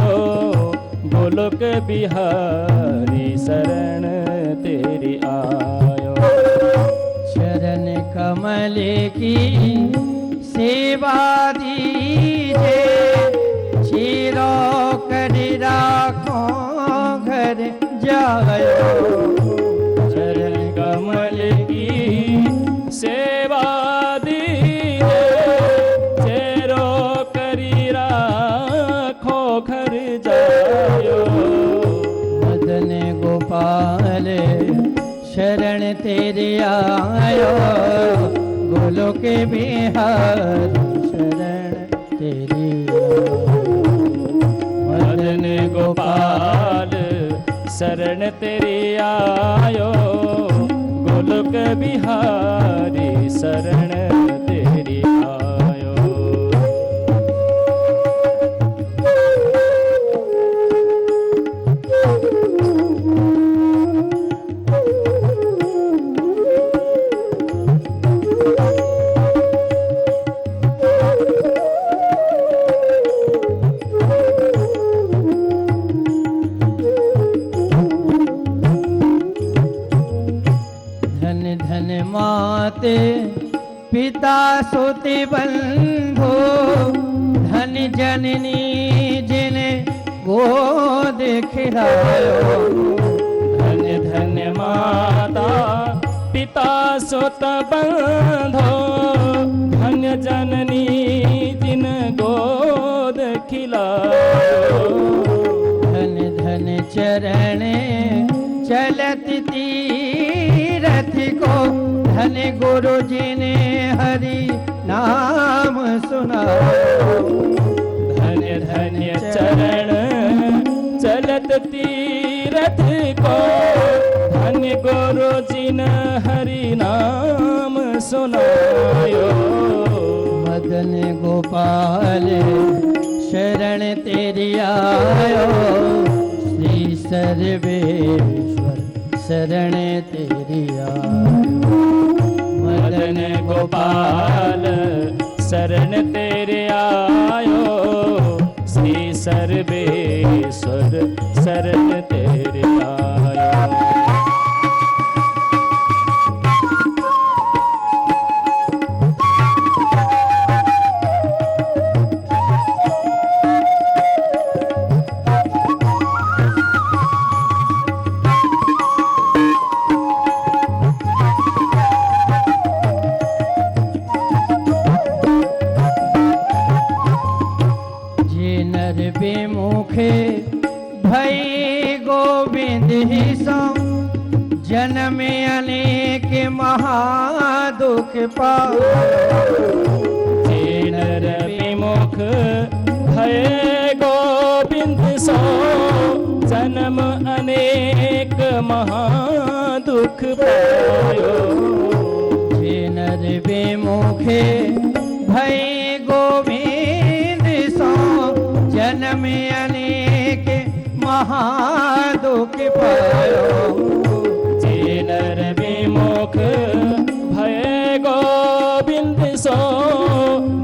गोलोक बिहारी, शरण तेरे आयो। शरण कमल की सेवा दीजे चीरो कर राखो घर जायो। चरण कमल की सेवा दीजे चेरो करी राखो घर जायो। मदन गोपाल, शरण तेरे आयो। बिहार शरण तेरी मदन गोपाल शरण तेरी आयो गोलक बिहारी शरण तेरी सुति बंधो, धन जननी जिने गोद खिलायो। धन धन माता, पिता सुत बंधो, धन जननी जिन गोद खिलायो। धन धन चरण चलत तीरथ को धन गुरु जी ने हरि नाम सुनायो धन्य धन्य चरण चलत तीरथ को धन गुरु जी ने हरि नाम सुनायो। मदन गोपाल शरण तेरी आयो। श्री सर्वेश्वर शरण तेरी आयो। मदन गोपाल शरण तेरे आयो। श्री सर्वेश्वर शरण तेरे आयो विमुखे भय गोविंद सो जन्म अनेक महादुख पायो। नर विमुख भय गोविंद सो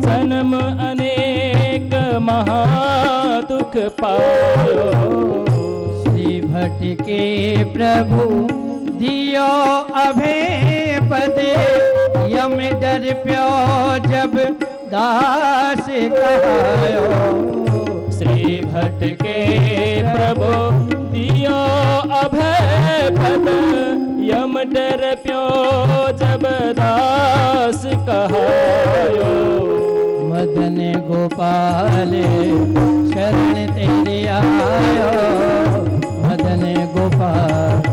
जन्म अनेक महादुख पायो। श्री भट्ट के प्रभु दियो अभे पदे यम डर प्यो जब दास कहायो श्री भट्ट के प्रभु, दियो अभय पद यम डर प्यो जब दास कहायो मदन गोपाल, शरण तेरे आयो। मदन गोपाल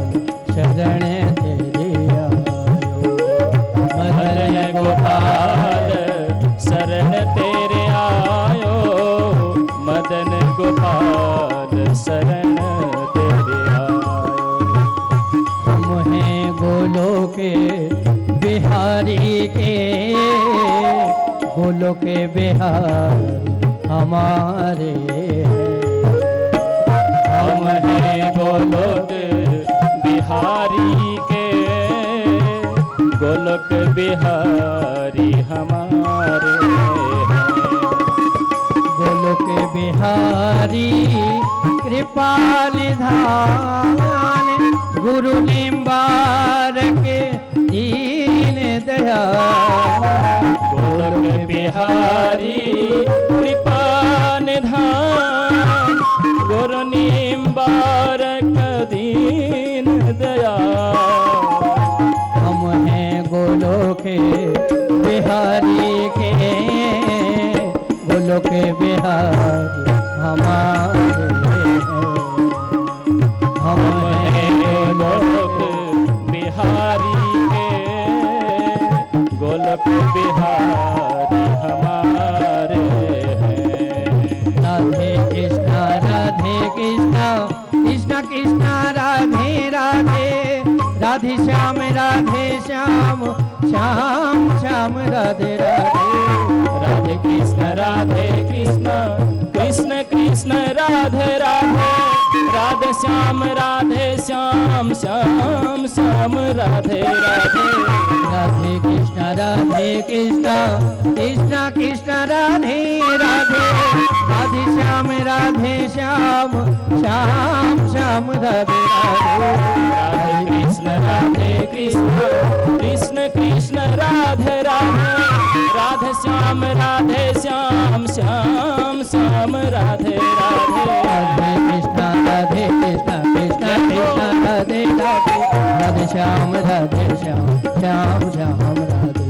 बिहारी के गोलो के बिहार हमारे हम हैं गोलोक बिहारी के गोलोक बिहारी हमारे हैं। गोलो के बिहारी कृपाल धान गुरु निम्बार के दीन दया गोलोक बिहारी कृपा निधान। गुरु निम्बारक दीन दया हम हैं गोलो के बिहारी के। गोलो के बिहारी हमारे कृष्णा कृष्णा राधे राधे। राधे श्याम राधे श्याम। श्याम श्याम, राधे राधे। राधे कृष्ण राधे कृष्ण। कृष्ण कृष्ण, राधे राधे। राधे श्याम राधे श्याम श्याम श्याम, राधे राधे। राधे कृष्ण राधे कृष्ण कृष्ण कृष्ण, राधे राधे। राधे श्याम राधे श्याम श्याम श्याम, राधे राधे। राधे कृष्ण राधे कृष्ण कृष्ण कृष्ण, राधे राधे। राधे श्याम राधे श्याम श्याम श्याम, राधे राधे। राधे कृष्णा राधे कृष्णा कृष्णा कृष्णा, राधे राधे। राधे श्याम राधे श्याम श्याम श्याम, राधे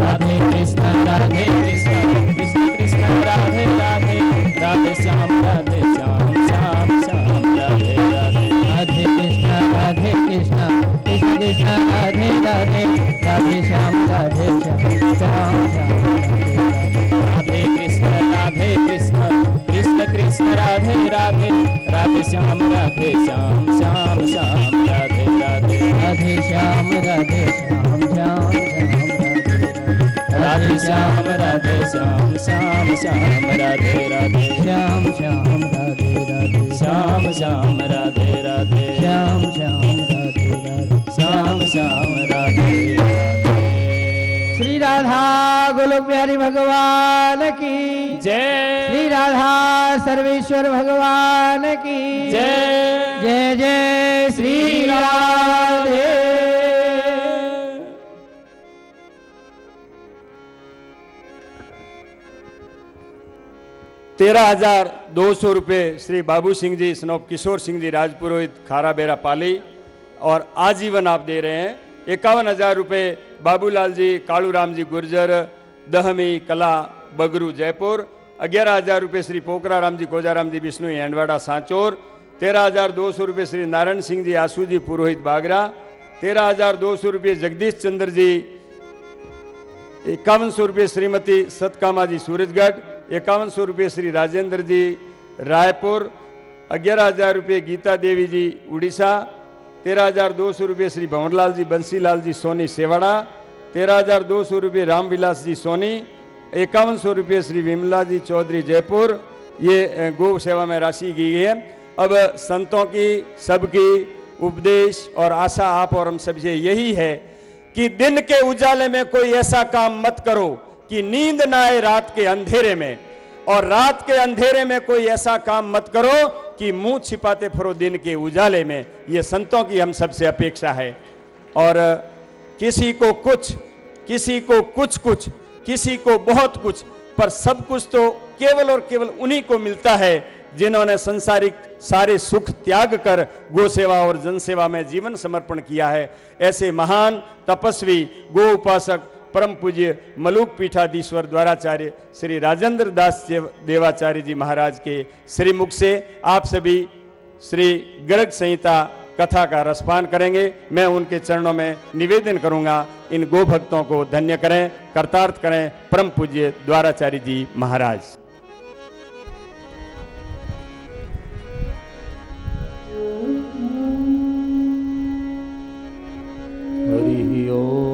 राधे। कृष्ण राधे कृष्ण कृष्ण कृष्ण, राधे राधे। राधे श्याम राधे श्याम श्याम श्याम, राधे राधे। राधे कृष्णा राधे कृष्णा, कृष्ण, कृष्णा, राधे राधे। राधे श्याम राधे श्याम श्याम श्याम। कृष्ण राधे राधे राधे श्याम राधे श्याम श्याम श्याम राधे राधे राधे श्याम राधे श्याम श्याम श्याम राधे श्याम राधे श्याम श्याम श्याम राधे राधे श्याम श्याम राधे राधे श्याम श्याम राधे राधे श्याम श्याम राधे राधे श्याम श्याम राधे राधे श्री राधा गोलोक बिहारी भगवान की जय। श्री राधा सर्वेश्वर भगवान की जय। जय जय श्री राधे। तेरह हज़ार दो सौ रुपये श्री बाबू सिंह जी स्नोप किशोर सिंह जी राजपुरोहित खारा बेरा पाली और आजीवन आप दे रहे हैं। इक्यावन हज़ार रुपये बाबूलाल जी कालूराम जी गुर्जर, दहमी कला, बगरू जयपुर ग्यारह हज़ार रुपये श्री पोकरा राम जी कोजाराम जी विष्णु, हेंडवाड़ा, सांचोर, तेरह हज़ार दो सौ रुपये श्री नारायण सिंह जी आसू जी पुरोहित, बागरा, तेरह हज़ार दो सौ रुपये जगदीश चंद्र जी इक्यावन सौ रुपये श्रीमती सतकामा जी सूरजगढ़ इक्यावन सौ रुपये श्री राजेंद्र जी रायपुर, अग्यारह हज़ार रुपये गीता देवी जी उड़ीसा तेरह हज़ार दो सौ रुपये श्री भंवरलाल जी, बंसीलाल जी, सोनी सेवाड़ा। तेरह हज़ार दो सौ रुपये रामविलास जी, सोनी। इक्यावन सौ रुपये श्री विमला जी चौधरी, जयपुर। ये गौ सेवा में राशि की गई है। अब संतों की, सबकी उपदेश और आशा आप और हम सबसे यही है कि दिन के उजाले में कोई ऐसा काम मत करो कि नींद ना आए रात के अंधेरे में। और रात के अंधेरे में कोई ऐसा काम मत करो कि मुँह छिपाते फिरो दिन के उजाले में। ये संतों की हम सबसे अपेक्षा है। और किसी को कुछ, किसी को कुछ कुछ, किसी को बहुत कुछ, पर सब कुछ तो केवल और केवल उन्हीं को मिलता है, जिन्होंने संसारिक सारे सुख त्याग कर गो सेवा और जनसेवा में जीवन समर्पण किया है। ऐसे महान तपस्वी, गो उपासक परम पूज्य मलुक पीठाधीश्वर द्वाराचार्य श्री राजेंद्र दास देवाचार्य जी महाराज के श्री मुख से आप सभी श्री गर्ग संहिता कथा का रसपान करेंगे। मैं उनके चरणों में निवेदन करूँगा, इन गो भक्तों को धन्य करें, कर्तार्थ करें परम पूज्य द्वाराचार्य जी महाराज। हरिः ॐ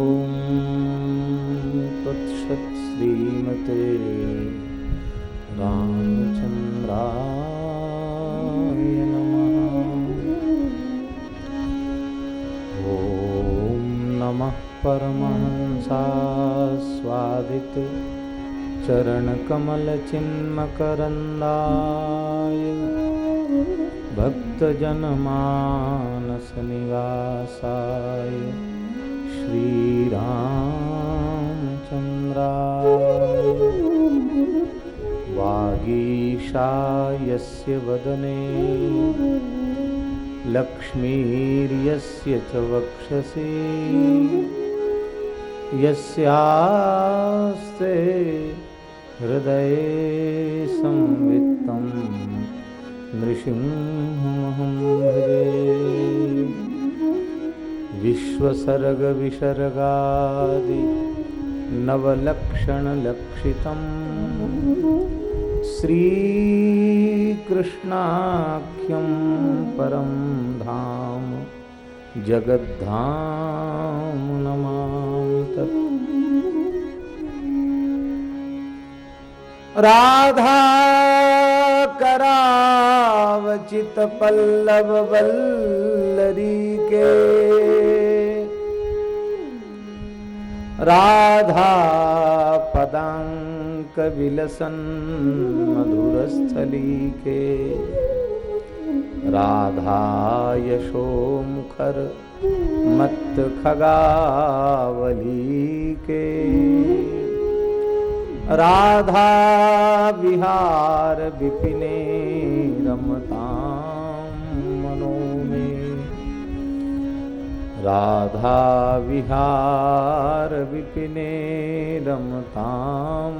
परमहंसास्वादित चरणकमलचिन्मकरन्दाय भक्तजनमानसनिवासाय श्रीरामचन्द्राय। वागीशायस्य वदने। लक्ष्मीर्यस्य च वक्षसि। यस्यास्ते हृदये संवित्तं नृसिंहमहं भजे विश्वसर्गविसर्गादि नवलक्षणलक्षितम् श्रीकृष्णाख्यं परं धाम जगद्धाम नमामि तत् राधा करावचित पल्लव वल्लरी के। राधा पदांक विलसन मधुरस्थली के। राधा यशो मुखर मत खगावली के राधा विहार विपिने रमतां मनो में राधा विहार विपिने रमतां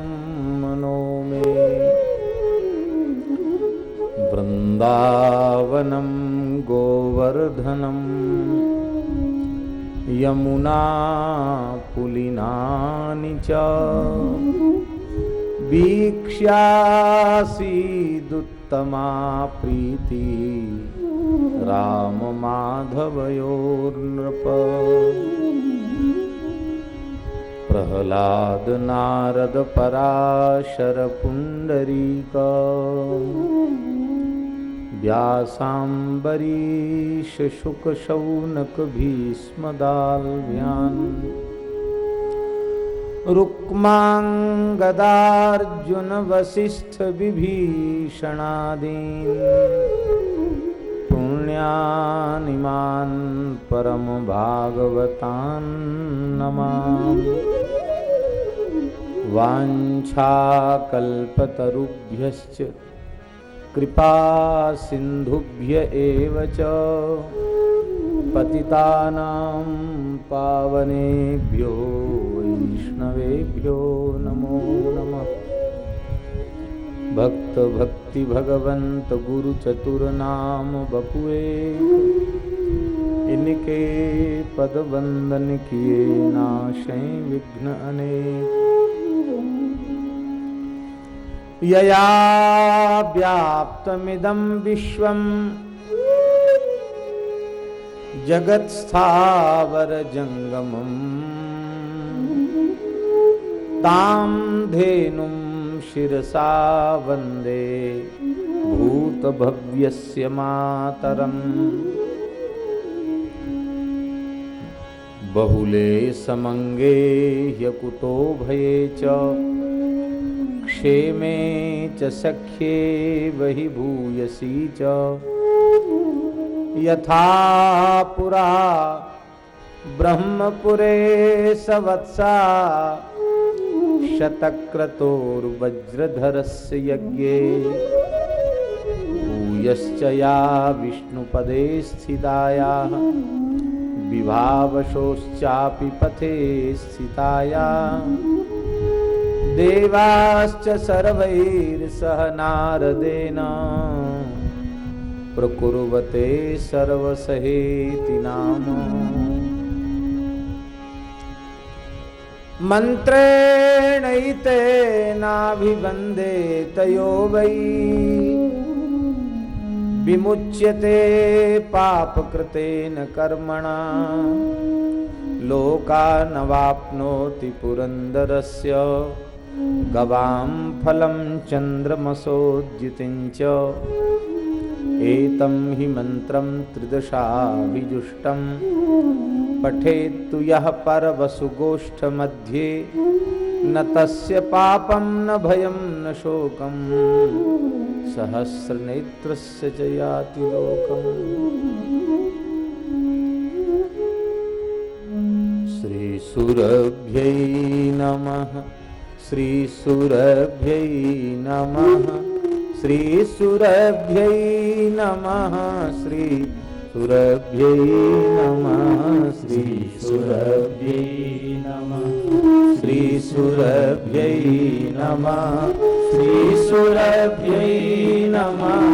मनो में वृन्दावनं गोवर्धनं यमुना पुलिनानि च वीक्ष्यासीदुत्तमा प्रीति राममाधवयोर्नृप। प्रह्लाद नारद पराशर पुण्डरीक व्यासाम्बरीश शुक शौनक भीष्मदाल्भ्यान् रुक्माङ्गदार्जुन पुण्यानिमान् परम भागवतान् नमामि। वाञ्छाकल्पतरुभ्यश्च कृपा सिंधुभ्य च पतितानां पावनेभ्यो वैष्णवेभ्यो नमो चतुर नाम बपुए इनके वंदन किए नाशै विघ्न अनेक। यया व्याप्तमिदं विश्वम्। जगत्स्थावरजङ्गमम्। धेनुं शिरसा वंदे। भूतभव्यस्य मातरम्। बहुले समङ्गे ह्यकुतो भये च। क्षेमे च सख्ये वहि भूयसी च। यथा पुरा ब्रह्मपुरे सवत्सा शतक्रतोर्वज्रधरस्य यज्ञे। भूयश्च या विष्णुपदे स्थितायाः, विभावशोश्चापि पथे स्थिताया। देवाश्च सर्वैर्सह नारदेन। प्रकुर्वते सर्वसहेति नाम। मन्त्रेणैतेनाभिवन्दे तयो वै। विमुच्यते पापकृतेन कर्मणा। लोकानवाप्नोति पुरन्दरस्य। गवां फलं चन्द्रमसोद्युतिं च एतं हि मन्त्रं त्रिदशाभिजुष्टं। पठेत्तु यः परवसुगोष्ठमध्ये, न तस्य पापं, न भयं, न शोकं। सहस्रनेत्रस्य च याति लोकम्। नमः। श्रीसुरभ्यै नमः। श्रीसुरभ्यै नमः। श्रीसुरभ्यै नमः। श्रीसुरभ्यै नमः। श्रीसुरभ्यै नमः। श्रीसुरभ्यै नमः।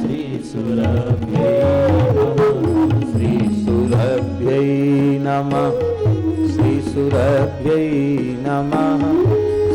श्रीसुरभ्यै श्रीसुरभ्यै नमः। श्रीसुरभ्यै नमः।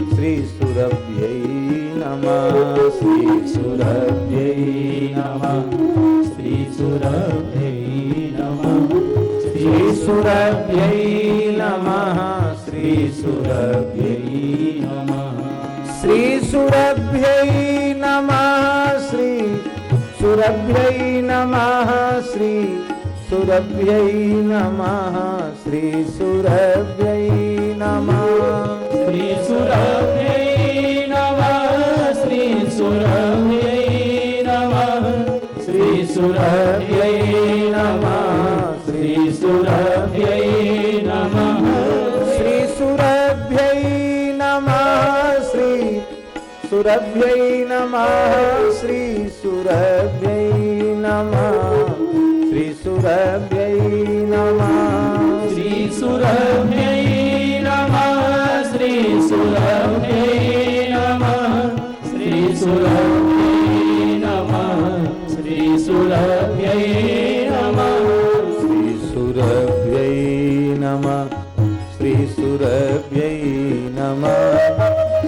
श्रीसुरभ्यै नमः श्रीसुरभ्यै नमः श्रीसुरभ्यै नमः श्रीसुरभ्यै नमः श्रीसुरभ्यै नमः श्रीसुरभ्यै नमः, श्री सुरभ्यै नमः, श्री सुरभ्य नम श्री सुरभ्य नम श्री सुरभ्य नम। श्री सुरभ्य नम श्री सुरभ्य नम। श्री सुरभ्य नम श्री सुरभ्यय नम श्री सुरभ्य नम। श्रीसुरभ्यै नमः। श्रीसुरभ्यै नमः श्रीसुरभ्यै नमः श्रीसुरभ्यै नमः श्रीसुरभ्यै नमः। श्रीसुरभ्यै नमः श्रीसुरभ्यै नमः।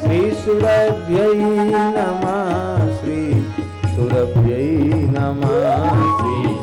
श्रीसुरभ्यै नमः।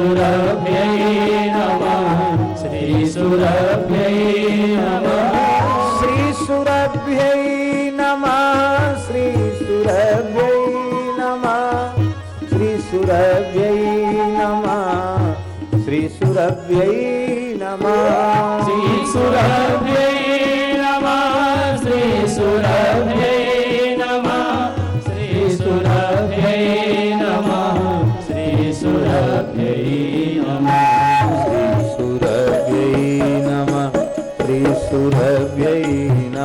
श्रीसुरभ्यै नमः। श्रीसुरभ्यै नमः। श्रीसुरभ्यै नमः। श्रीसुरभ्यै नमः। श्रीसुरभ्यै नमः। श्रीसुरभ्यै नमः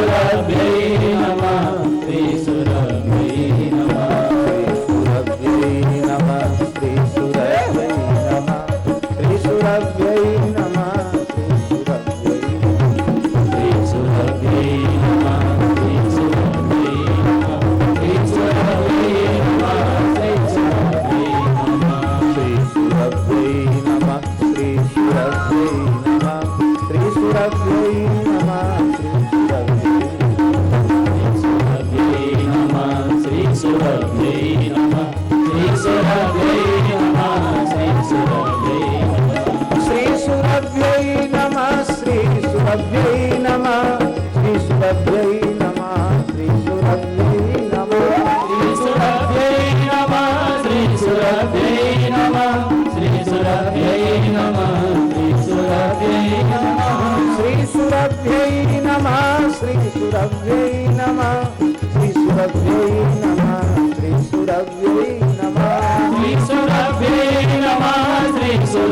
tua vida.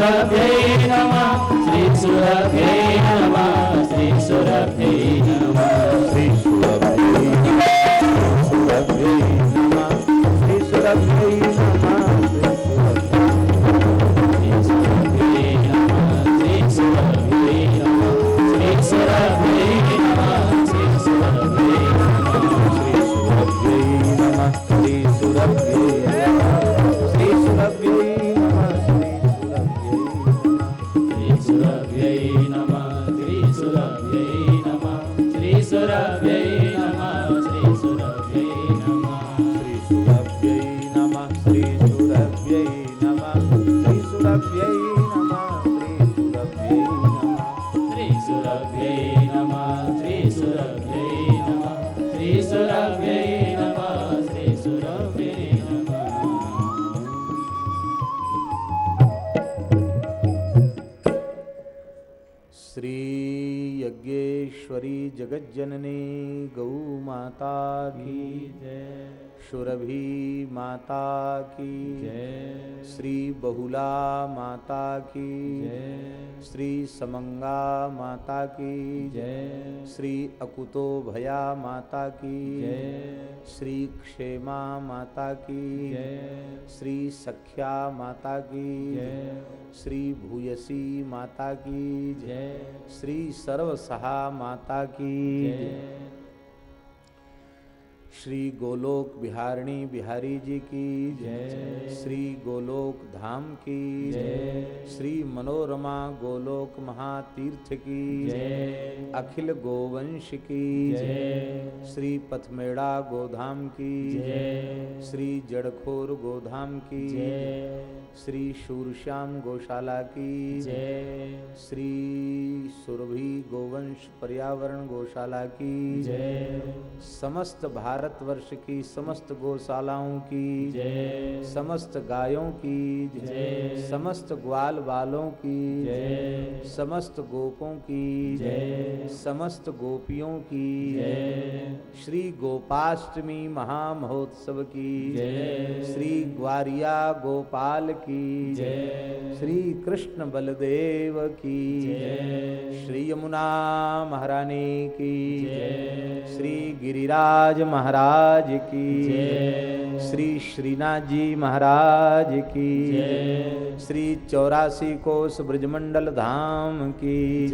सुरभे नमः। श्री सुरभे नमः। श्री सुरभे नमः। बहुला माता की। श्री समंगा माता की। जय। श्री अकुतो भया माता की। श्री क्षेमा माता की। श्री सख्या माता की। श्री भूयसी माता की। जय। श्री सर्वसहा माता की। जय। श्री गोलोक बिहारिणी बिहारी जी की जय। श्री गोलोक धाम की जय। श्री मनोरमा गोलोक महातीर्थ की जय। अखिल गोवंश की जय। श्री पथमेड़ा गोधाम की जय। श्री जड़खोर गोधाम की जय। श्री शूरश्याम गौशाला की जय। श्री सुरभि गोवंश पर्यावरण गौशाला की जय। समस्त भारतवर्ष की समस्त गौशालाओं की जय समस्त गायों की जय। समस्त ग्वाल बालों की जय समस्त गोपों की जय। समस्त गोपियों की जय श्री गोपाष्टमी महामहोत्सव की जय। श्री ग्वारिया गोपाल की जय श्री कृष्ण बलदेव की जय। श्री यमुना महारानी की जय। श्री गिरिराज महाराज की। श्री श्रीनाथ जी महाराज की। श्री चौरासी कोस ब्रजमंडल धाम की।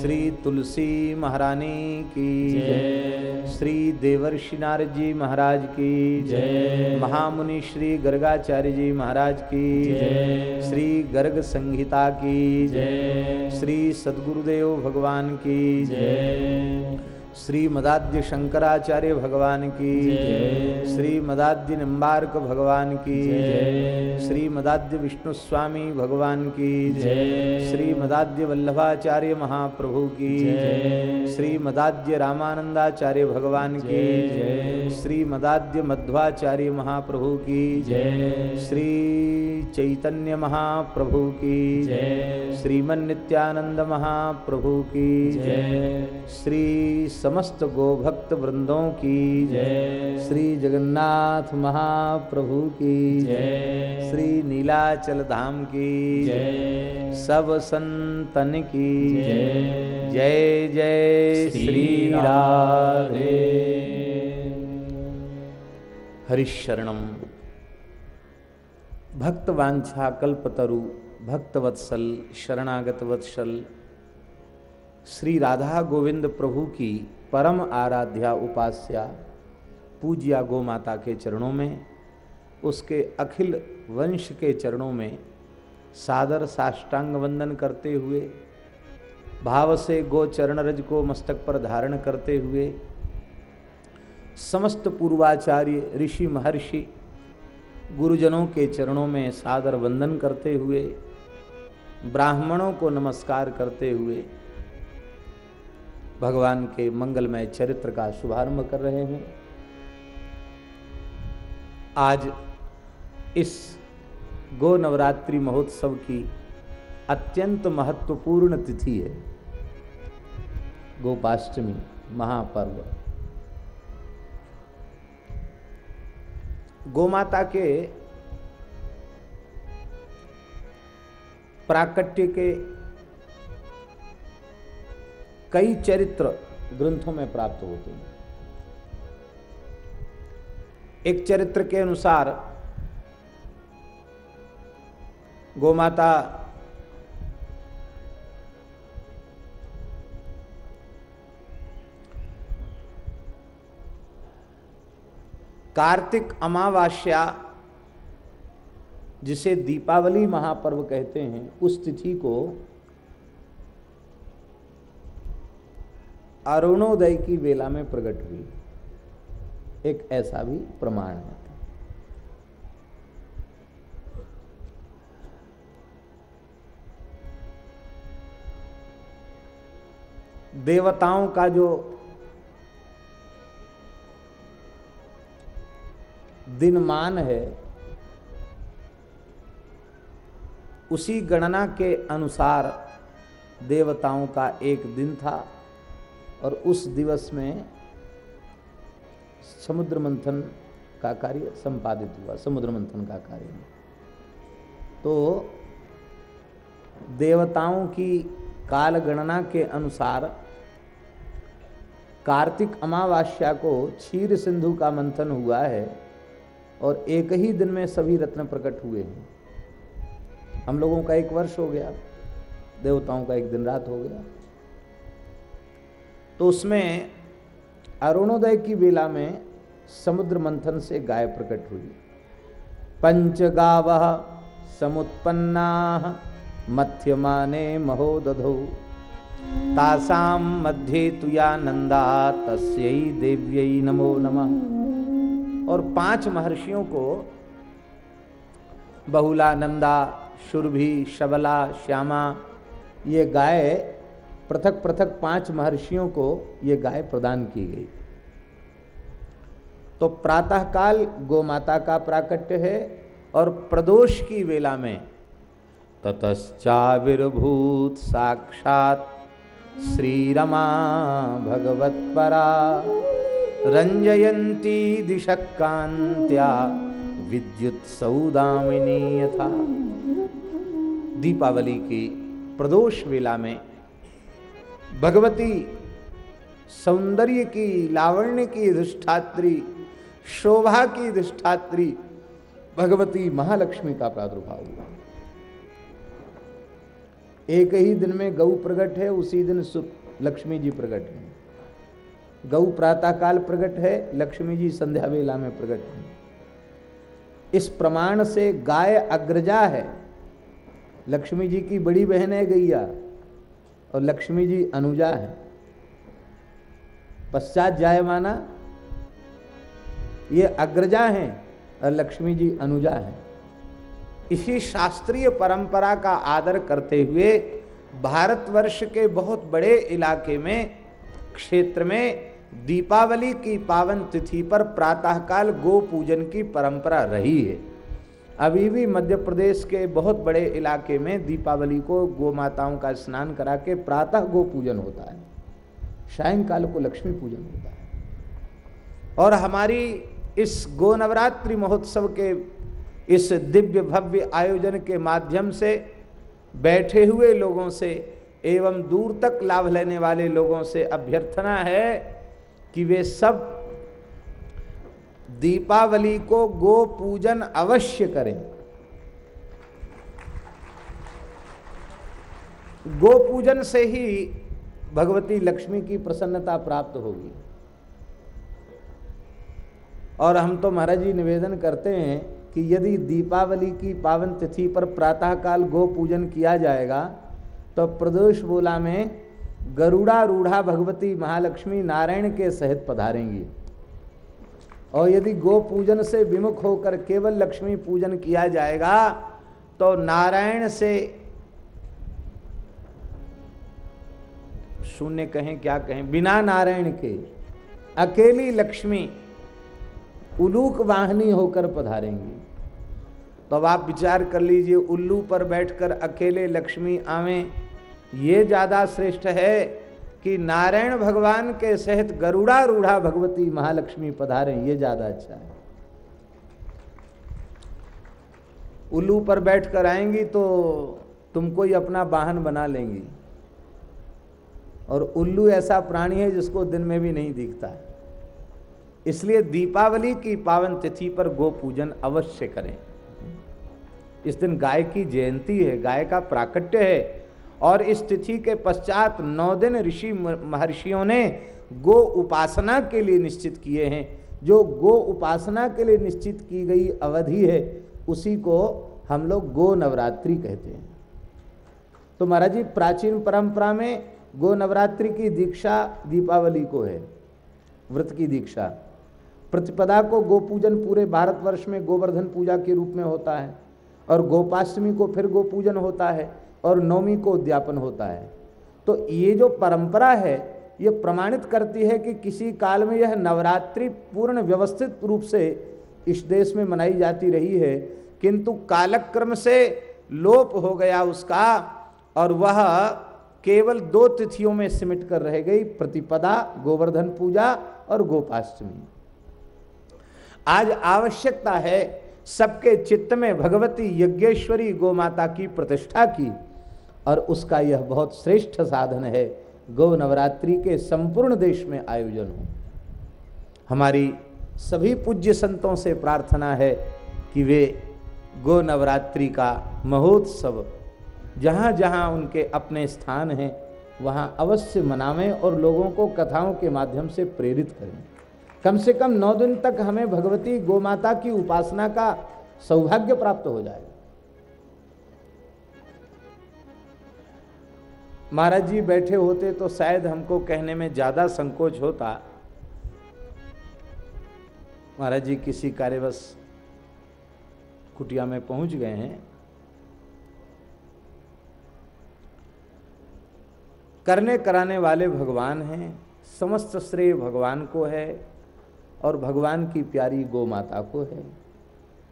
श्री तुलसी महारानी की। श्री देवर्षि नारद जी महाराज की। महामुनि श्री गर्गाचार्य जी महाराज की। श्री गर्ग संहिता की। श्री सदगुरुदेव भगवान की। जय। श्री मदाद्य शंकराचार्य भगवान की। श्री मदाद्य निम्बार्क भगवान की। श्री मदाद्य विष्णु स्वामी भगवान की। श्री मदाद्य वल्लभाचार्य महाप्रभु की। श्री मदाद्य रामानंदाचार्य भगवान की। श्री मदाद्य मध्वाचार्य महाप्रभु की श्री चैतन्य महाप्रभु की श्रीमन नित्यानंद महाप्रभु की श्री समस्त गोभक्त वृंदों की जय। श्री जगन्नाथ महाप्रभु की जय। श्री नीलाचल धाम की जय। सब संतन की जय। जय। जय श्री राधे। हरिशरणम। भक्त वांछा कल्पतरु भक्तवत्सल शरणागत वत्सल। श्री राधा गोविंद प्रभु की परम आराध्या उपास्या पूज्या गो माता के चरणों में, उसके अखिल वंश के चरणों में सादर साष्टांग वंदन करते हुए, भाव से गो चरण रज को मस्तक पर धारण करते हुए, समस्त पूर्वाचार्य, ऋषि, महर्षि, गुरुजनों के चरणों में सादर वंदन करते हुए, ब्राह्मणों को नमस्कार करते हुए भगवान के मंगलमय चरित्र का शुभारंभ कर रहे हैं। आज इस गो नवरात्रि महोत्सव की अत्यंत महत्वपूर्ण तिथि है, गोपाष्टमी महापर्व। गोमाता के प्राकट्य के कई चरित्र ग्रंथों में प्राप्त होते हैं। एक चरित्र के अनुसार गोमाता कार्तिक अमावास्या, जिसे दीपावली महापर्व कहते हैं, उस तिथि को अरुणोदय की वेला में प्रकट हुई। एक ऐसा भी प्रमाण है। देवताओं का जो दिनमान है, उसी गणना के अनुसार देवताओं का एक दिन था। और उस दिवस में समुद्र मंथन का कार्य संपादित हुआ, समुद्र मंथन का कार्य। तो देवताओं की काल गणना के अनुसार कार्तिक अमावास्या को क्षीर सिंधु का मंथन हुआ है और एक ही दिन में सभी रत्न प्रकट हुए हैं। हम लोगों का एक वर्ष हो गया, देवताओं का एक दिन रात हो गया। तो उसमें अरुणोदय की बेला में समुद्र मंथन से गाय प्रकट हुई। पंच गाव समुत्पन्ना मध्यमाने महोदधौ। तासाम मध्य तुया नंदा तस्यई देव्यई नमो नमः। और पाँच महर्षियों को बहुला नंदा शुरभि, शबला, श्यामा, ये गाय पृथक पृथक पाँच महर्षियों को ये गाय प्रदान की गई। तो प्रातःकाल गोमाता का प्राकट्य है और प्रदोष की वेला में ततश्चाविर्भूत साक्षात श्रीरमा भगवत्परा रंजयंती दिशकांत्या विद्युत सौदामिनी यथा। दीपावली की प्रदोष वेला में भगवती सौंदर्य की, लावण्य की अधिष्ठात्री शोभा की अधिष्ठात्री भगवती महालक्ष्मी का प्रादुर्भाव हुआ। एक ही दिन में गौ प्रकट है, उसी दिन लक्ष्मी जी प्रकट है। गौ प्रातःकाल प्रकट है, लक्ष्मी जी संध्या वेला में प्रकट है। इस प्रमाण से गाय अग्रजा है। लक्ष्मी जी की बड़ी बहन है, गैया। और लक्ष्मी जी अनुजा है। पश्चात जायमाना ये अग्रजा हैं और लक्ष्मी जी अनुजा हैं। इसी शास्त्रीय परंपरा का आदर करते हुए भारतवर्ष के बहुत बड़े इलाके में, क्षेत्र में दीपावली की पावन तिथि पर प्रातःकाल गो पूजन की परंपरा रही है। अभी भी मध्य प्रदेश के बहुत बड़े इलाके में दीपावली को गो माताओं का स्नान करा के प्रातः गो पूजन होता है। सायंकाल को लक्ष्मी पूजन होता है। और हमारी इस गो नवरात्रि महोत्सव के इस दिव्य भव्य आयोजन के माध्यम से बैठे हुए लोगों से एवं दूर तक लाभ लेने वाले लोगों से अभ्यर्थना है कि वे सब दीपावली को गो पूजन अवश्य करें। गो पूजन से ही भगवती लक्ष्मी की प्रसन्नता प्राप्त होगी। और हम तो महाराज जी निवेदन करते हैं कि यदि दीपावली की पावन तिथि पर प्रातःकाल गो पूजन किया जाएगा तो प्रदोष बोला में गरुड़ा रूढ़ा भगवती महालक्ष्मी नारायण के सहित पधारेंगी। और यदि गो पूजन से विमुख होकर केवल लक्ष्मी पूजन किया जाएगा तो नारायण से शून्य कहें, क्या कहें? बिना नारायण के अकेली लक्ष्मी उलूक वाहनी होकर पधारेंगी। तो अब आप विचार कर लीजिए, उल्लू पर बैठकर अकेले लक्ष्मी आवे, ये ज़्यादा श्रेष्ठ है। कि नारायण भगवान के सहित गरुड़ा रूढ़ा भगवती महालक्ष्मी पधारे, ये ज़्यादा अच्छा है। उल्लू पर बैठकर आएँगी तो तुमको ही अपना वाहन बना लेंगी। और उल्लू ऐसा प्राणी है जिसको दिन में भी नहीं दिखता है। इसलिए दीपावली की पावन तिथि पर गो पूजन अवश्य करें। इस दिन गाय की जयंती है, गाय का प्राकट्य है और इस तिथि के पश्चात नौ दिन ऋषि महर्षियों ने गो उपासना के लिए निश्चित किए हैं। जो गो उपासना के लिए निश्चित की गई अवधि है, उसी को हम लोग गो नवरात्रि कहते हैं। तो महाराज जी प्राचीन परंपरा में गो नवरात्रि की दीक्षा दीपावली को है, व्रत की दीक्षा। प्रतिपदा को गोपूजन पूरे भारतवर्ष में गोवर्धन पूजा के रूप में होता है, और गोपाष्टमी को फिर गोपूजन होता है। और नवमी को उद्यापन होता है। तो ये जो परंपरा है, ये प्रमाणित करती है कि किसी काल में यह नवरात्रि पूर्ण व्यवस्थित रूप से इस देश में मनाई जाती रही है, किंतु कालक्रम से लोप हो गया उसका और वह केवल दो तिथियों में सिमट कर रह गई, प्रतिपदा, गोवर्धन पूजा और गोपाष्टमी। आज आवश्यकता है सबके चित्त में भगवती यज्ञेश्वरी गोमाता की प्रतिष्ठा की। और उसका यह बहुत श्रेष्ठ साधन है। गौ नवरात्रि के संपूर्ण देश में आयोजन हो। हमारी सभी पूज्य संतों से प्रार्थना है कि वे गो नवरात्रि का महोत्सव जहाँ जहाँ उनके अपने स्थान हैं, वहाँ अवश्य मनावें और लोगों को कथाओं के माध्यम से प्रेरित करें। कम से कम नौ दिन तक हमें भगवती गोमाता की उपासना का सौभाग्य प्राप्त हो जाएगा। महाराज जी बैठे होते तो शायद हमको कहने में ज़्यादा संकोच होता। महाराज जी किसी कार्यवश कुटिया में पहुँच गए हैं। करने कराने वाले भगवान हैं, समस्त श्रेय भगवान को है और भगवान की प्यारी गो माता को है।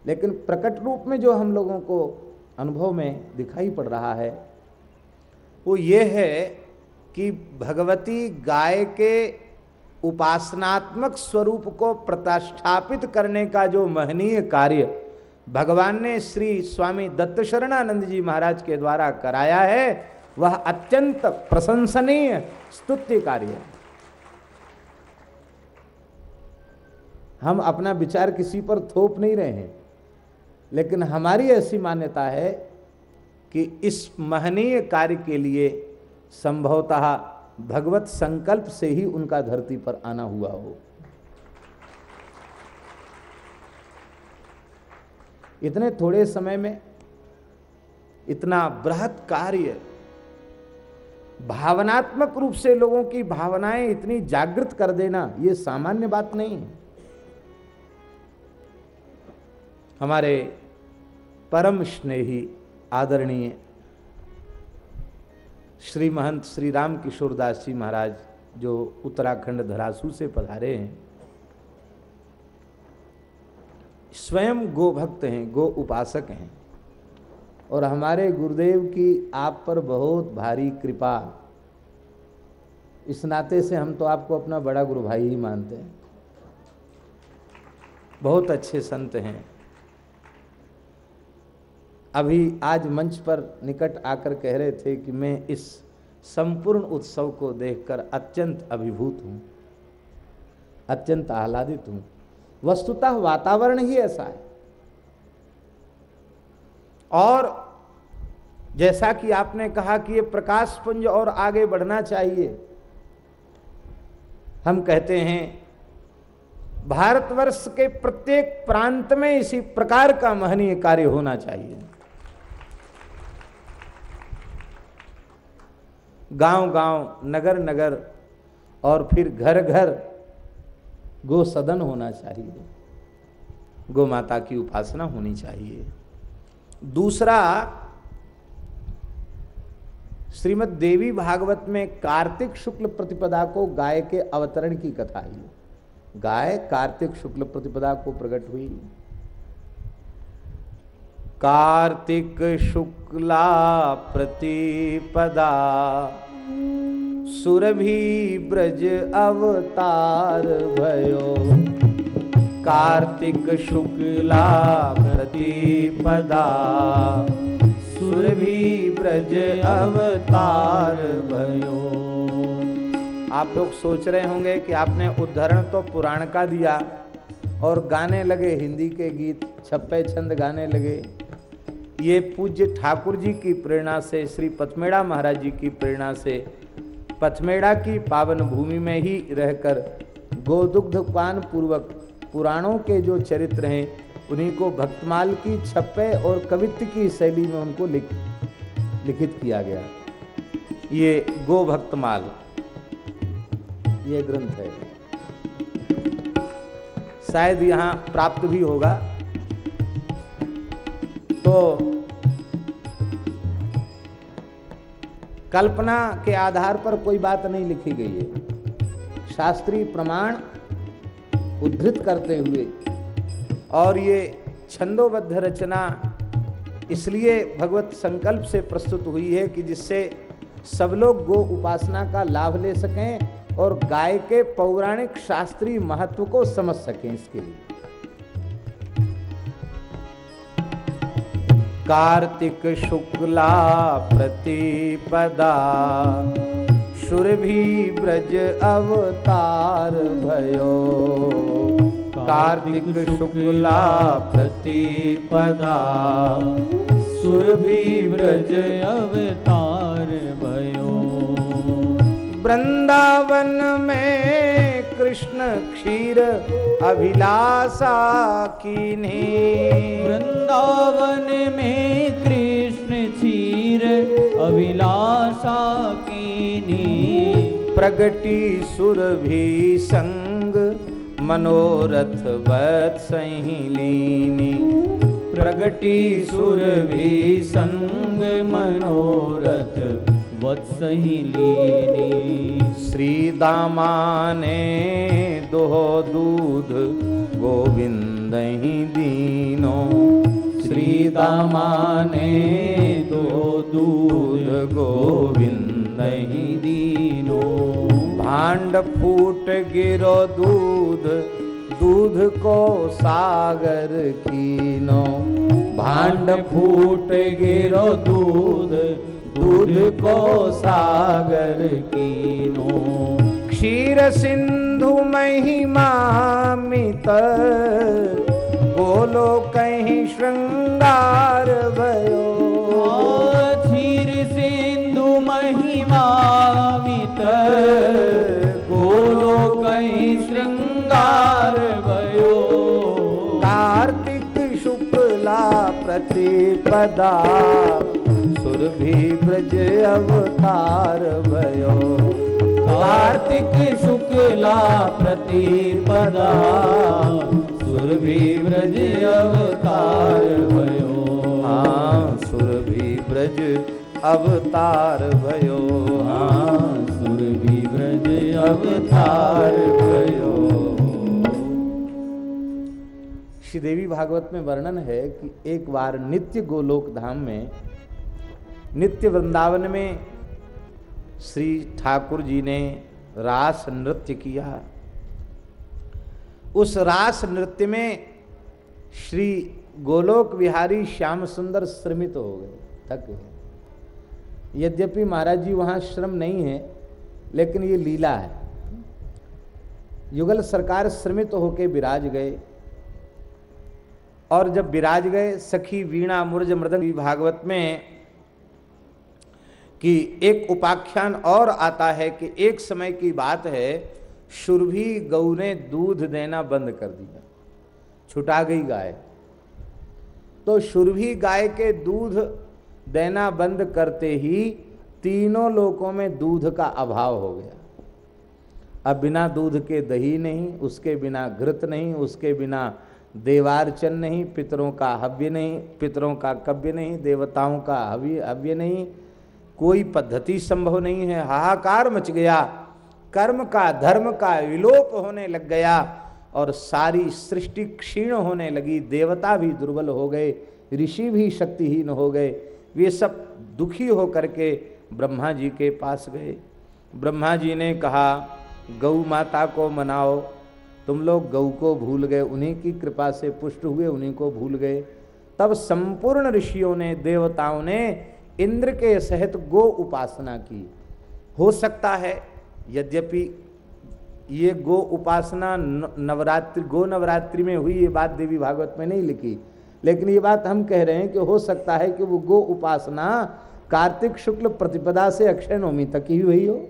लेकिन प्रकट रूप में जो हम लोगों को अनुभव में दिखाई पड़ रहा है वो ये है कि भगवती गाय के उपासनात्मक स्वरूप को प्रतिष्ठापित करने का जो महनीय कार्य भगवान ने श्री स्वामी दत्त शरणानंद जी महाराज के द्वारा कराया है, वह अत्यंत प्रशंसनीय स्तुत्य कार्य है। हम अपना विचार किसी पर थोप नहीं रहे हैं, लेकिन हमारी ऐसी मान्यता है कि इस महनीय कार्य के लिए संभवतः भगवत संकल्प से ही उनका धरती पर आना हुआ हो। इतने थोड़े समय में इतना बृहत कार्य भावनात्मक रूप से लोगों की भावनाएँ इतनी जागृत कर देना यह सामान्य बात नहीं है। हमारे परम स्नेही आदरणीय श्री महंत श्री राम किशोरदास जी महाराज जो उत्तराखंड धरासू से पधारे हैं, स्वयं गो भक्त हैं, गो उपासक हैं और हमारे गुरुदेव की आप पर बहुत भारी कृपा। इस नाते से हम तो आपको अपना बड़ा गुरु भाई ही मानते हैं। बहुत अच्छे संत हैं। अभी आज मंच पर निकट आकर कह रहे थे कि मैं इस संपूर्ण उत्सव को देखकर अत्यंत अभिभूत हूँ, अत्यंत आह्लादित हूँ। वस्तुतः वातावरण ही ऐसा है। और जैसा कि आपने कहा कि ये प्रकाश पुंज और आगे बढ़ना चाहिए, हम कहते हैं, भारतवर्ष के प्रत्येक प्रांत में इसी प्रकार का महनीय कार्य होना चाहिए। गाँव गाँव नगर नगर और फिर घर घर गो सदन होना चाहिए। गो माता की उपासना होनी चाहिए। दूसरा, श्रीमद देवी भागवत में कार्तिक शुक्ल प्रतिपदा को गाय के अवतरण की कथा है गाय कार्तिक शुक्ल प्रतिपदा को प्रकट हुई। कार्तिक शुक्ला प्रतिपदा सुरभि ब्रज अवतार भयो। कार्तिक शुक्ला प्रतिपदा। सुरभि ब्रज अवतार भयो। आप लोग सोच रहे होंगे कि आपने उदाहरण तो पुराण का दिया और गाने लगे हिंदी के गीत, छप्पे छंद गाने लगे। ये पूज्य ठाकुर जी की प्रेरणा से, श्री पथमेड़ा महाराज जी की प्रेरणा से, पथमेड़ा की पावन भूमि में ही रहकर गोदुग्ध पान पूर्वक पुराणों के जो चरित्र हैं, उन्हीं को भक्तमाल की छप्पे और कवित्व की शैली में उनको लिख, लिखित किया गया। ये गो भक्तमाल, ये ग्रंथ है। शायद यहाँ प्राप्त भी होगा। तो कल्पना के आधार पर कोई बात नहीं लिखी गई है। शास्त्रीय प्रमाण उद्धृत करते हुए और ये छंदोबद्ध रचना इसलिए भगवत संकल्प से प्रस्तुत हुई है कि जिससे सब लोग गो उपासना का लाभ ले सकें और गाय के पौराणिक शास्त्रीय महत्व को समझ सकें इसके लिए। कार्तिक शुक्ला प्रतिपदा। सुरभि ब्रज अवतार भयो। कार्तिक शुक्ला प्रतिपदा। सुरभि ब्रज अवतार भयो। वृंदावन में कृष्ण क्षीर अभिलाषा कीन्ही वृंदावन में कृष्ण क्षीर अभिलाषा कीनी। प्रगति सुर भी संग मनोरथ वत्सही लीनी। प्रगति सुर भी संग मनोरथ वत्सही लीनी श्री दामाने दोहो दूध गोविंद दीनो। श्री दामाने दो दूध गोविंद दीनो। भांड फूट गिरो दूध दूध को सागर कीनो। भांड फूट गिरो दूध दूध को सागर कीनो। क्षीर सिंधु महिमा मित बोलो कहीं श्रृंगार भयो। क्षीर सिंधु महिमा मित बोलो कहीं श्रृंगार भयो। कार्तिक शुक्ला प्रतिपदा सुरभि ब्रज अवतार भयो। कार्तिक शुक्ला प्रतिपदा। सुरभि ब्रज अवतार भयो। हाँ सुरभि ब्रज अवतार भयो। हाँ सुरभि ब्रज अवतार भयो। श्री देवी भागवत में वर्णन है कि एक बार नित्य गोलोक धाम में नित्य वृंदावन में श्री ठाकुर जी ने रास नृत्य किया। उस रास नृत्य में श्री गोलोक विहारी श्याम सुंदर श्रमित हो गए, थक गए। यद्यपि महाराज जी वहाँ श्रम नहीं है, लेकिन ये लीला है। युगल सरकार श्रमित होके विराज गए और जब विराज गए, सखी वीणा मुरज मृदंग भागवत में कि एक उपाख्यान और आता है कि एक समय की बात है सुरभि गौ ने दूध देना बंद कर दिया। छुटा गई गाय। तो सुरभि गाय के दूध देना बंद करते ही तीनों लोकों में दूध का अभाव हो गया। अब बिना दूध के दही नहीं, उसके बिना घृत नहीं, उसके बिना देवार्चन नहीं, पितरों का हव्य नहीं, पितरों का कव्य नहीं, देवताओं का हव्य हव्य नहीं कोई पद्धति संभव नहीं है। हाहाकार मच गया। कर्म का, धर्म का विलोप होने लग गया और सारी सृष्टि क्षीण होने लगी। देवता भी दुर्बल हो गए, ऋषि भी शक्तिहीन हो गए। वे सब दुखी होकर के ब्रह्मा जी के पास गए। ब्रह्मा जी ने कहा गौ माता को मनाओ। तुम लोग गौ को भूल गए, उन्हीं की कृपा से पुष्ट हुए, उन्हीं को भूल गए। तब संपूर्ण ऋषियों ने, देवताओं ने इंद्र के सहित गो उपासना की। हो सकता है यद्यपि ये गो उपासना नवरात्रि, गो नवरात्रि में हुई, ये बात देवी भागवत में नहीं लिखी। लेकिन ये बात हम कह रहे हैं कि हो सकता है कि वो गो उपासना कार्तिक शुक्ल प्रतिपदा से अक्षय नवमी तक ही हुई हो।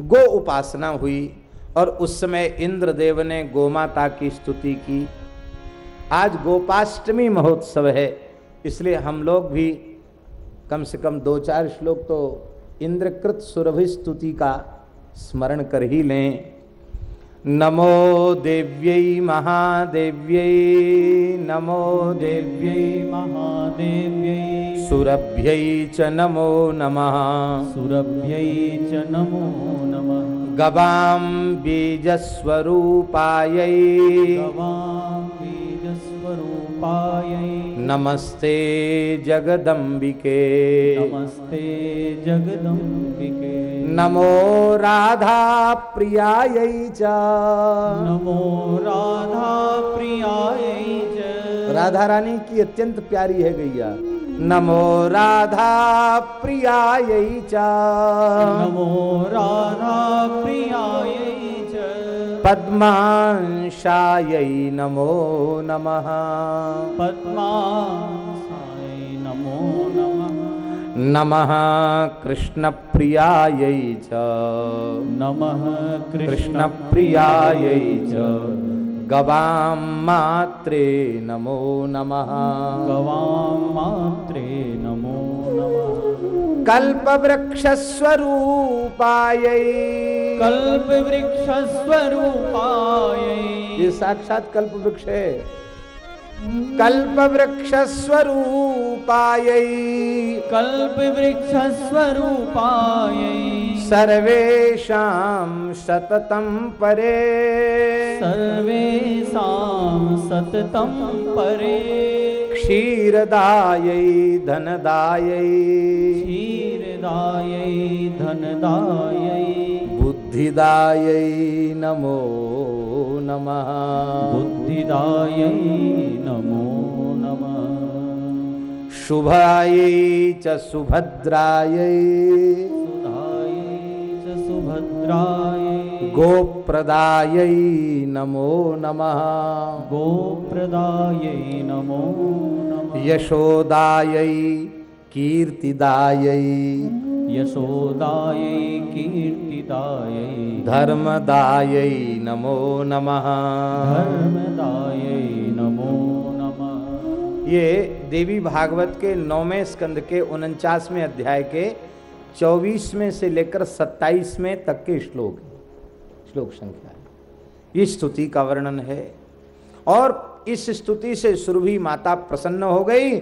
गो उपासना हुई और उस समय इंद्रदेव ने गोमाता की स्तुति की। आज गोपाष्टमी महोत्सव है। इसलिए हम लोग भी कम से कम दो चार श्लोक तो इंद्रकृत सुरभि स्तुति का स्मरण कर ही लें। नमो देव्यै महादेव्यै नमो देव्यै महादेव्यै। सुरभ्यै च नमो नमः। सुरभ्यै च नमो नमः। गवां बीजस्वरूपायै। गवां बीजस्वरूप नमस्ते जगदम्बिके। नमस्ते जगदम्बिके। नमो राधा प्रियायै च। नमो राधा प्रियायै च। राधा रानी की अत्यंत प्यारी है गैया। नमो राधा प्रियायै च। नमो राधा प्रियायै पद्मांशायै नमो नमः। पद्मासाय नमो नमः। नमः कृष्णप्रियायै च। नमः कृष्णप्रियायै च। गवां मात्रे नमो नमः। गवां मात्रे नमो नमः। कल्पवृक्षस्वरूपायै। कल्पवृक्षस्वरूपायै। ये साक्षात कल्प वृक्ष है। कल्पवृक्षस्वरूपायै। कल्पवृक्षस्वरूपायै। सर्वेषां सततं परे। सर्वेषां सततं परे। क्षीरदायै धनदायै। क्षीरदायै धनदायै। बुद्धिदायै नमो नमः। बुद्धिदायै नमो नमः। शुभायै च सुभद्रायै। सुधायै च सुभद्रायै। गोप्रदायै नमो नमः। गोप्रदायै नमो नमः। यशोदायै कीर्तिदायै। यशोदायै कीर्तिदायै। धर्मदायै नमो नमः। धर्मदायै नमो नमः। ये देवी भागवत के नौवें स्कंद के उनचासवें अध्याय के चौबीसवें से लेकर सत्ताईसवें तक के श्लोक श्लोक संख्या है। ये स्तुति का वर्णन है। और इस स्तुति से सुरभि माता प्रसन्न हो गई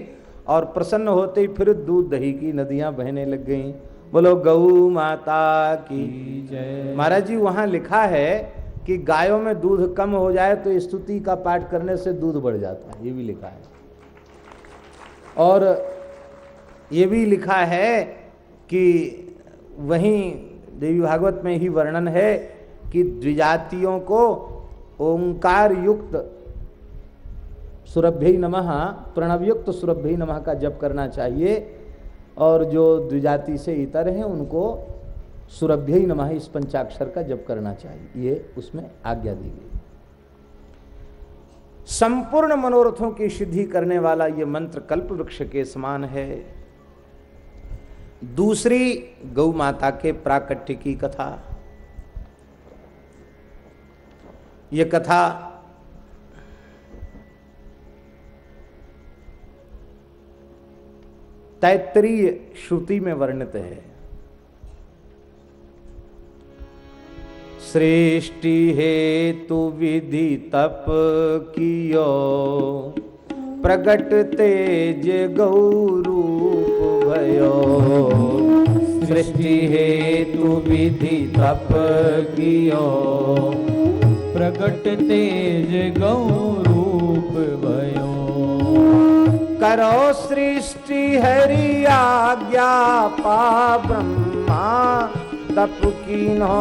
और प्रसन्न होते ही फिर दूध दही की नदियाँ बहने लग गईं। बोलो गौ माता की जय। महाराज जी वहाँ लिखा है कि गायों में दूध कम हो जाए तो स्तुति का पाठ करने से दूध बढ़ जाता है ये भी लिखा है। और ये भी लिखा है कि वहीं देवी भागवत में ही वर्णन है कि द्विजातियों को ओंकार युक्त सुरभ्य नमः प्रणवयुक्त सुरभ्य नमः का जप करना चाहिए। और जो द्विजाति से इतर हैं, उनको सुरभ्य ही नमः इस पंचाक्षर का जप करना चाहिए। ये उसमें आज्ञा दी गई। संपूर्ण मनोरथों की सिद्धि करने वाला ये मंत्र कल्प वृक्ष के समान है। दूसरी गौ माता के प्राकट्य की कथा। ये कथा तैतरीय श्रुति में वर्णित है। सृष्टि हेतु विधि तप कियो, प्रगट तेज गौरूप भयो। सृष्टि हेतु विधि तप कियो प्रकट तेज गौरूप भयो। करो सृष्टि हरि आज्ञा पा ब्रह्मा तप कीनो।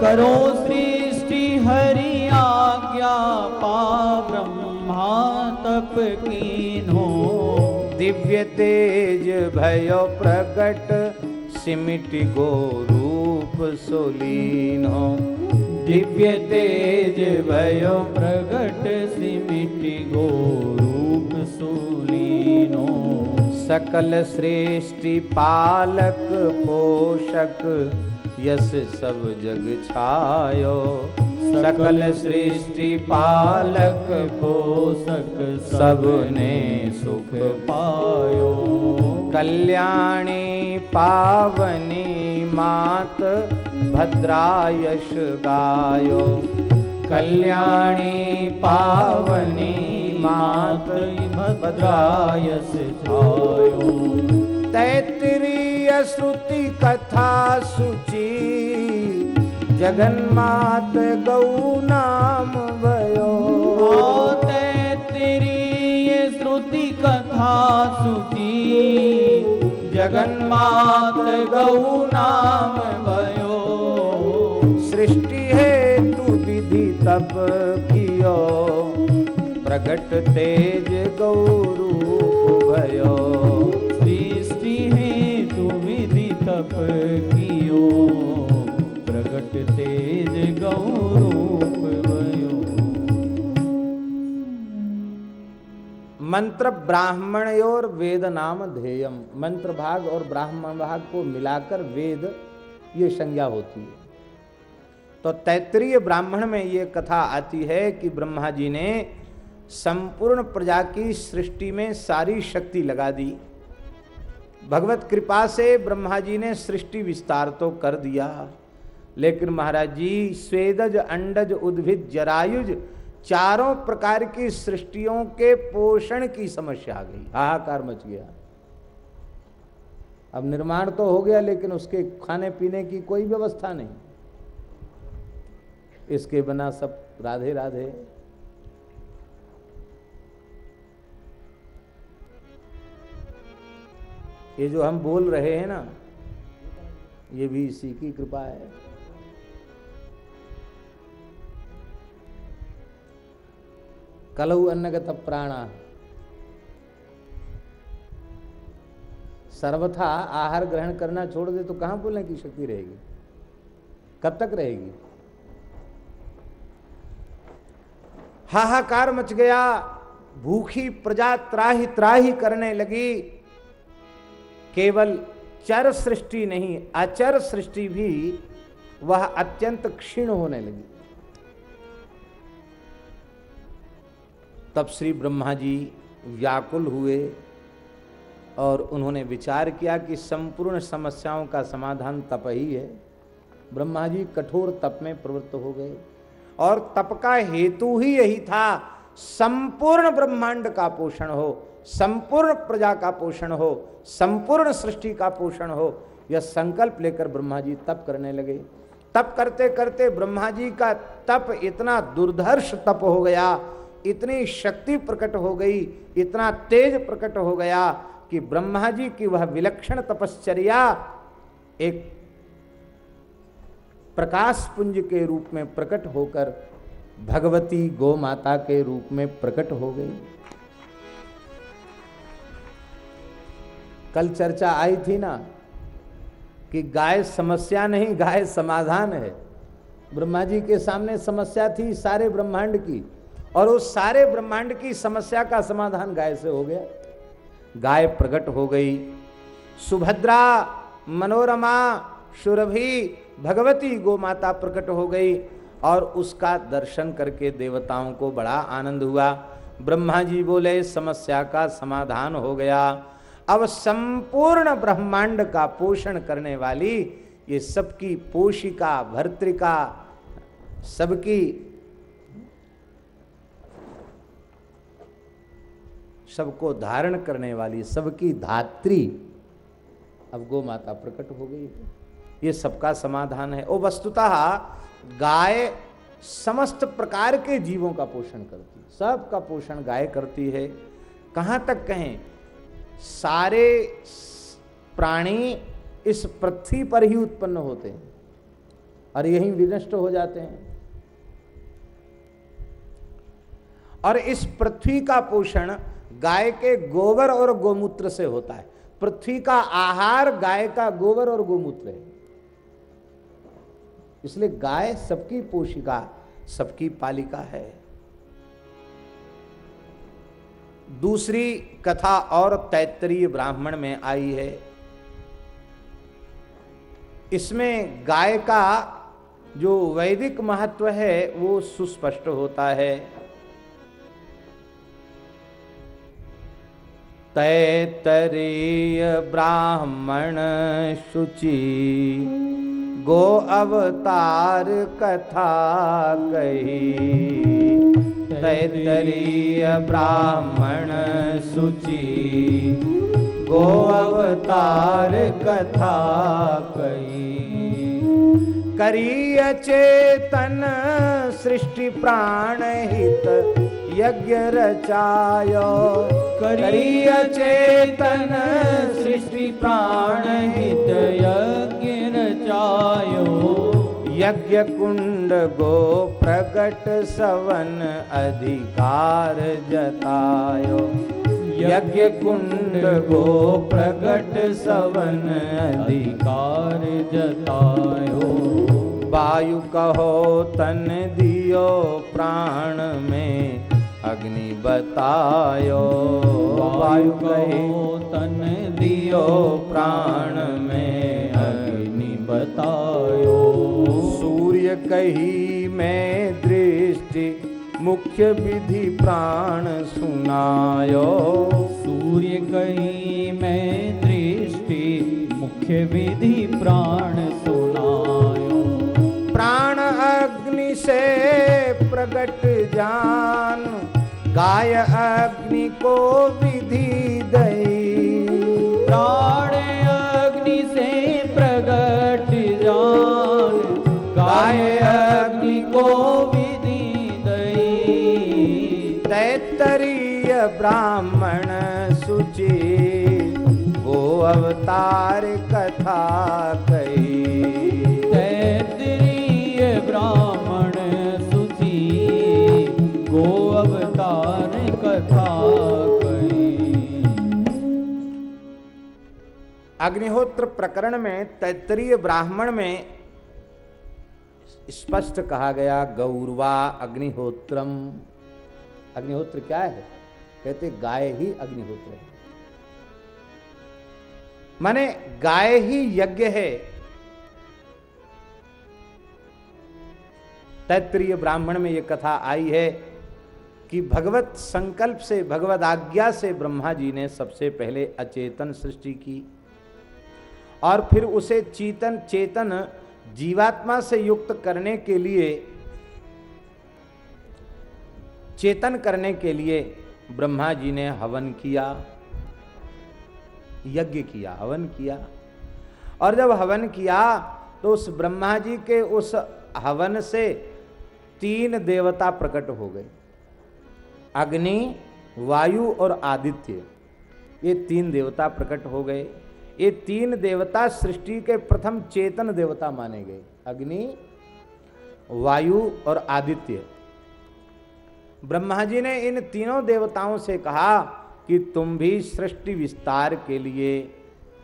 करो सृष्टि हरि आज्ञा पा ब्रह्मा तप कीन्हो दिव्य तेज भयो प्रकट सिमिट गो रूप सोलीनो। दिव्य तेज भयो प्रकट सिमिटि गो रूप सुलीनो सकल सृष्टि पालक पोषक, यस सब जग छायो। सकल सृष्टि पालक पोषक, सबने सुख पायो। कल्याणी पावनी मात भद्रायश गायो। कल्याणी पावनी मात भद्रायस छायो तैतरीय श्रुति कथा सुचि जगन्मात गौ नाम भयो तैतरीय श्रुति कथा सुचि जगन्मात गौ नाम भयो। सृष्टि हेतु विधि तप। प्रगट तेज गौरूप भयो। सृष्टि हेतु विधि तप कियो। प्रगट तेज गौरूप भयो। मंत्र ब्राह्मण और वेद नाम ध्येयम। मंत्र भाग और ब्राह्मण भाग को मिलाकर वेद, ये संज्ञा होती है। तो तैतरीय ब्राह्मण में ये कथा आती है कि ब्रह्मा जी ने संपूर्ण प्रजा की सृष्टि में सारी शक्ति लगा दी। भगवत कृपा से ब्रह्मा जी ने सृष्टि विस्तार तो कर दिया, लेकिन महाराज जी, स्वेदज, अंडज, उद्भिद, जरायुज, चारों प्रकार की सृष्टियों के पोषण की समस्या आ गई। हाहाकार मच गया। अब निर्माण तो हो गया, लेकिन उसके खाने पीने की कोई व्यवस्था नहीं। इसके बिना सब राधे राधे ये जो हम बोल रहे हैं ना, ये भी इसी की कृपा है। कलऊ अन्नगत प्राणा। सर्वथा आहार ग्रहण करना छोड़ दे तो कहाँ बोलने की शक्ति रहेगी? कब तक रहेगी? हाहाकार मच गया, भूखी प्रजा त्राही त्राही करने लगी। केवल चर सृष्टि नहीं अचर सृष्टि भी वह अत्यंत क्षीण होने लगी। तब श्री ब्रह्मा जी व्याकुल हुए और उन्होंने विचार किया कि संपूर्ण समस्याओं का समाधान तप ही है। ब्रह्मा जी कठोर तप में प्रवृत्त हो गए और तप का हेतु ही यही था, संपूर्ण ब्रह्मांड का पोषण हो। संपूर्ण प्रजा का पोषण हो, संपूर्ण सृष्टि का पोषण हो, यह संकल्प लेकर ब्रह्मा जी तप करने लगे। तप करते करते ब्रह्मा जी का तप इतना दुर्धर्ष तप हो गया, इतनी शक्ति प्रकट हो गई, इतना तेज प्रकट हो गया कि ब्रह्मा जी की वह विलक्षण तपश्चर्या एक प्रकाश पुंज के रूप में प्रकट होकर भगवती गौ माता के रूप में प्रकट हो गई। कल चर्चा आई थी ना कि गाय समस्या नहीं, गाय समाधान है। ब्रह्मा जी के सामने समस्या थी सारे ब्रह्मांड की, और उस सारे ब्रह्मांड की समस्या का समाधान गाय से हो गया। गाय प्रकट हो गई। सुभद्रा, मनोरमा, सुरभि, भगवती गो माता प्रकट हो गई, और उसका दर्शन करके देवताओं को बड़ा आनंद हुआ। ब्रह्मा जी बोले, समस्या का समाधान हो गया। अब संपूर्ण ब्रह्मांड का पोषण करने वाली ये सबकी पोषिका, भर्तृका, सबकी सबको धारण करने वाली, सबकी धात्री अब गो माता प्रकट हो गई है। ये सबका समाधान है। वो वस्तुतः गाय समस्त प्रकार के जीवों का पोषण करती है। सबका पोषण गाय करती है। कहाँ तक कहें? सारे प्राणी इस पृथ्वी पर ही उत्पन्न होते हैं और यहीं विनष्ट हो जाते हैं। और इस पृथ्वी का पोषण गाय के गोबर और गोमूत्र से होता है। पृथ्वी का आहार गाय का गोबर और गोमूत्र है। इसलिए गाय सबकी पोषिका, सबकी पालिका है। दूसरी कथा और तैतरीय ब्राह्मण में आई है। इसमें गाय का जो वैदिक महत्व है, वो सुस्पष्ट होता है। तैतरीय ब्राह्मण शुचि। गो अवतार कथा कही। तैतरीय ब्राह्मण शुचि गो अवतार कथा कही। करिय चेतन सृष्टि प्राण हित यज्ञ रचायो। करिय चेतन सृष्टि प्राण हित यज्ञ रचायो यज्ञ कुंड गो प्रकट सवन अधिकार जतायो। यज्ञ कुंड गो प्रकट सवन अधिकार जतायो। वायु कहो तन दियो प्राण में अग्नि बतायो। वायु कहो तन दियो प्राण में बतायो। सूर्य कही मैं दृष्टि मुख्य विधि प्राण सुनायो। सूर्य कही मैं दृष्टि मुख्य विधि प्राण सुनायो। प्राण अग्नि से प्रकट जान गाय अग्नि को विधि दई। ब्राह्मण सुचि गो अवतार कथा कही। तैतरीय ब्राह्मण सुची गो अवतार कथा कही। अग्निहोत्र प्रकरण में तैतरीय ब्राह्मण में स्पष्ट कहा गया गौरवा अग्निहोत्रम। अग्निहोत्र क्या है? कहते, गाय ही अग्निहोत्र है। माने गाय ही यज्ञ है। तैतरीय ब्राह्मण में यह कथा आई है कि भगवत संकल्प से, भगवत आज्ञा से ब्रह्मा जी ने सबसे पहले अचेतन सृष्टि की और फिर उसे चेतन चेतन, जीवात्मा से युक्त करने के लिए, चेतन करने के लिए ब्रह्मा जी ने हवन किया, यज्ञ किया, हवन किया। और जब हवन किया तो उस ब्रह्मा जी के उस हवन से तीन देवता प्रकट हो गए। अग्नि, वायु और आदित्य, ये तीन देवता प्रकट हो गए। ये तीन देवता सृष्टि के प्रथम चेतन देवता माने गए। अग्नि, वायु और आदित्य। ब्रह्मा जी ने इन तीनों देवताओं से कहा कि तुम भी सृष्टि विस्तार के लिए,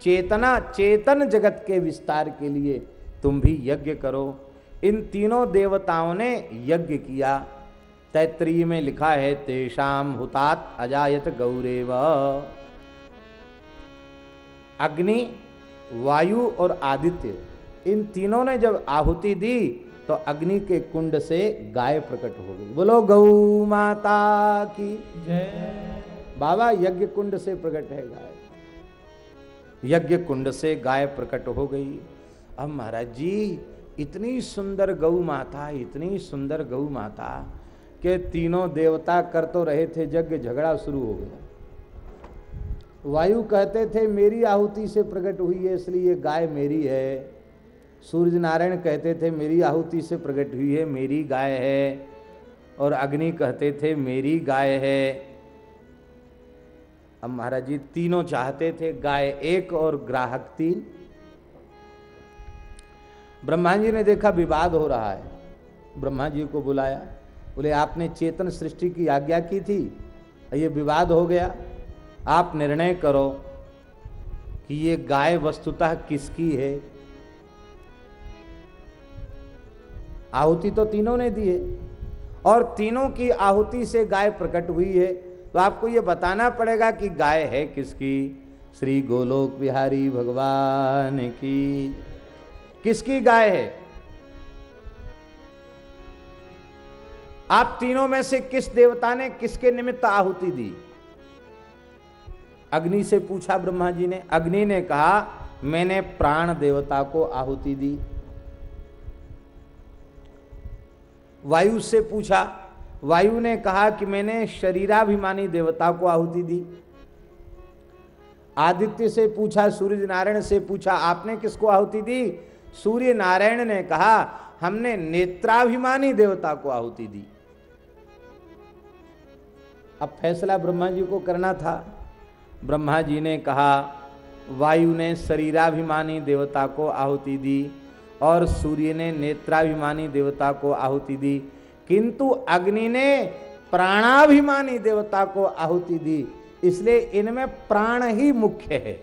चेतना, चेतन जगत के विस्तार के लिए तुम भी यज्ञ करो। इन तीनों देवताओं ने यज्ञ किया। तैत्रीय में लिखा है तेषाम हुतात अजायत गौरेव। अग्नि, वायु और आदित्य, इन तीनों ने जब आहुति दी तो अग्नि के कुंड से गाय प्रकट हो गई। बोलो, गौ माता की। बाबा, यज्ञ कुंड से प्रकट है गाय। यज्ञ कुंड से गाय प्रकट हो गई। अब महाराज जी, इतनी सुंदर गौ माता, इतनी सुंदर गौ माता के तीनों देवता कर तो रहे थे, यज्ञ झगड़ा शुरू हो गया। वायु कहते थे, मेरी आहुति से प्रकट हुई है, इसलिए गाय मेरी है। सूर्य नारायण कहते थे, मेरी आहुति से प्रकट हुई है, मेरी गाय है। और अग्नि कहते थे, मेरी गाय है। अब महाराज जी, तीनों चाहते थे, गाय एक और ग्राहक तीन। ब्रह्मा जी ने देखा, विवाद हो रहा है। ब्रह्मा जी को बुलाया, बोले, आपने चेतन सृष्टि की आज्ञा की थी, ये विवाद हो गया। आप निर्णय करो कि ये गाय वस्तुतः किसकी है? आहुति तो तीनों ने दी है। और तीनों की आहुति से गाय प्रकट हुई है। तो आपको ये बताना पड़ेगा कि गाय है किसकी? श्री गोलोक बिहारी भगवान की। किसकी गाय है? आप तीनों में से किस देवता ने किसके निमित्त आहुति दी? अग्नि से पूछा ब्रह्मा जी ने। अग्नि ने कहा, मैंने प्राण देवता को आहुति दी। वायु से पूछा, वायु ने कहा कि मैंने शरीराभिमानी देवता को आहुति दी? आदित्य से पूछा सूर्य नारायण से पूछा, आपने किसको आहुति दी? सूर्य नारायण ने कहा, हमने नेत्राभिमानी देवता को आहुति दी। अब फैसला ब्रह्मा जी को करना था। ब्रह्मा जी ने कहा, वायु ने शरीराभिमानी देवता को आहुति दी। और सूर्य ने नेत्राभिमानी देवता को आहुति दी। किंतु अग्नि ने प्राणाभिमानी देवता को आहुति दी। इसलिए इनमें प्राण ही मुख्य है।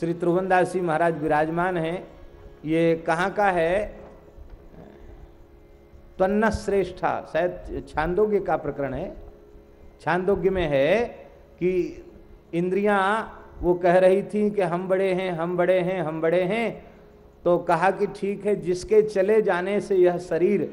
श्री त्रिभुवनदास जी महाराज विराजमान हैं। ये कहाँ का है? त्वन्न श्रेष्ठा शायद छांदोग्य का प्रकरण है। छांदोग्य में है कि इंद्रियाँ वो कह रही थी कि हम बड़े हैं, हम बड़े हैं, हम बड़े हैं। तो कहा कि ठीक है, जिसके चले जाने से यह शरीर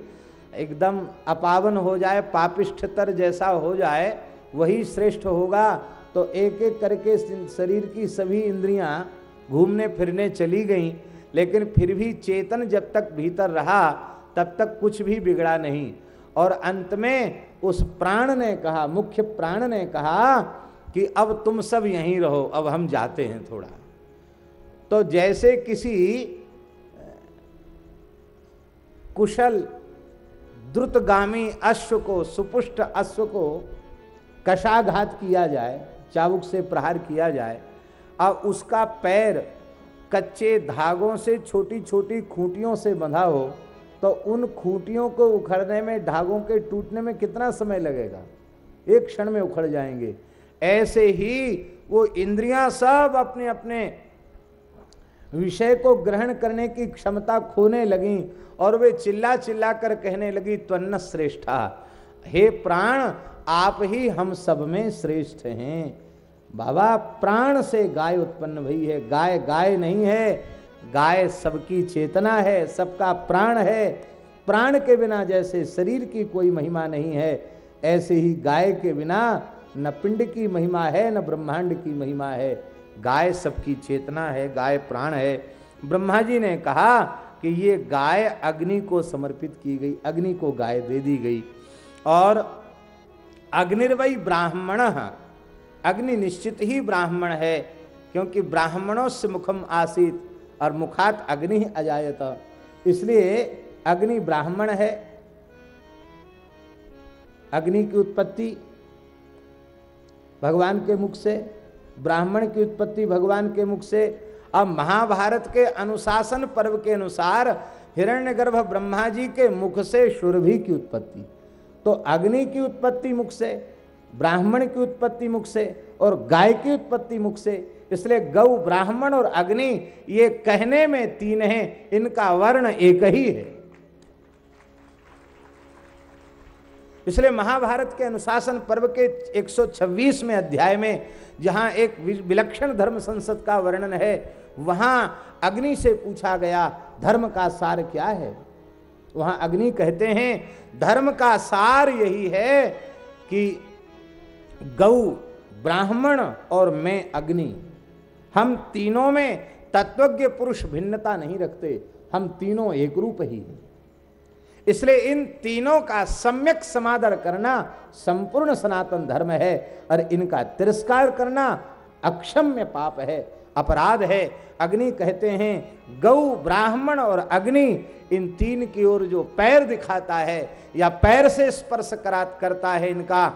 एकदम अपावन हो जाए, पापिष्ठतर जैसा हो जाए, वही श्रेष्ठ होगा। तो एक एक करके शरीर की सभी इंद्रियाँ घूमने फिरने चली गईं, लेकिन फिर भी चेतन जब तक भीतर रहा, तब तक कुछ भी बिगड़ा नहीं। और अंत में उस प्राण ने कहा, मुख्य प्राण ने कहा कि अब तुम सब यहीं रहो, अब हम जाते हैं थोड़ा। तो जैसे किसी कुशल, द्रुतगामी अश्व को, सुपुष्ट अश्व को कशाघात किया जाए चाबुक से प्रहार किया जाए और उसका पैर कच्चे धागों से छोटी छोटी खूंटियों से बंधा हो तो उन खूंटियों को उखड़ने में, धागों के टूटने में कितना समय लगेगा? एक क्षण में उखड़ जाएँगे। ऐसे ही वो इंद्रियाँ सब अपने अपने विषय को ग्रहण करने की क्षमता खोने लगी और वे चिल्ला चिल्ला कर कहने लगी, त्वन्न श्रेष्ठा। हे प्राण, आप ही हम सब में श्रेष्ठ हैं। बाबा, प्राण से गाय उत्पन्न भई है। गाय गाय नहीं है। गाय सबकी चेतना है, सबका प्राण है। प्राण के बिना जैसे शरीर की कोई महिमा नहीं है। ऐसे ही गाय के बिना न पिंड की महिमा है, न ब्रह्मांड की महिमा है। गाय सबकी चेतना है, गाय प्राण है। ब्रह्मा जी ने कहा कि ये गाय अग्नि को समर्पित की गई, अग्नि को गाय दे दी गई। और अग्निर्वई ब्राह्मण, अग्नि निश्चित ही ब्राह्मण है, क्योंकि ब्राह्मणों से मुखम आसित और मुखात अग्नि ही अजायत। इसलिए अग्नि ब्राह्मण है, अग्नि की उत्पत्ति भगवान के मुख से, ब्राह्मण की उत्पत्ति भगवान के मुख से, अब महाभारत के अनुशासन पर्व के अनुसार हिरण्यगर्भ ब्रह्मा जी के मुख से शुरभि की उत्पत्ति। तो अग्नि की उत्पत्ति मुख से, ब्राह्मण की उत्पत्ति मुख से और गाय की उत्पत्ति मुख से, इसलिए गौ, ब्राह्मण और अग्नि, ये कहने में तीन हैं, इनका वर्ण एक ही है। इसलिए महाभारत के अनुशासन पर्व के 126 में अध्याय में, जहाँ एक विलक्षण धर्म संसद का वर्णन है, वहाँ अग्नि से पूछा गया, धर्म का सार क्या है? वहाँ अग्नि कहते हैं, धर्म का सार यही है कि गौ, ब्राह्मण और मैं अग्नि। हम तीनों में तत्वज्ञ पुरुष भिन्नता नहीं रखते, हम तीनों एक रूप ही हैं। इसलिए इन तीनों का सम्यक समादर करना संपूर्ण सनातन धर्म है और इनका तिरस्कार करना अक्षम्य पाप है, अपराध है। अग्नि कहते हैं, गौ, ब्राह्मण और अग्नि इन तीन की ओर जो पैर दिखाता है या पैर से स्पर्श करा, करता है इनका।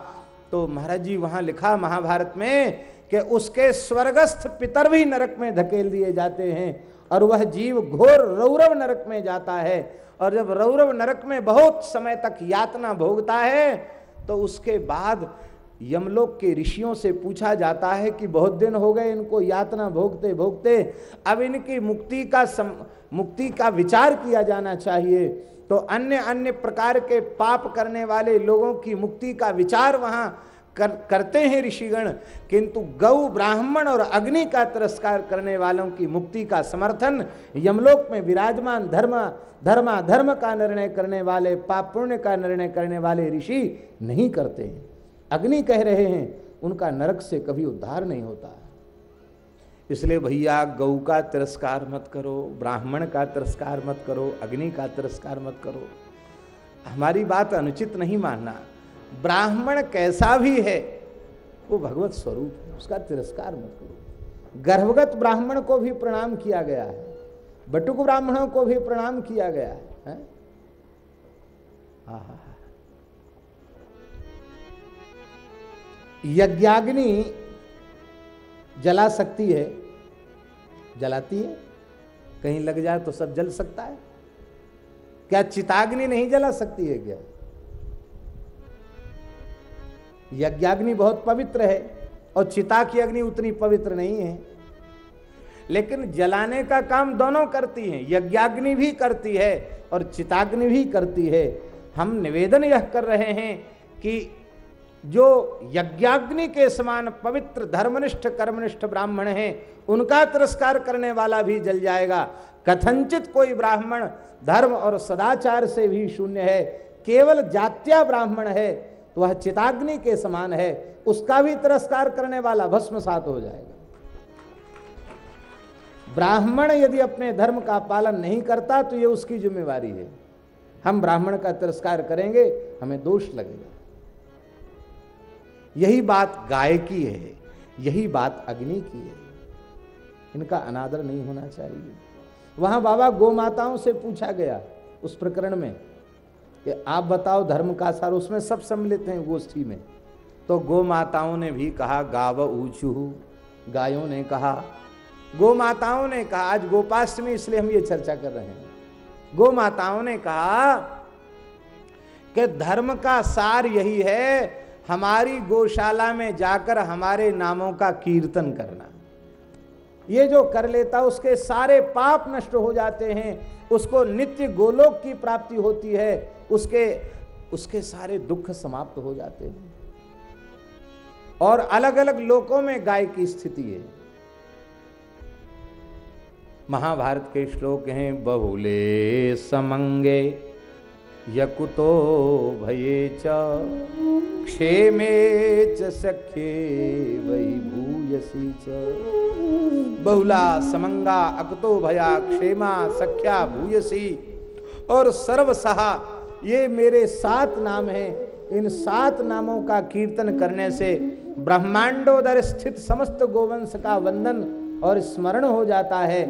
तो महाराज जी वहाँ लिखा महाभारत में कि उसके स्वर्गस्थ पितर भी नरक में धकेल दिए जाते हैं और वह जीव घोर रौरव नरक में जाता है। और जब रौरव नरक में बहुत समय तक यातना भोगता है तो उसके बाद यमलोक के ऋषियों से पूछा जाता है कि बहुत दिन हो गए इनको यातना भोगते भोगते अब इनकी मुक्ति का सम, मुक्ति का विचार किया जाना चाहिए। तो अन्य अन्य प्रकार के पाप करने वाले लोगों की मुक्ति का विचार वहाँ कर, करते हैं ऋषिगण किंतु गौ ब्राह्मण और अग्नि का तिरस्कार करने वालों की मुक्ति का समर्थन यमलोक में विराजमान धर्म धर्मा धर्म का निर्णय करने वाले पाप पुण्य का निर्णय करने वाले ऋषि नहीं करते हैं। अग्नि कह रहे हैं उनका नरक से कभी उद्धार नहीं होता। इसलिए भैया गौ का तिरस्कार मत करो ब्राह्मण का तिरस्कार मत करो अग्नि का तिरस्कार मत करो। हमारी बात अनुचित नहीं मानना। ब्राह्मण कैसा भी है वो भगवत स्वरूप है उसका तिरस्कार मत करो। गर्भगत ब्राह्मण को भी प्रणाम किया गया है बटुक ब्राह्मणों को भी प्रणाम किया गया है, है? यज्ञाग्नि जला सकती है। जलाती है? कहीं लग जाए तो सब जल सकता है। क्या चिताग्नि नहीं जला सकती है क्या? यज्ञाग्नि बहुत पवित्र है और चिता की अग्नि उतनी पवित्र नहीं है। लेकिन जलाने का काम दोनों करती हैं। यज्ञाग्नि भी करती है और चिताग्नि भी करती है। हम निवेदन यह कर रहे हैं कि जो यज्ञाग्नि के समान पवित्र धर्मनिष्ठ, कर्मनिष्ठ ब्राह्मण हैं, उनका तिरस्कार करने वाला भी जल जाएगा। कथनचित कोई ब्राह्मण धर्म और सदाचार से भी शून्य है। केवल जात्या ब्राह्मण है। तो वह चिताग्नि के समान है, उसका भी तिरस्कार करने वाला भस्म सात हो जाएगा। ब्राह्मण यदि अपने धर्म का पालन नहीं करता तो ये उसकी जिम्मेवारी है। हम ब्राह्मण का तिरस्कार करेंगे, हमें दोष लगेगा। यही बात गाय की है, यही बात अग्नि की है। इनका अनादर नहीं होना चाहिए। वहाँ बाबा गो माताओं से पूछा गया, उस प्रकरण में कि आप बताओ धर्म का सार, उसमें सब सम्मिलित हैं गोष्ठी में। तो गो माताओं ने भी कहा, गाव ऊंचू गायों ने कहा गो माताओं ने कहा, आज गोपाष्टमी, इसलिए हम ये चर्चा कर रहे हैं। गो माताओं ने कहा कि धर्म का सार यही है, हमारी गौशाला में जाकर हमारे नामों का कीर्तन करना। ये जो कर लेता, उसके सारे पाप नष्ट हो जाते हैं। उसको नित्य गोलोक की प्राप्ति होती है। उसके उसके सारे दुख समाप्त हो जाते हैं। और अलग अलग लोकों में गाय की स्थिति है। महाभारत के श्लोक हैं, बहुले समंगे, यकुतो भये च, क्षेमे च वही भूयसी च। बहुला समंगा, अकतो भया, क्षेमा, सख्या, भूयसी और सर्वसहा ये मेरे सात नाम हैं। इन सात नामों का कीर्तन करने से ब्रह्मांडोदर स्थित समस्त गोवंश का वंदन और स्मरण हो जाता है।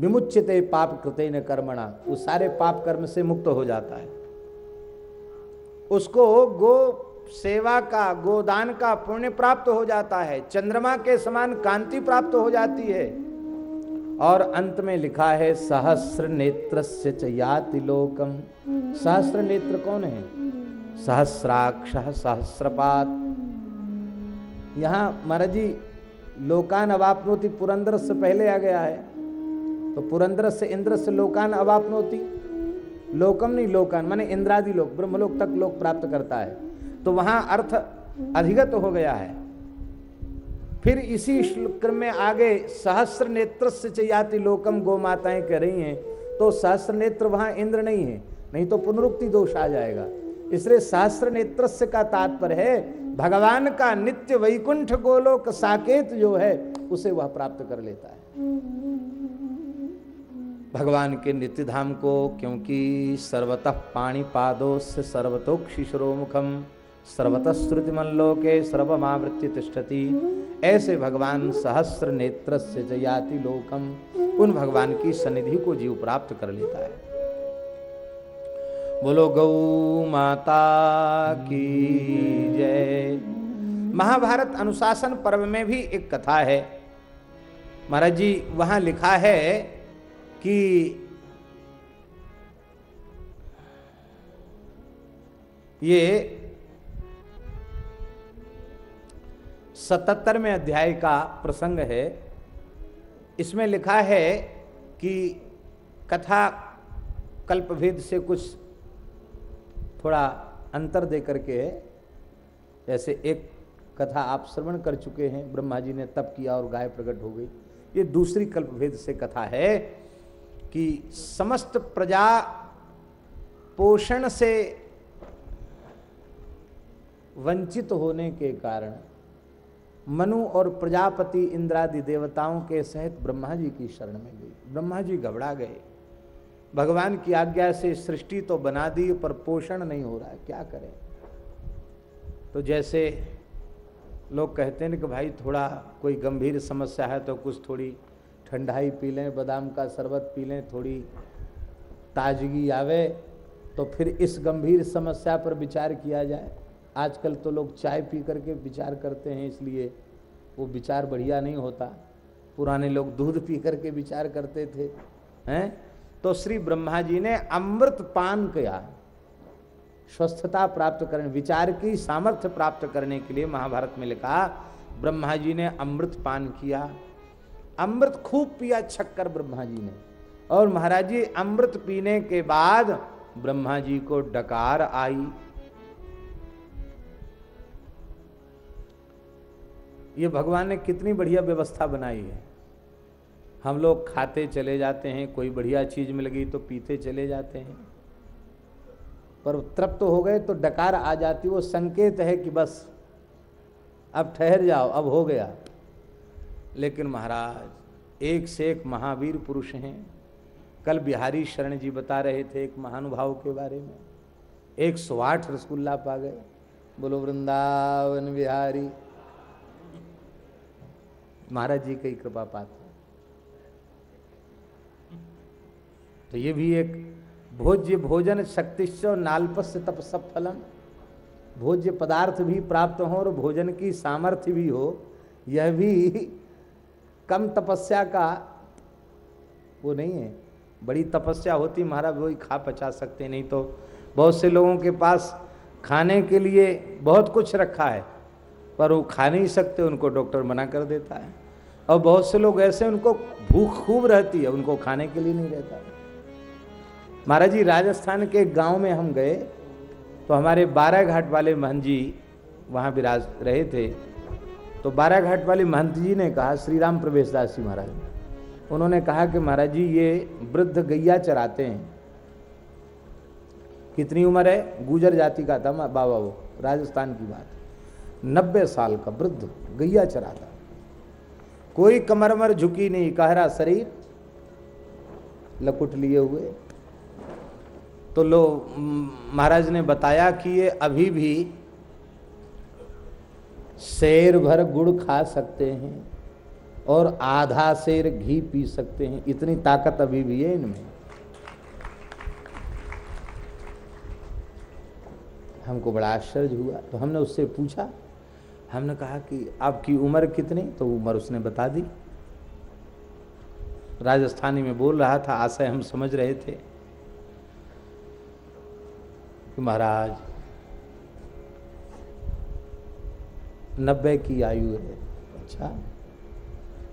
विमुचित पाप कृते न कर्मणा। वो सारे पाप कर्म से मुक्त हो जाता है। उसको गो सेवा का, गोदान का पुण्य प्राप्त हो जाता है। चंद्रमा के समान कांति प्राप्त हो जाती है। और अंत में लिखा है सहस्र नेत्र से याति लोकम सहस्र नेत्र कौन है? सहस्राक्ष, सहस्रपात। यहाँ महाराज जी, लोकान अवापनोति पुरंदर से पहले आ गया है। तो पुरंदर से इंद्र से लोकान अवापनोति। लोकम नहीं, लोकान, माने इंद्रादि लोक, ब्रह्मलोक तक लोक प्राप्त करता है। तो वहाँ अर्थ अधिगत हो गया है। फिर इसी क्रम में आगे सहस्र नेत्र से चयाति लोकम गो माताएँ कह रही हैं तो सहस्र नेत्र वहाँ इंद्र नहीं है, नहीं तो पुनरुक्ति दोष आ जाएगा। इसलिए सहस्र नेत्र का तात्पर्य है, भगवान का नित्य वैकुंठ गोलोक साकेत जो है, उसे वह प्राप्त कर लेता है। भगवान के नित्य धाम को, क्योंकि सर्वतः पाणी पादो से सर्वतोक्षिशरो मुखम सर्वतः श्रुतिमल्लोके सर्वमावृत्ति तिष्ठति। ऐसे भगवान सहस्र नेत्र से जयाति लोकम उन भगवान की सनिधि को जीव प्राप्त कर लेता है। बोलो, गौ माता की जय। महाभारत अनुशासन पर्व में भी एक कथा है। महाराज जी, वहाँ लिखा है कि ये सतहत्तरवें अध्याय का प्रसंग है। इसमें लिखा है कि कथा कल्पभेद से कुछ थोड़ा अंतर दे करके जैसे एक कथा आप श्रवण कर चुके हैं, ब्रह्मा जी ने तप किया और गाय प्रकट हो गई। ये दूसरी कल्पभेद से कथा है कि समस्त प्रजा पोषण से वंचित होने के कारण मनु और प्रजापति इंद्रादि देवताओं के सहित ब्रह्मा जी की शरण में गई। ब्रह्मा जी घबरा गए। भगवान की आज्ञा से सृष्टि तो बना दी, पर पोषण नहीं हो रहा है। क्या करें? तो जैसे लोग कहते हैं कि भाई, थोड़ा कोई गंभीर समस्या है तो कुछ थोड़ी ठंडाई पी लें, बादाम का शरबत पी लें, थोड़ी ताजगी आवे तो फिर इस गंभीर समस्या पर विचार किया जाए। आजकल तो लोग चाय पी करके विचार करते हैं, इसलिए वो विचार बढ़िया नहीं होता। पुराने लोग दूध पी करके विचार करते थे, हैं? तो श्री ब्रह्मा जी ने अमृत पान किया। स्वस्थता प्राप्त करने, विचार की सामर्थ्य प्राप्त करने के लिए महाभारत में लिखा, ब्रह्मा जी ने अमृत पान किया। अमृत खूब पिया छक्कर ब्रह्मा जी ने। और महाराज जी, अमृत पीने के बाद ब्रह्मा जी को डकार आई। ये भगवान ने कितनी बढ़िया व्यवस्था बनाई है। हम लोग खाते चले जाते हैं, कोई बढ़िया चीज़ मिल गई तो पीते चले जाते हैं। पर तृप्त तो हो गए तो डकार आ जाती, वो संकेत है कि बस, अब ठहर जाओ, अब हो गया। लेकिन महाराज, एक से एक महावीर पुरुष हैं। कल बिहारी शरण जी बता रहे थे एक महानुभाव के बारे में। एक सौ आठ रसगुल्ला पा गए। बोलो, वृंदावन बिहारी महाराज जी की कृपा पात्र तो ये भी एक भोज्य भोजन शक्तिश्च नाल्पस्य तपसप फलम। भोज्य पदार्थ भी प्राप्त हो और भोजन की सामर्थ्य भी हो, यह भी कम तपस्या का वो नहीं है। बड़ी तपस्या होती महाराज, वही खा पचा सकते, नहीं तो बहुत से लोगों के पास खाने के लिए बहुत कुछ रखा है, पर वो खा नहीं सकते, उनको डॉक्टर मना कर देता है। और बहुत से लोग ऐसे उनको भूख खूब रहती है, उनको खाने के लिए नहीं रहता। महाराज जी, राजस्थान के गाँव में हम गए तो हमारे बारह घाट वाले महंत जी वहाँ विराज रहे थे। तो बारह घाट वाले महंत जी ने कहा, श्री राम प्रवेश दास जी महाराज। उन्होंने कहा कि महाराज जी, ये वृद्ध गैया चराते हैं। कितनी उम्र है? गुजर जाति का था बाबा वो, राजस्थान की बात। नब्बे साल का वृद्ध गैया चराता कोई कमरमर झुकी नहीं, कहरा शरीर, लकुट लिए हुए। तो लो, महाराज ने बताया कि ये अभी भी शेर भर गुड़ खा सकते हैं और आधा शेर घी पी सकते हैं। इतनी ताकत अभी भी है इनमें। हमको बड़ा आश्चर्य हुआ। तो हमने उससे पूछा हमने कहा कि आपकी उम्र कितनी? तो उम्र उसने बता दी। राजस्थानी में बोल रहा था, आशय हम समझ रहे थे कि महाराज, नब्बे की आयु है। अच्छा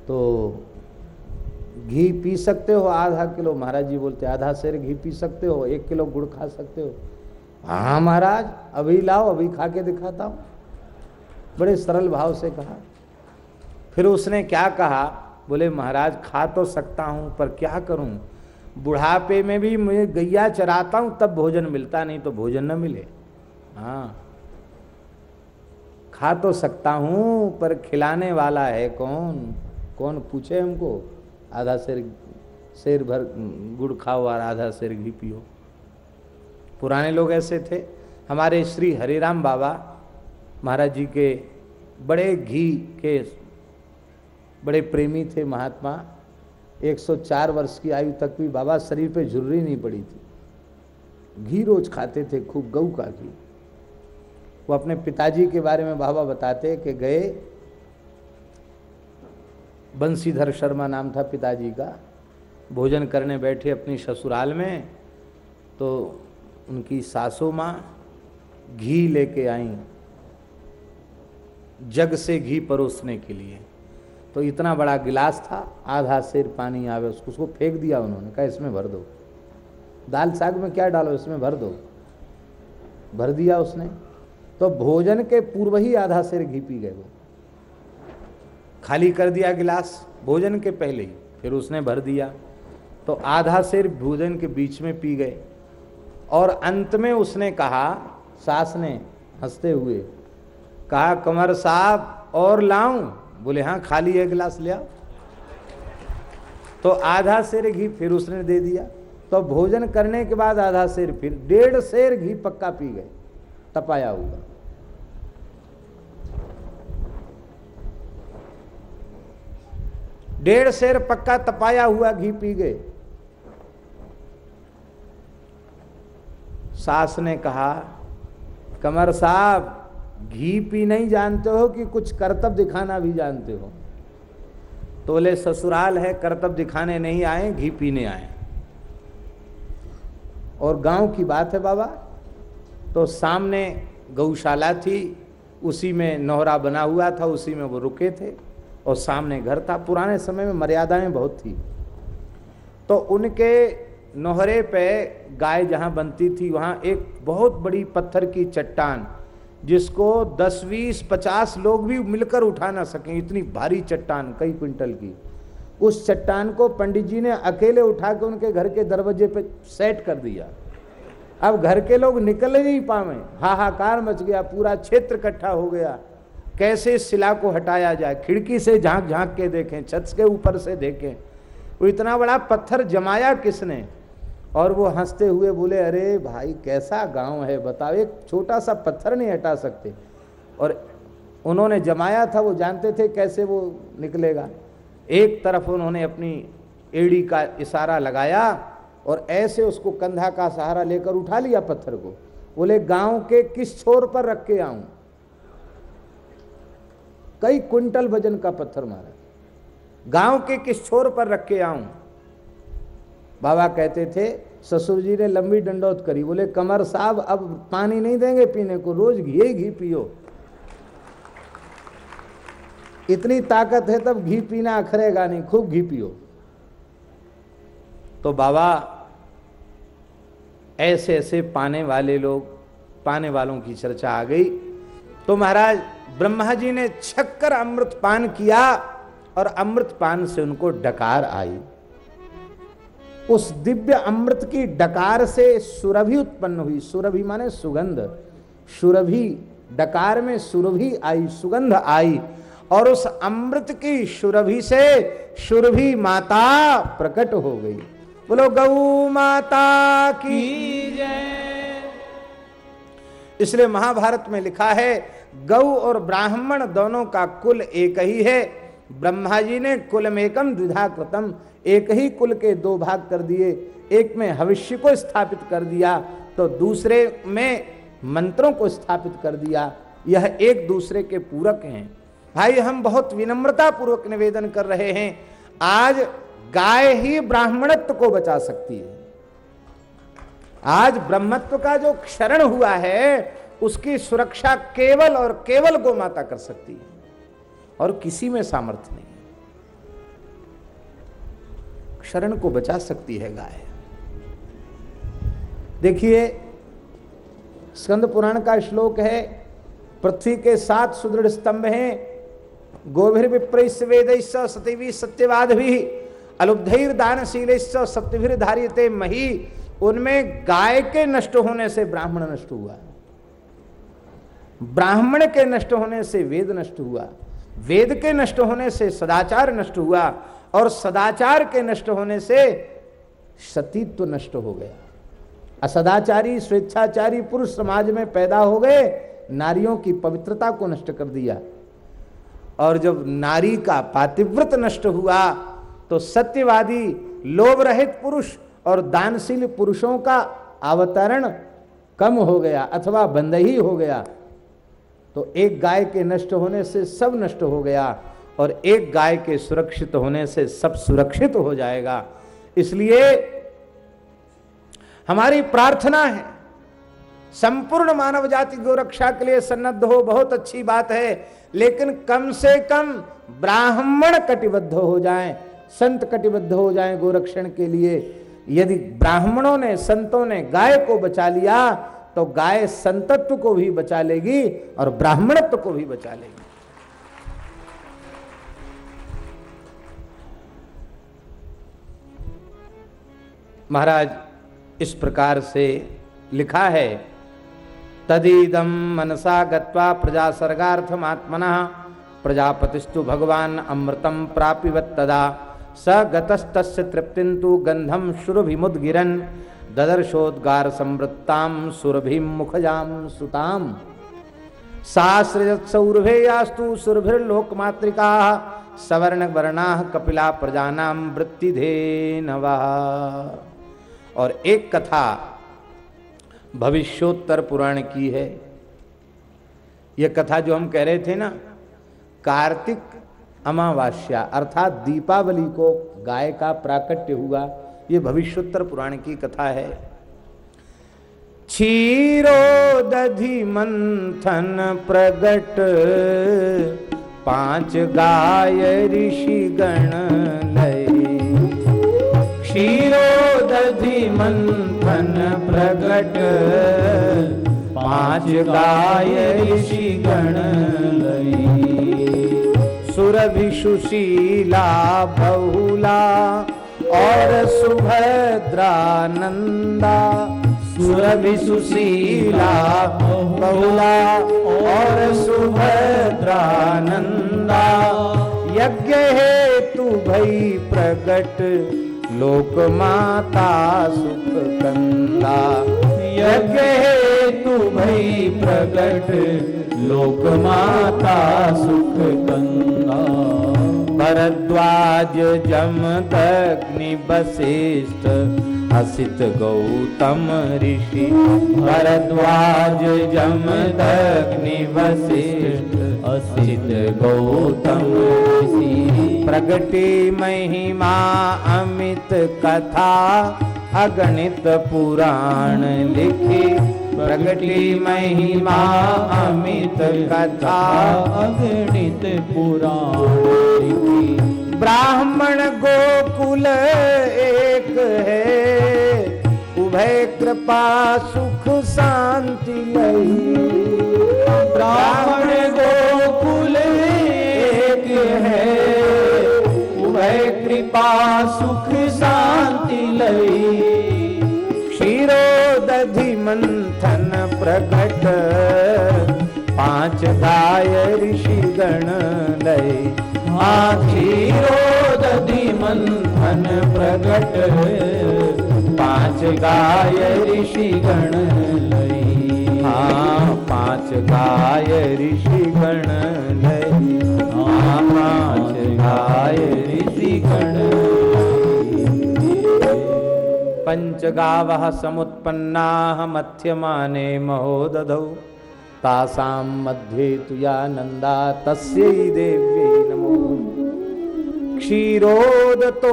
तो घी पी सकते हो? आधा किलो। महाराज जी बोलते, आधा शेर घी पी सकते हो? एक किलो गुड़ खा सकते हो? हाँ महाराज, अभी लाओ, अभी खा के दिखाता हूँ। बड़े सरल भाव से कहा। फिर उसने क्या कहा? बोले, महाराज, खा तो सकता हूँ, पर क्या करूँ? बुढ़ापे में भी मैं गैया चराता हूँ, तब भोजन मिलता नहीं तो भोजन न मिले। हाँ। खा तो सकता हूँ, पर खिलाने वाला है कौन? कौन पूछे हमको? आधा शेर शेर भर गुड़ खाओ और आधा शेर घी पियो। पुराने लोग ऐसे थे। हमारे श्री हरिराम बाबा महाराज जी के बड़े घी के बड़े प्रेमी थे महात्मा। 104 वर्ष की आयु तक भी बाबा शरीर पे झुर्री नहीं पड़ी थी। घी रोज खाते थे, खूब गऊ का घी। वो अपने पिताजी के बारे में बाबा बताते कि गए बंसीधर शर्मा नाम था पिताजी का। भोजन करने बैठे अपनी ससुराल में तो उनकी सासू माँ घी लेके आई। जग से घी परोसने के लिए। तो इतना बड़ा गिलास था, आधा शेर पानी आवे, उसको उसको फेंक दिया उन्होंने, कहा, इसमें भर दो। दाल साग में क्या डालो, इसमें भर दो। भर दिया उसने। तो भोजन के पूर्व ही आधा शेर घी पी गए वो। खाली कर दिया गिलास, भोजन के पहले ही, फिर उसने भर दिया। तो आधा शेर भोजन के बीच में पी गए। और अंत में उसने कहा, सास ने हँसते हुए कहा, कमर साहब और लाऊं? बोले हाँ खाली एक गिलास लिया तो आधा शेर घी फिर उसने दे दिया। तो भोजन करने के बाद आधा शेर, फिर डेढ़ शेर घी पक्का पी गए, तपाया हुआ। डेढ़ शेर पक्का तपाया हुआ घी पी गए। सास ने कहा, कमर साहब घी पी नहीं जानते हो कि कुछ करतब दिखाना भी जानते हो? तो बोले ससुराल है करतब दिखाने नहीं आए, घी पीने आए। और गाँव की बात है बाबा तो सामने गौशाला थी, उसी में नोहरा बना हुआ था, उसी में वो रुके थे, और सामने घर था। पुराने समय में मर्यादाएँ बहुत थी। तो उनके नोहरे पे गाय जहाँ बनती थी, वहाँ एक बहुत बड़ी पत्थर की चट्टान जिसको दस, बीस, पचास लोग भी मिलकर उठा ना सकें, इतनी भारी चट्टान, कई क्विंटल की। उस चट्टान को पंडित जी ने अकेले उठा के उनके घर के दरवाजे पे सेट कर दिया। अब घर के लोग निकल ही नहीं पावे। हाहाकार मच गया, पूरा क्षेत्र इकट्ठा हो गया। कैसे इस शिला को हटाया जाए? खिड़की से झाँक झाँक के देखें, छत के ऊपर से देखें। वो इतना बड़ा पत्थर जमाया किसने? और वो हँसते हुए बोले, अरे भाई, कैसा गाँव है, बताओ, एक छोटा सा पत्थर नहीं हटा सकते। और उन्होंने जमाया था, वो जानते थे कैसे वो निकलेगा। एक तरफ़ उन्होंने अपनी एड़ी का इशारा लगाया और ऐसे उसको कंधा का सहारा लेकर उठा लिया पत्थर को। बोले, गाँव के किस छोर पर रख के आऊँ? कई कुंटल वज़न का पत्थर मारा। गाँव के किस छोर पर रख के आऊँ? बाबा कहते थे, ससुर जी ने लंबी डंडौत करी। बोले, कमर साहब, अब पानी नहीं देंगे पीने को, रोज घी घी पियो। इतनी ताकत है, तब घी पीना अखरेगा नहीं, खूब घी पियो। तो बाबा, ऐसे ऐसे पाने वाले लोग, पाने वालों की चर्चा आ गई। तो महाराज, ब्रह्मा जी ने छक्कर अमृत पान किया और अमृत पान से उनको डकार आई। उस दिव्य अमृत की डकार से सुरभि उत्पन्न हुई। सुरभि माने सुगंध। सुरभि डकार में सुरभि आई, सुगंध आई। और उस अमृत की सुरभि से सुरभि माता प्रकट हो गई। बोलो गौ माता की इसलिए महाभारत में लिखा है गौ और ब्राह्मण दोनों का कुल एक ही है। ब्रह्मा जी ने कुल में एकम द्विधा कृतम, एक ही कुल के दो भाग कर दिए, एक में भविष्य को स्थापित कर दिया तो दूसरे में मंत्रों को स्थापित कर दिया। यह एक दूसरे के पूरक हैं। भाई, हम बहुत विनम्रता पूर्वक निवेदन कर रहे हैं, आज गाय ही ब्राह्मणत्व को बचा सकती है। आज ब्रह्मत्व का जो क्षरण हुआ है, उसकी सुरक्षा केवल और केवल गोमाता कर सकती है। और किसी में सामर्थ्य नहीं। क्षरण को बचा सकती है गाय। देखिए, स्कंद पुराण का श्लोक है, पृथ्वी के सात सुदृढ़ स्तंभ हैं, गोभिर विप्र वेद सतीवी सत्यवाद भी अलुब्धर दानशील सप्तभिर धारियते मही, उनमें गाय के नष्ट होने से ब्राह्मण नष्ट हुआ। ब्राह्मण के नष्ट होने से वेद नष्ट हुआ। वेद के नष्ट होने से सदाचार नष्ट हुआ और सदाचार के नष्ट होने से सतीत्व नष्ट हो गया। असदाचारी, स्वेच्छाचारी पुरुष समाज में पैदा हो गए, नारियों की पवित्रता को नष्ट कर दिया। और जब नारी का पातिव्रत नष्ट हुआ तो सत्यवादी लोभ रहित पुरुष और दानशील पुरुषों का अवतरण कम हो गया अथवा बंद ही हो गया। तो एक गाय के नष्ट होने से सब नष्ट हो गया और एक गाय के सुरक्षित होने से सब सुरक्षित हो जाएगा। इसलिए हमारी प्रार्थना है, संपूर्ण मानव जाति गो रक्षा के लिए सन्नद्ध हो, बहुत अच्छी बात है, लेकिन कम से कम ब्राह्मण कटिबद्ध हो जाएँ, संत कटिबद्ध हो जाएँ गोरक्षण के लिए। यदि ब्राह्मणों ने, संतों ने गाय को बचा लिया तो गाय संतत्व को भी बचा लेगी और ब्राह्मणत्व को भी बचा लेगी। महाराज, इस प्रकार से लिखा है तदीदम मनसा गत्वा प्रजा सर्गार्थमात्मन प्रजापतिस्तु भगवान अमृतम प्रापिवत तदा स गतस्त तृप्तिंतु गंधम शुरभिमुदगिरन ददर्शोद्गार संवृत्ताम सुरभिम मुखजाम सुताम। सासृजत सौरभे यास्तु सुरभिर्लोकमात्रिका सवर्ण वर्णा कपिला प्रजानाम वृत्तिधे और एक कथा भविष्योत्तर पुराण की है। यह कथा जो हम कह रहे थे ना, कार्तिक अमावास्या, अर्थात दीपावली को गाय का प्राकट्य हुआ। ये भविष्योत्तर पुराण की कथा है। क्षीरो दधि मंथन प्रगट, पाँच गाय ऋषि गण लय क्षीरो दधि मंथन प्रगट, पाँच गाय ऋषि गण लई सुरभि सुशीला बहुला और सुभद्रानंदा, सुरभि सुशीला, बहुला और सुभद्रा नंदा यज्ञ हेतु भई प्रगट लोक माता सुख कंदा यज्ञ हेतु भई प्रगट लोक माता सुख कंदा भरद्वाज जमदग्नि वशिष्ठ असित गौतम ऋषि। भरद्वाज जमदग्नि वशिष्ठ असित गौतम ऋषि। प्रगति महिमा अमित कथा अगणित पुराण लिखी प्रगति महिमा अमित कथा। अगणित पुराण लिखी। ब्राह्मण गोकुल एक है। उभय कृपा सुख शांति लई ब्राह्मण गोकुल एक है। कृपा, सुख, शांति लई। क्षीरो दधि मंथन प्रकट, पाँच गाय ऋषि गण लय क्षीरो दधि मंथन प्रकट, पाँच गाय ऋषि गण लय हाँ पाँच गाय ऋषि गण लय हाँ पाँच गाय ऋषि गण पंचगावः समुत्पन्नाः मध्यमाने महोदधौ। तासां मध्ये तु या नन्दा, तस्यै देव्यै नमो। क्षीरोदतोयसम्भूता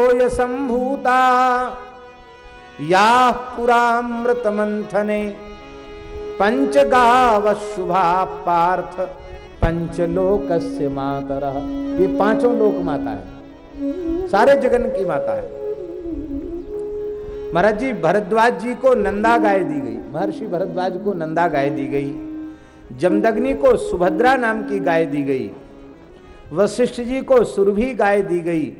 याः पुरामृतमन्थने पंचगाव शुभा पार्थ पंचलोकस्य मातरः। ये पाँचों लोक माता है। सारे जगन की माता है। महाराज जी, भरद्वाज जी को नंदा गाय दी गई। महर्षि भरद्वाज को नंदा गाय दी गई। जमदग्नि को सुभद्रा नाम की गाय दी गई। वशिष्ठ जी को सुरभि गाय दी गई।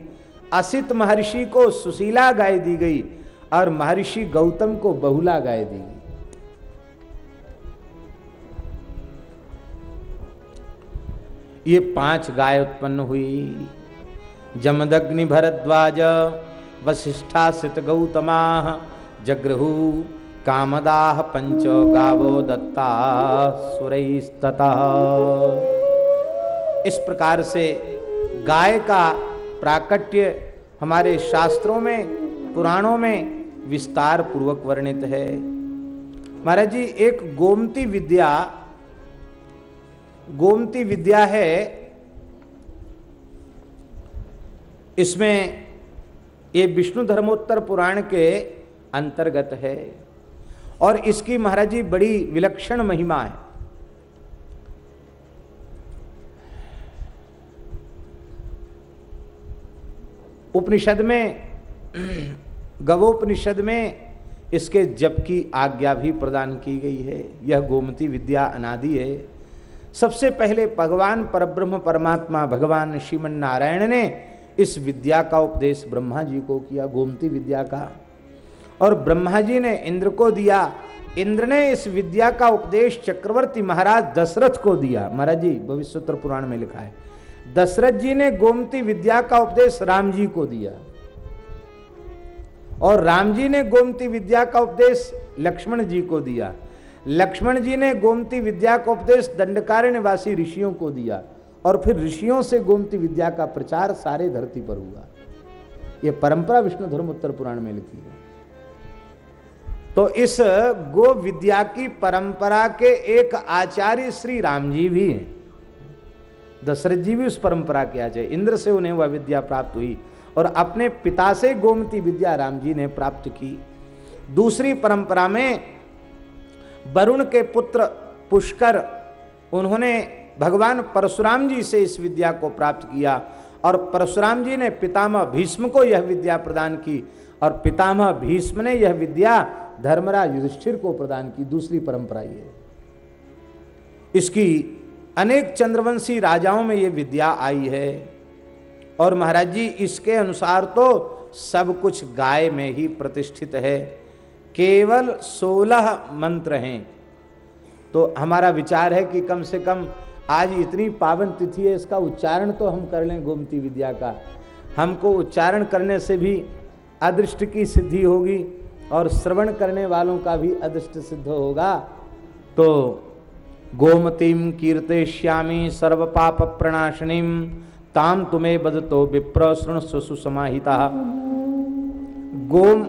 असित महर्षि को सुशीला गाय दी गई। और महर्षि गौतम को बहुला गाय दी गई। ये पाँच गाय उत्पन्न हुई। जमदग्नि भरद्वाज वशिष्ठा सित गौतमा जगृहु कामदाह पंच गावो दत्ता, सुरैस्तता। इस प्रकार से गाय का प्राकट्य हमारे शास्त्रों में, पुराणों में विस्तार पूर्वक वर्णित है। महाराज जी, एक गोमती विद्या गोमती विद्या है, इसमें ये विष्णु धर्मोत्तर पुराण के अंतर्गत है। और इसकी महाराज जी बड़ी विलक्षण महिमा है। उपनिषद में, गवोपनिषद में इसके जप की आज्ञा भी प्रदान की गई है। यह गोमती विद्या अनादि है। सबसे पहले भगवान परब्रह्म परमात्मा भगवान श्रीमन नारायण ने इस विद्या का उपदेश ब्रह्मा जी को किया, गोमती विद्या का। और ब्रह्मा जी ने इंद्र को दिया। इंद्र ने इस विद्या का उपदेश चक्रवर्ती महाराज दशरथ को दिया। महाराज जी, भविष्योत्तर पुराण में लिखा है, दशरथ जी ने गोमती विद्या का उपदेश राम जी को दिया। और राम जी ने गोमती विद्या का उपदेश लक्ष्मण जी को दिया। लक्ष्मण जी ने गोमती विद्या का उपदेश दंडकारण्य वासी ऋषियों को दिया और फिर ऋषियों से गोमती विद्या का प्रचार सारे धरती पर हुआ। यह परंपरा विष्णु धर्म उत्तर पुराण में लिखी है। तो इस गो विद्या की परंपरा के एक आचार्य श्री राम जी भी हैं। दशरथ जी भी उस परंपरा के आचार्य, इंद्र से उन्हें वह विद्या प्राप्त हुई और अपने पिता से गोमती विद्या राम जी ने प्राप्त की। दूसरी परंपरा में वरुण के पुत्र पुष्कर, उन्होंने भगवान परशुराम जी से इस विद्या को प्राप्त किया और परशुराम जी ने पितामह भीष्म को यह विद्या प्रदान की और पितामह भीष्म ने यह विद्या धर्मराज युधिष्ठिर को प्रदान की, दूसरी परंपरा ये इसकी अनेक चंद्रवंशी राजाओं में ये विद्या आई है और महाराज जी इसके अनुसार तो सब कुछ गाय में ही प्रतिष्ठित है। केवल सोलह मंत्र हैं। तो हमारा विचार है कि कम से कम आज इतनी पावन तिथि है, इसका उच्चारण तो हम कर लें गोमती विद्या का। हमको उच्चारण करने से भी अदृष्ट की सिद्धि होगी और श्रवण करने वालों का भी अदृष्ट सिद्ध होगा। तो गोमतीम कीर्ते श्यामी सर्व पाप प्रणाशनीम ताम तुम्हें बदतो विप्र शृण सुसमाहिता गोम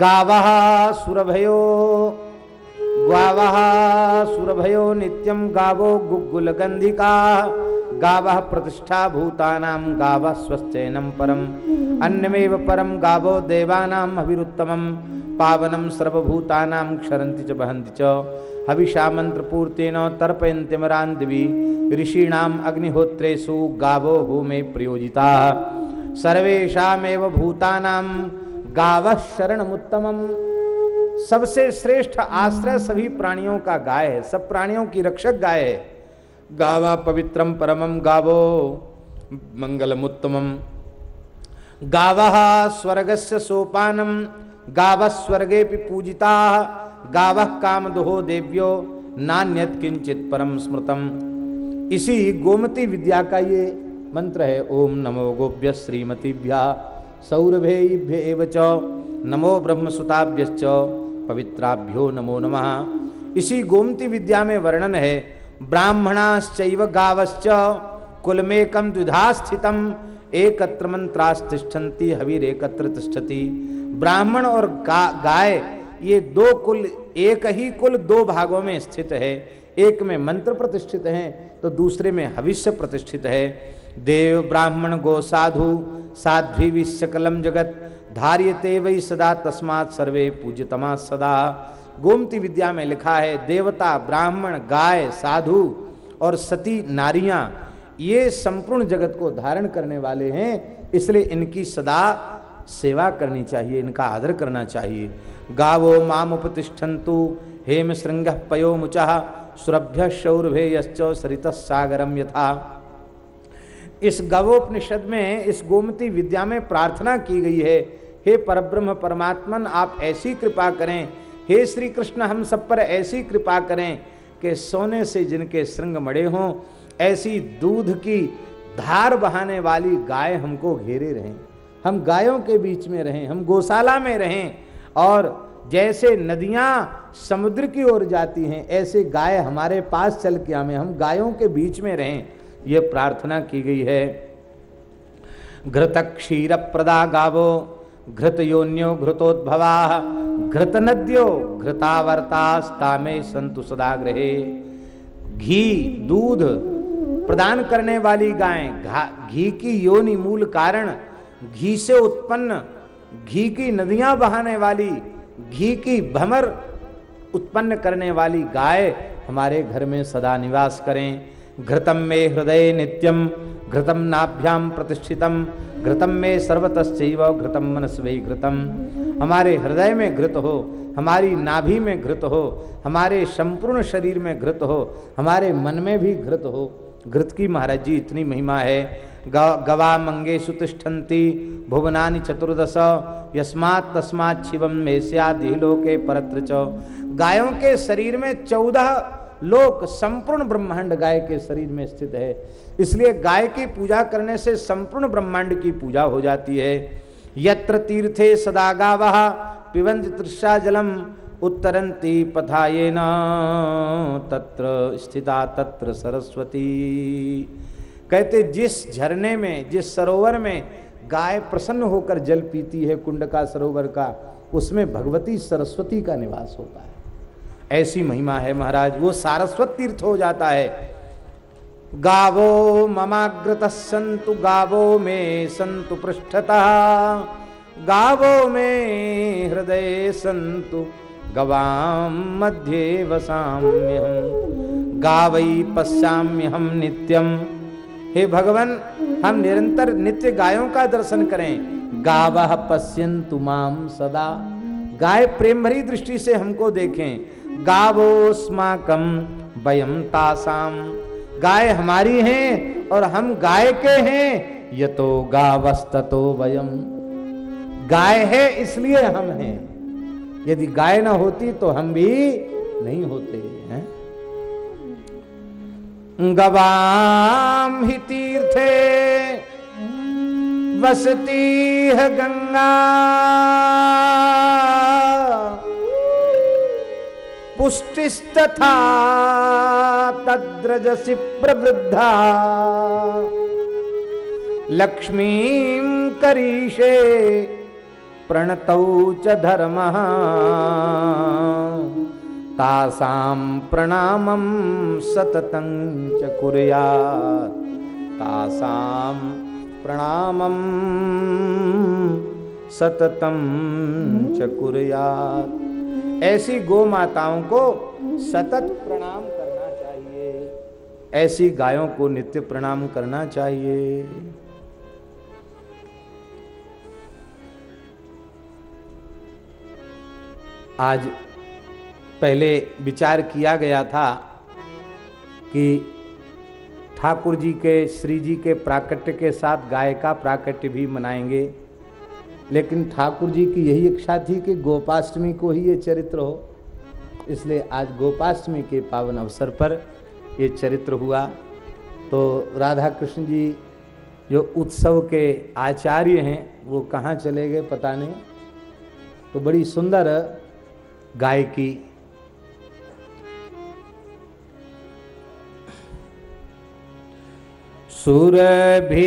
गावः सुरभयो गावः सुरभयो नित्यं गावो गुग्गुलगन्धिका। गावः प्रतिष्ठा भूतानां, गावः स्वश्चैनं परम्। अन्यमेव परं गावो देवानां हविरुत्तमं पावनं सर्वभूतानां क्षरन्ति च वहन्ति च। हविषा मन्त्रपूर्तेन तर्पयन्त्यमरान् दिवि ऋषीणाम् अग्निहोत्रेषु गावो होमे प्रयोजिता। सर्वेषामेव भूतानां गावः शरणमुत्तमम्। सबसे श्रेष्ठ आश्रय सभी प्राणियों का गाय है। सब प्राणियों की रक्षक गाय है। गावा पवित्रम परमम गावो, मंगलमुत्तमम। गावः स्वर्गस्य सोपानम, गावः स्वर्गे पूजिता। गावः कामदोहो देव्यो, नान्यत किंचित परम स्मृतम। इसी गोमती विद्या का ये मंत्र है। ओम नमो गोभ्य श्रीमतीभ्या सौरभेभ्य च नमो ब्रह्मसुताभ्यश्च। पवित्राभ्यो नमो नमः। इसी गोमती विद्या में वर्णन है ब्राह्मणाश्चैव गावश्च। कुलमेकम द्विधा स्थितम एकत्र मंत्रास्तिष्ठन्ति हवीर एकत्र तिष्ठति। ब्राह्मण और गा, गाय ये दो कुल एक ही कुल दो भागों में स्थित है। एक में मंत्र प्रतिष्ठित है तो दूसरे में हविष्य प्रतिष्ठित है। देव ब्राह्मण गो साधु साध्वी सकलम जगत, धार्यते वही सदा तस्मात् सर्वे पूज्यतमा सदा। गोमती विद्या में लिखा है, देवता, ब्राह्मण, गाय, साधु और सती, नारियाँ, ये संपूर्ण जगत को धारण करने वाले हैं, इसलिए इनकी सदा सेवा करनी चाहिए, इनका आदर करना चाहिए। गावो माम उपतिष्ठन्तु हेम श्रृंग पयो मुचा, सुरभ्य शौरभेयश्च सरित सागरम यथा। इस गवोपनिषद में, इस गोमती विद्या में प्रार्थना की गई है, हे परब्रह्म परमात्मन, आप ऐसी कृपा करें। हे श्री कृष्ण हम सब पर ऐसी कृपा करें कि सोने से जिनके श्रृंग मड़े हों, ऐसी दूध की धार बहाने वाली गाय हमको घेरे रहें। हम गायों के बीच में रहें, हम गौशाला में रहें और जैसे नदियाँ समुद्र की ओर जाती हैं, ऐसे गाय हमारे पास चल के हमें हम गायों के बीच में रहें। ये प्रार्थना की गई है। घृत क्षीर प्रदा गावो घृत योन्यो घृतोद्भवा घृत नद्यो में संतु सदा ग्रहे घी, दूध प्रदान करने वाली गाय, घी की योनि मूल कारण, घी से उत्पन्न, घी की नदियाँ बहाने वाली, घी की भमर उत्पन्न करने वाली गाय हमारे घर में सदा निवास करें। घृतम मे हृदय नित्यम घृतम नाभ्याम प्रतिष्ठितम घृतम में सर्वतश्चैव घृतम मनस्वी घृतम हमारे हृदय में घृत हो, हमारी नाभि में घृत हो, हमारे संपूर्ण शरीर में घृत हो, हमारे मन में भी घृत हो, घृत की महाराज जी इतनी महिमा है। गवा मंगे सुतिष्ठन्ति भुवनानि चतुर्दश, यस्मात् तस्मात् शिवम में के परत्र च। गायों के शरीर में चौदह लोक संपूर्ण ब्रह्मांड गाय के शरीर में स्थित है। इसलिए गाय की पूजा करने से संपूर्ण ब्रह्मांड की पूजा हो जाती है। यत्र तीर्थे सदा गावा पिबंज तृषा जलम उत्तरंती पथाये न तत्र स्थिता तत्र सरस्वती। कहते जिस झरने में, जिस सरोवर में गाय प्रसन्न होकर जल पीती है, कुंड का सरोवर का, उसमें भगवती सरस्वती का निवास होता है। ऐसी महिमा है महाराज, वो सारस्वत तीर्थ हो जाता है। गावो ममाग्रत संतु, गावो में संतु पृष्ठता, गावो में हृदय संतु गवाम मध्ये वसाम्यहम गावई पश्याम्यहम नित्यम हे भगवान, हम निरंतर नित्य गायों का दर्शन करें। गावह पश्यंतु माम सदा। गाय प्रेम भरी दृष्टि से हमको देखें। गावोस्माकम वयम तासाम गाय हमारी हैं और हम गाय के हैं ये तो गावस्ततो वयम गाय है इसलिए हम हैं। यदि गाय ना होती तो हम भी नहीं होते, हैं? गवाम ही तीर्थे, वसती है गंगा। पुष्टिस्तथा तद्रजसि प्रवृद्धा। लक्ष्मीं करीषे प्रणतौ च धर्मः। तासां प्रणामं सततं च कुर्यात्। तासां च कुर्यात्। ऐसी गो माताओं को सतत प्रणाम करना चाहिए। ऐसी गायों को नित्य प्रणाम करना चाहिए। आज पहले विचार किया गया था कि ठाकुर जी के, श्री जी के प्राकट्य के साथ गाय का प्राकट्य भी मनाएँगे। लेकिन ठाकुर जी की यही इच्छा थी कि गोपाष्टमी को ही ये चरित्र हो। इसलिए आज गोपाष्टमी के पावन अवसर पर ये चरित्र हुआ। तो राधा कृष्ण जी जो उत्सव के आचार्य हैं, वो कहाँ चले गए पता नहीं। तो बड़ी सुंदर गायकी सुर भी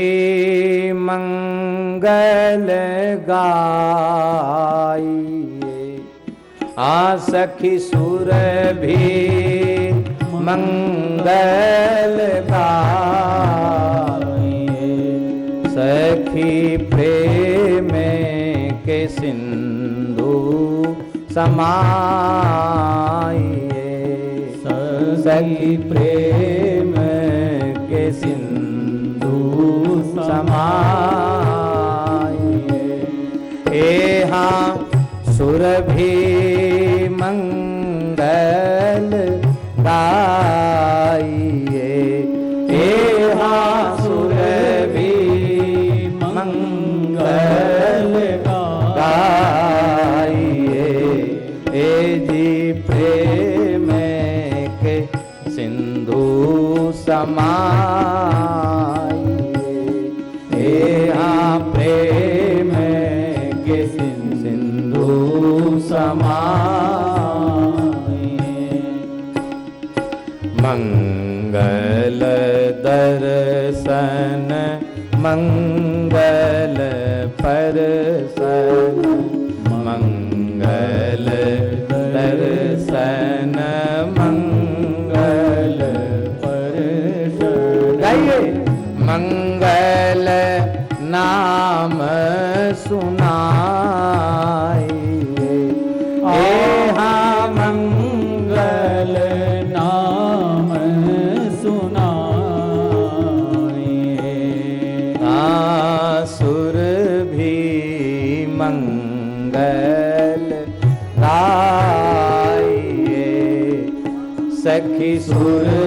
मंगल गाइए आ सखी सुर भी मंगल गाइए सखी प्रेम के सिंधु समाइए सखी प्रेम के सिंधु हाँ सुर भी मंगल गाइए ए हाँ सुर भी मंगल गाइए ए जी प्रेम के सिंधु समाइए मंगल परसन मंगल दर्शन मंगल परसन गाइए। मंगल नाम सुर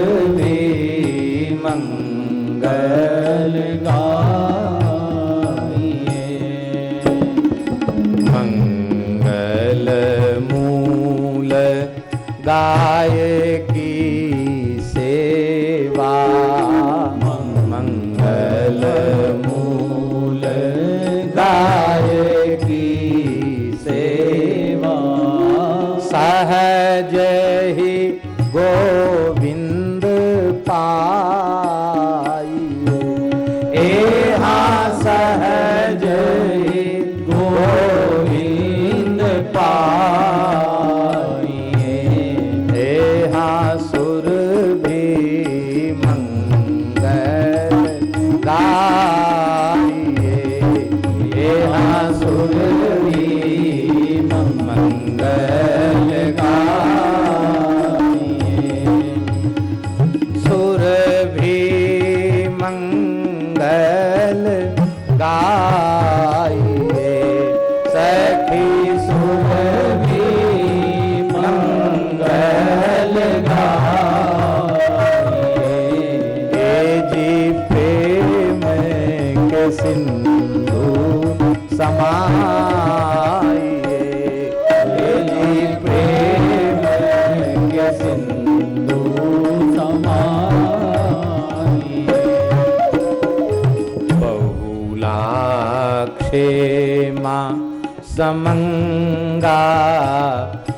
समंगा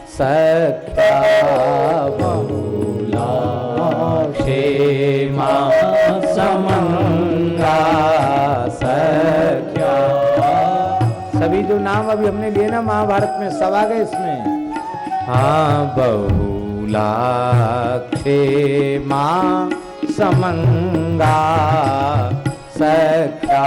सत्ता क्षेमा समंगा सख्या। सभी जो नाम अभी हमने लिए ना महाभारत में सब आ गए इसमें। हाँ बहुला क्षेमा समंगा सका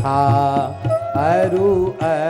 था अरु अर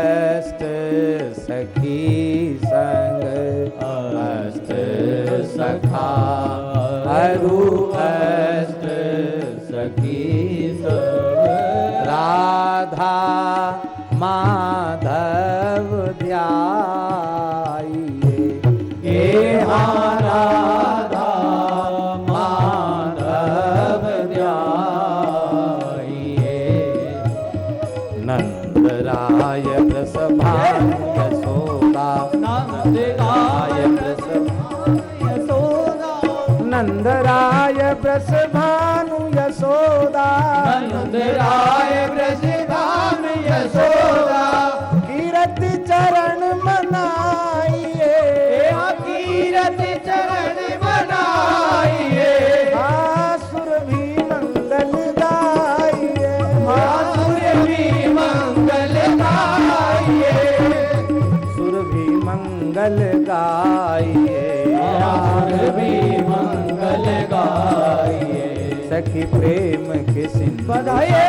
सखी प्रेम के सिंधु बधाइए।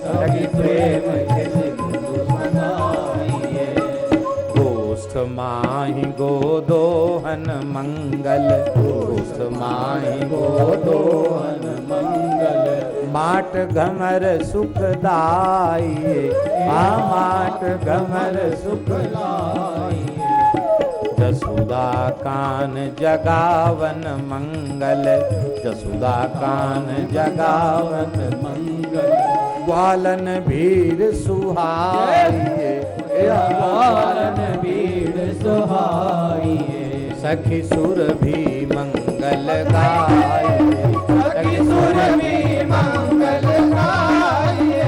सखी प्रेम के सिंधु गोष्ठ माही गोदोहन मंगल। गोष्ठ माही गोदोहन मंगल। माट घमर सुखदाइए। आ माट घमर सुखदाइए। जसुदा कान जगावन मंगल। जसुदा कान जगावन मंगल। ग्वालन भीर सुहाइए। ग्वालन भीड़ सुहाइए। सखी सुर भी मंगल गाइए। सखी सुर भी मंगल गाइए।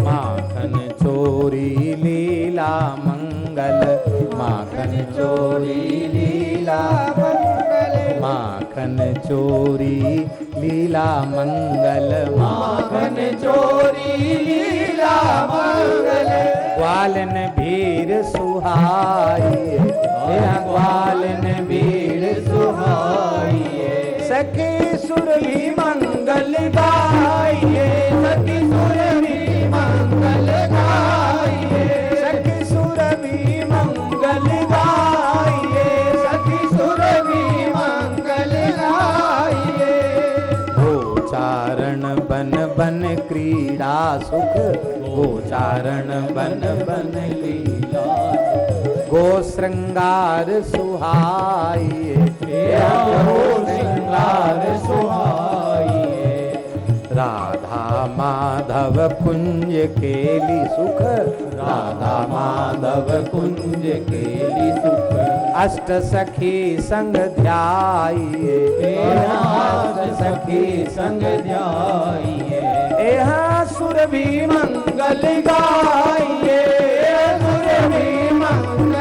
माखन चोरी लीला मंगल। माखन चोरी माखन चोरी लीला मंगल। माखन चोरी लीला मंगल। ग्वालन भीर सुहाई। ग्वालन भीर सुहाई। सखी सुर भी मंगल सुख गोचारण बन बन लीला। गो श्रृंगार सुहाइए। गो श्रृंगार सुहाइए। राधा माधव कुंज केली सुख। राधा माधव कुंज केली सुख। अष्ट सखी संग ध्याइए। सखी संग ध्याइए। सुर भी मंगल गाइए सुर भी मंगल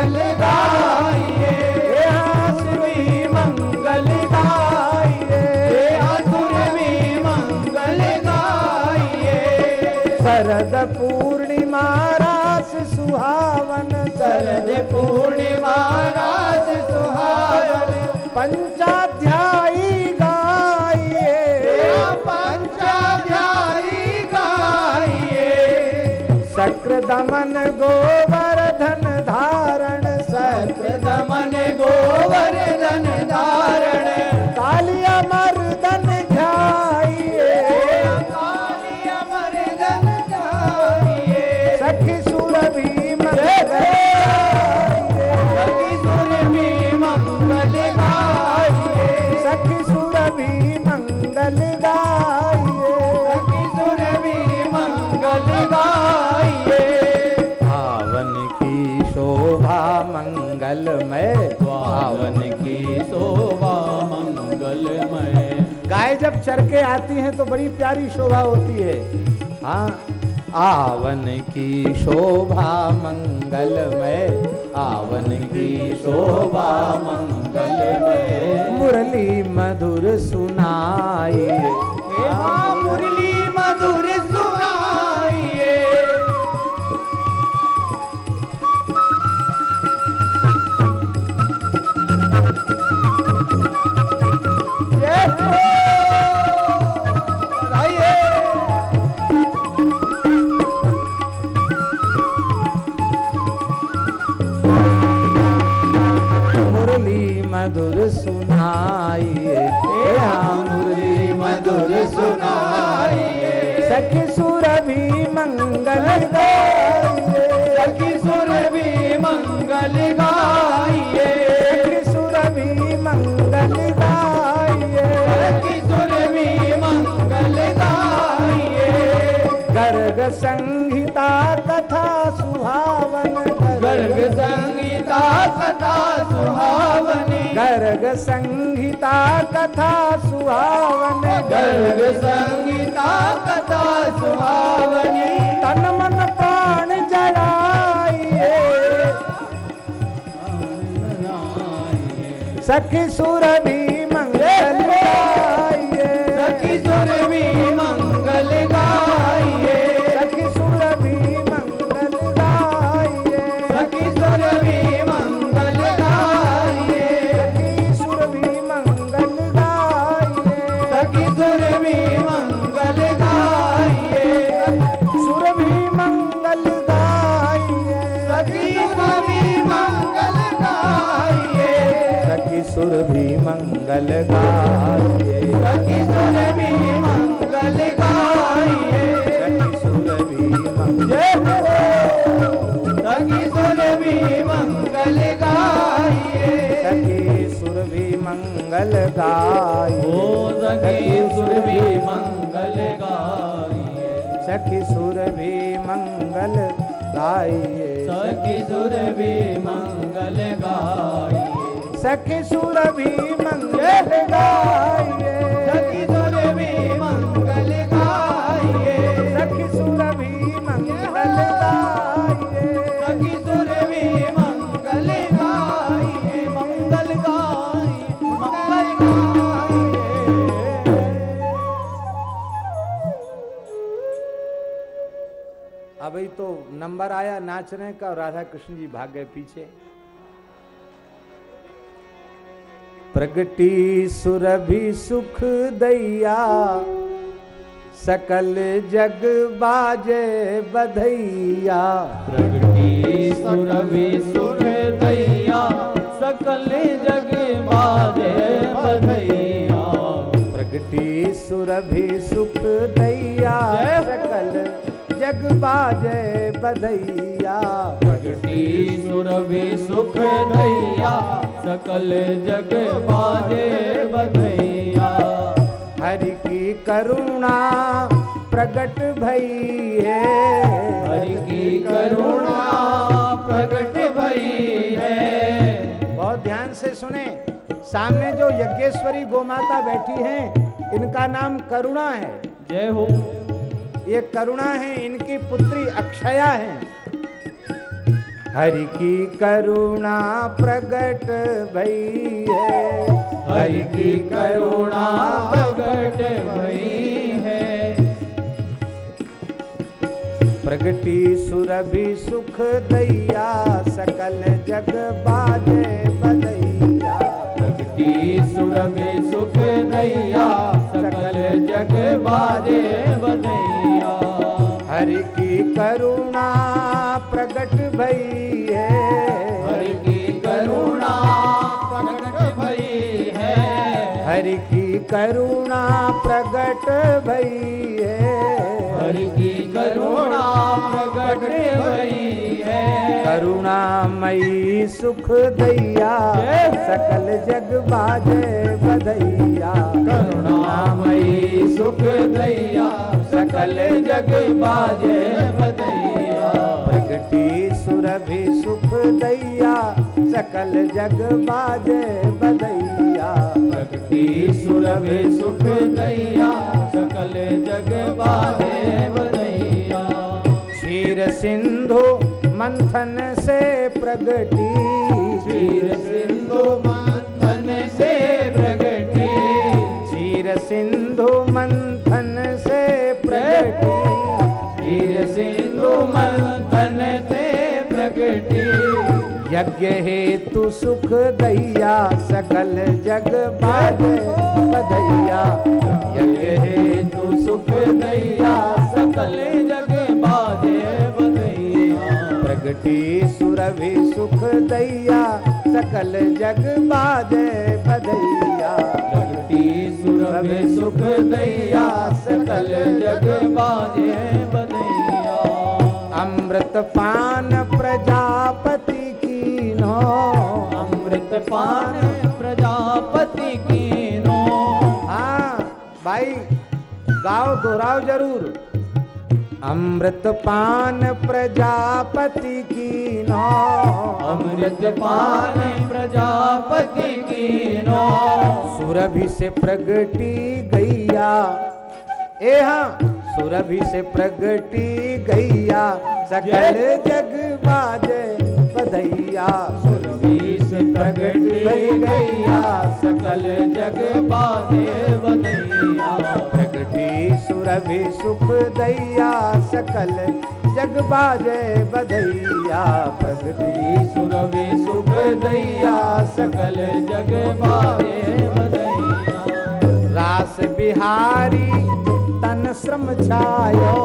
oh गाय जब चर के आती हैं तो बड़ी प्यारी शोभा होती है। हाँ आवन की शोभा मंगलमय आवन की शोभा मंगलमय। मुरली मधुर सुनाइए संगीता तथा भी मंगल भी मंगल भी मंगल संहिता सुहावन गर्ग संहिता तथा सुहावन गर्ग संहिता कथा सुहावन। गर्ग संहिता कथा सुहावनी। तन मन प्राण जड़ाइए सखी सुर मंगल हो सखी सुर भी मंगल गाय सखी सुर भी मंगल गाइए। सखी सुर भी मंगल गाइए। सखी सुर भी मंगल गाइए। अभी तो नंबर आया नाचने का राधा कृष्ण जी भाग गए पीछे। प्रगति सुरभि सुख दैया सकल जग बाजे बधैया। प्रगति सुरभि सुख दैया सकल जग बाजे बधैया। प्रगति सुरभि सुख दैया सकल जग बाजे बधैया। प्रगति सुरभि सुख दैया सकल जग बाजे बधैया। हरि की करुणा प्रगट भई है। हरि की करुणा प्रकट भई है। बहुत ध्यान से सुने सामने जो यज्ञेश्वरी गोमाता बैठी हैं इनका नाम करुणा है। जय हो। ये करुणा है इनकी पुत्री अक्षया है। हरि की करुणा प्रगट भई है। हरि की करुणा प्रकट भई है। प्रगति सुरभि सुख दैया सकल जग बाजे बदैया। प्रगति सुरभि सुख दैया सकल जग बाजे बधैया हरि की करुणा प्रकट भई है। हरि की करुणा प्रकट भई है। हरि की करुणा प्रकट भई है। हरि की करुणा प्रकट करुणामयी सुख दैया सकल जग बाजे बधैया। करुणामयी सुख दैया सकल जग बाजे बधैया। प्रगति सुरभि सुख दैया सकल जग बाजे बधैया। प्रगति सुरभि सुख दैया सकल जग बाजे बधैया। क्षीर सिंधु मंथन से प्रगति। क्षीर सिंधु मंथन से प्रगति। क्षीर सिंधु मंथन से प्रगति। क्षीर सिंधु मंथन से प्रगति। यज्ञ हेतु सुख दैया सकल जग बाजे बधैया। यज्ञ हेतु सुख दैया सकल प्रगति सुरभि सुख दैया सकल जग बाजे बधैया। प्रगति सुरभि सुख दैया सकल जग बाजे बधैया। अमृत पान प्रजापति की नो। अमृत पान प्रजापति की नो। हाँ भाई गाओ दोहराओ ज़रूर। अमृत पान प्रजापति की नो। अमृत पान प्रजापति की नो। सुरभि से प्रगटी गैया। ए हाँ सुरभि से प्रगटी गैया। सकल जग बाजे बधैया। सुरभि से प्रगट गैया। सकल जग बाजे बधैया। सुरभि सुख दैया सकल जग बाजे बधैया प्रगटी सुरभि सुख दैया सकल जग बाजे बधैया। रास बिहारी तन श्रम छायो।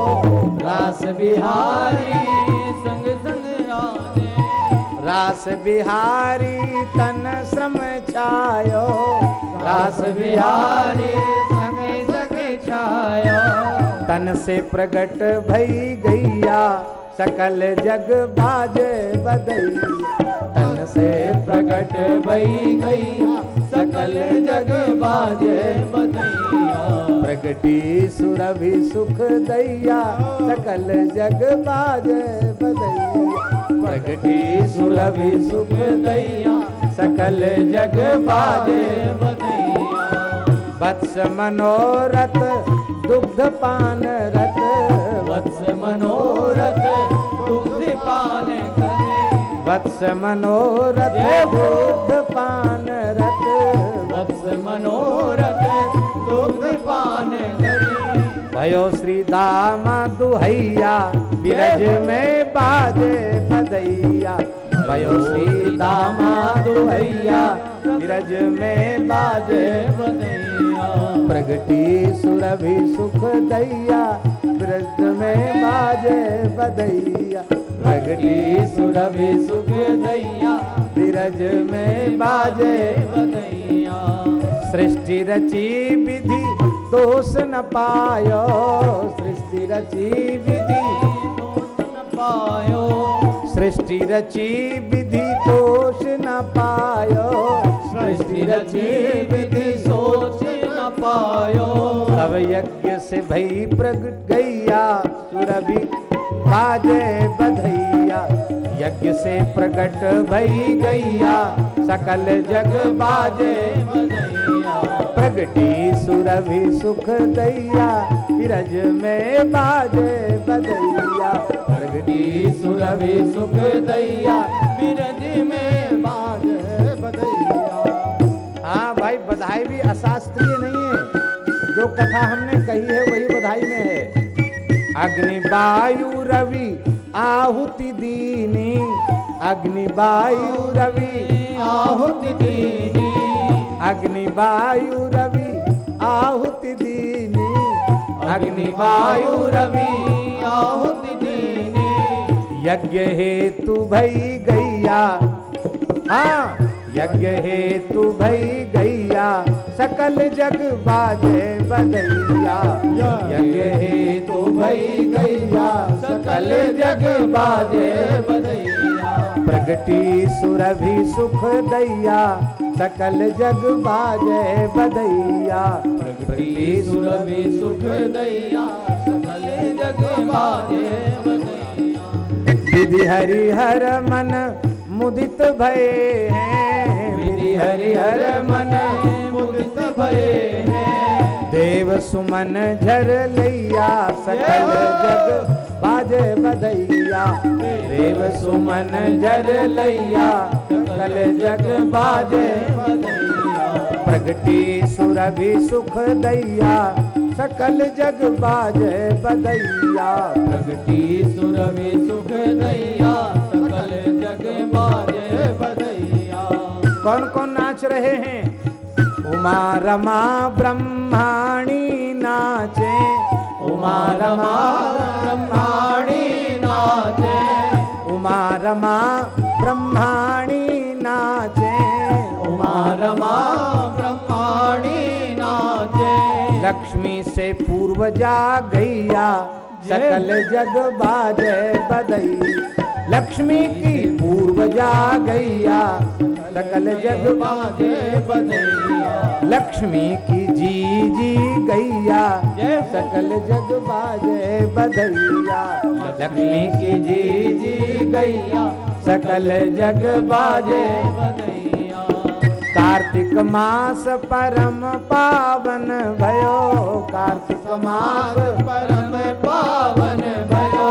रास बिहारी संग संग आने रास बिहारी तन श्रम छायो। रास बिहारी छायो। तन से प्रगट भई गैया, सकल जग बाजे बदई तन से प्रकट भई गई सकल जग बाजे बदैया। प्रगटी सुरभि सुख दैया, सकल जग बाजे बदैया। प्रगटी सुरभि सुख दैया, सकल जग बाजे बधैया वत्स मनोरथ दुग्ध पान रथ। वत्स मनोरथ दुग्ध पान वत्स मनोरथ दुग्ध पान रथ। वत्स मनोरथ दुग्ध पान करे भयो श्री दामा दुहैया बिरज में बाजे बदैया भयो श्री दामा दुहैया, बिरज में बाजे बधैया प्रगटी सुरभि सुख दैया, ब्रज में बाजे बदैया प्रगटी सुरभि सुख दैया, बिरज में बाजे बधैया सृष्टि रची विधि, दोष न पायो। सृष्टि रची विधि न पायो। सृष्टि रची विधि दोष न पायो। सृष्टि रची विधि सोच न पायो। अब यज्ञ से भई प्रगट गैया सुरभि बाजे बधैया। यज्ञ से प्रकट भई गैया सकल जग बाजे बधैया। प्रगटी सुरभि सुख दैया विरज में बाजे बधैया। प्रगटी सुरभि सुख दैया। बिरज में बाजे बधैया हाँ भाई, बधाई भी अशास्त्रीय नहीं है। जो कथा हमने कही है, वही बधाई में है। अग्नि वायु रवि आहुति दीनी। अग्नि वायु रवि आहुति दीनी। अग्नि वायु रवि आहुति दीनी। अग्नि वायु रवि आहुति दीनी। यज्ञ हेतु भई गैया। हाँ यज्ञ हेतु भई गैया। सकल जग बाजे बदैया। यज्ञ हेतु भई गैया। सकल जग बाजे बधैया प्रगटी सुरभि सुख दैया। सकल जग बाजे बदैया। प्रगटी सुरभि सुख दैया। सकल जग बाजे बधैया विधि हरिहर मन मुदित भये हैं। विधि हरिहर मन मुदित भये देव सुमन झर लैया सकल जग बाजे बदैया। देव सुमन झर लैया सकल जग बाजे बधैया प्रगटी सुरभि सुख दैया सकल जग बाजे बदैया। प्रगटी सुरभि सुख दैया सकल जग बाजे बदैया। कौन कौन नाच रहे हैं? उमा रमा ब्रह्माणी नाचे। उमा रमा ब्रह्माणी नाचे। उमा रमा ब्रह्माणी नाचे। उमा रमा से पूर्व जा गैया सकल जग बाजे बदई। लक्ष्मी की पूर्व जा गैया सकल जग बाजे बधैया लक्ष्मी की जी जी गैया सकल जग बाजे बदैया लक्ष्मी की जी जी गैया सकल जग बाजे बधैया कार्तिक मास परम पावन भयो। कार्तिक मास परम पावन भयो।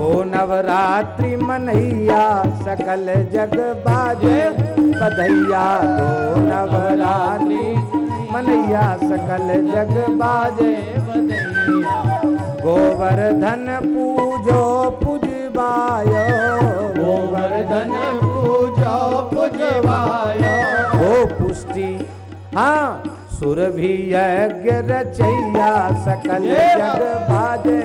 ओ नवरात्रि मनैया सकल जग बाजे। बधैया दो नवरात्रि मनैया सकल जग बाजे। गोवर्धन पूजो पूजवायो गोवर्धन पूजो पूजवायो ओ पुष्टि। हाँ सुर भी यज्ञ रचैया सकल जग बाजे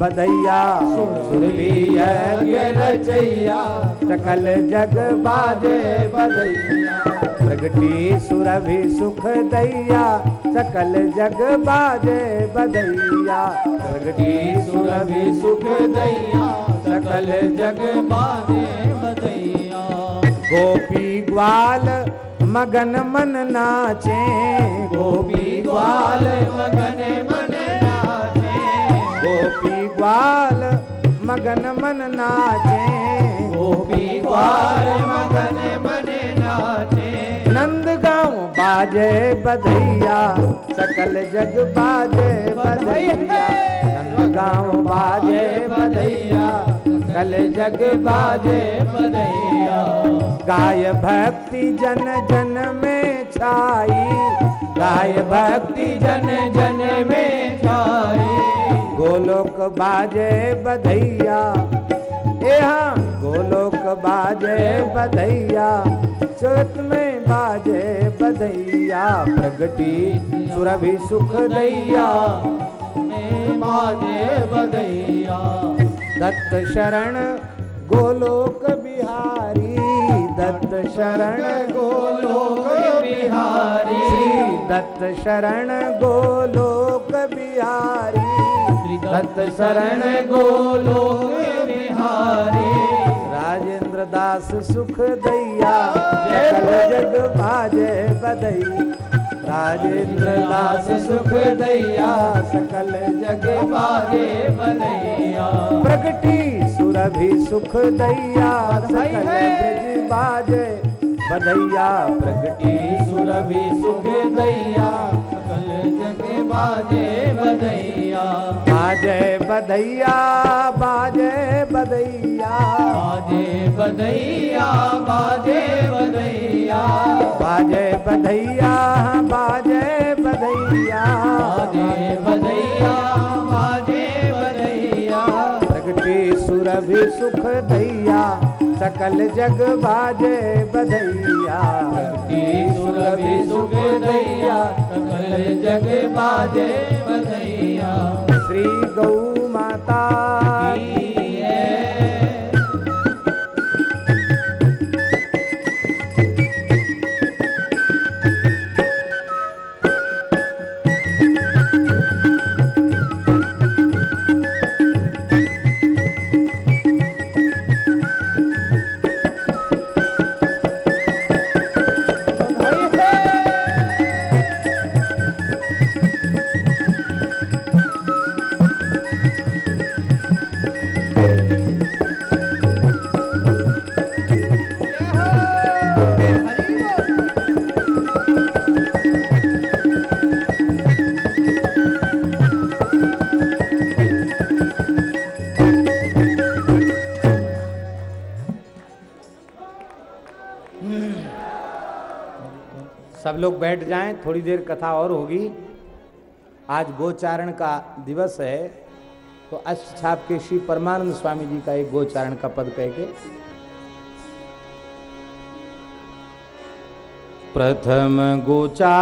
बधैया सुर भी यज्ञ रचैया सकल जग बाजे बधैया प्रगटी सुर भी सुख दैया। सकल जग बाजे बधैया प्रगटी सुर भी सुख दैया। सकल जग बाजे बधैया गोपी ग्वाल मगन मन नाचे गोपी ग्वाल मगन मन नाचे। गोपी ग्वाल मगन मन नाचे गोपी ग्वाल मगन मन नाचे। नंद गाँव बाजे बधैया सकल जग बाजे बधैया। नंद गाँव बाजे बधैया कल जग बाजे बधैया। गाय भक्ति जन जन में छाई। गाय भक्ति जन जन में छाई। गोलोक बाजे बधैया। ए गोलोक बाजे बधैया। चोत में बाजे बधैया। प्रगति सुरभि सुख दैया। बाजे बधैया। दत्त शरण गोलोक बिहारी। दत्त शरण गोलोक बिहारी। दत्त शरण गोलोक बिहारी। दत्त शरण गोलोक बिहारी। राजेंद्र दास सुख दैया। सकल जग बाजे बधैया। राजेंद्र दास सुख दैया। सकल जग बाजे बधैया। प्रगटी सुरभि सुख दैया सकल ब्रज बाजे। बधैया प्रगटी सुरभि सुख दैया सकल जग बाजे बधैया। बाजे बधैया बाजे बधैया। बाजे बधैया बाजे बधैया। बाजे बधैया बाजे बधैया। बाजे बधैया सुरभि सुख दैया सकल जग बाजे बधैया। रवि सुख दैया सकल जग बाजे बधैया। श्री गौ माता लोग बैठ जाएँ, थोड़ी देर कथा और होगी। आज गोचारण का दिवस है तो अष्ट छाप के श्री परमानंद स्वामी जी का एक गोचारण का पद कह के। प्रथम गोचारण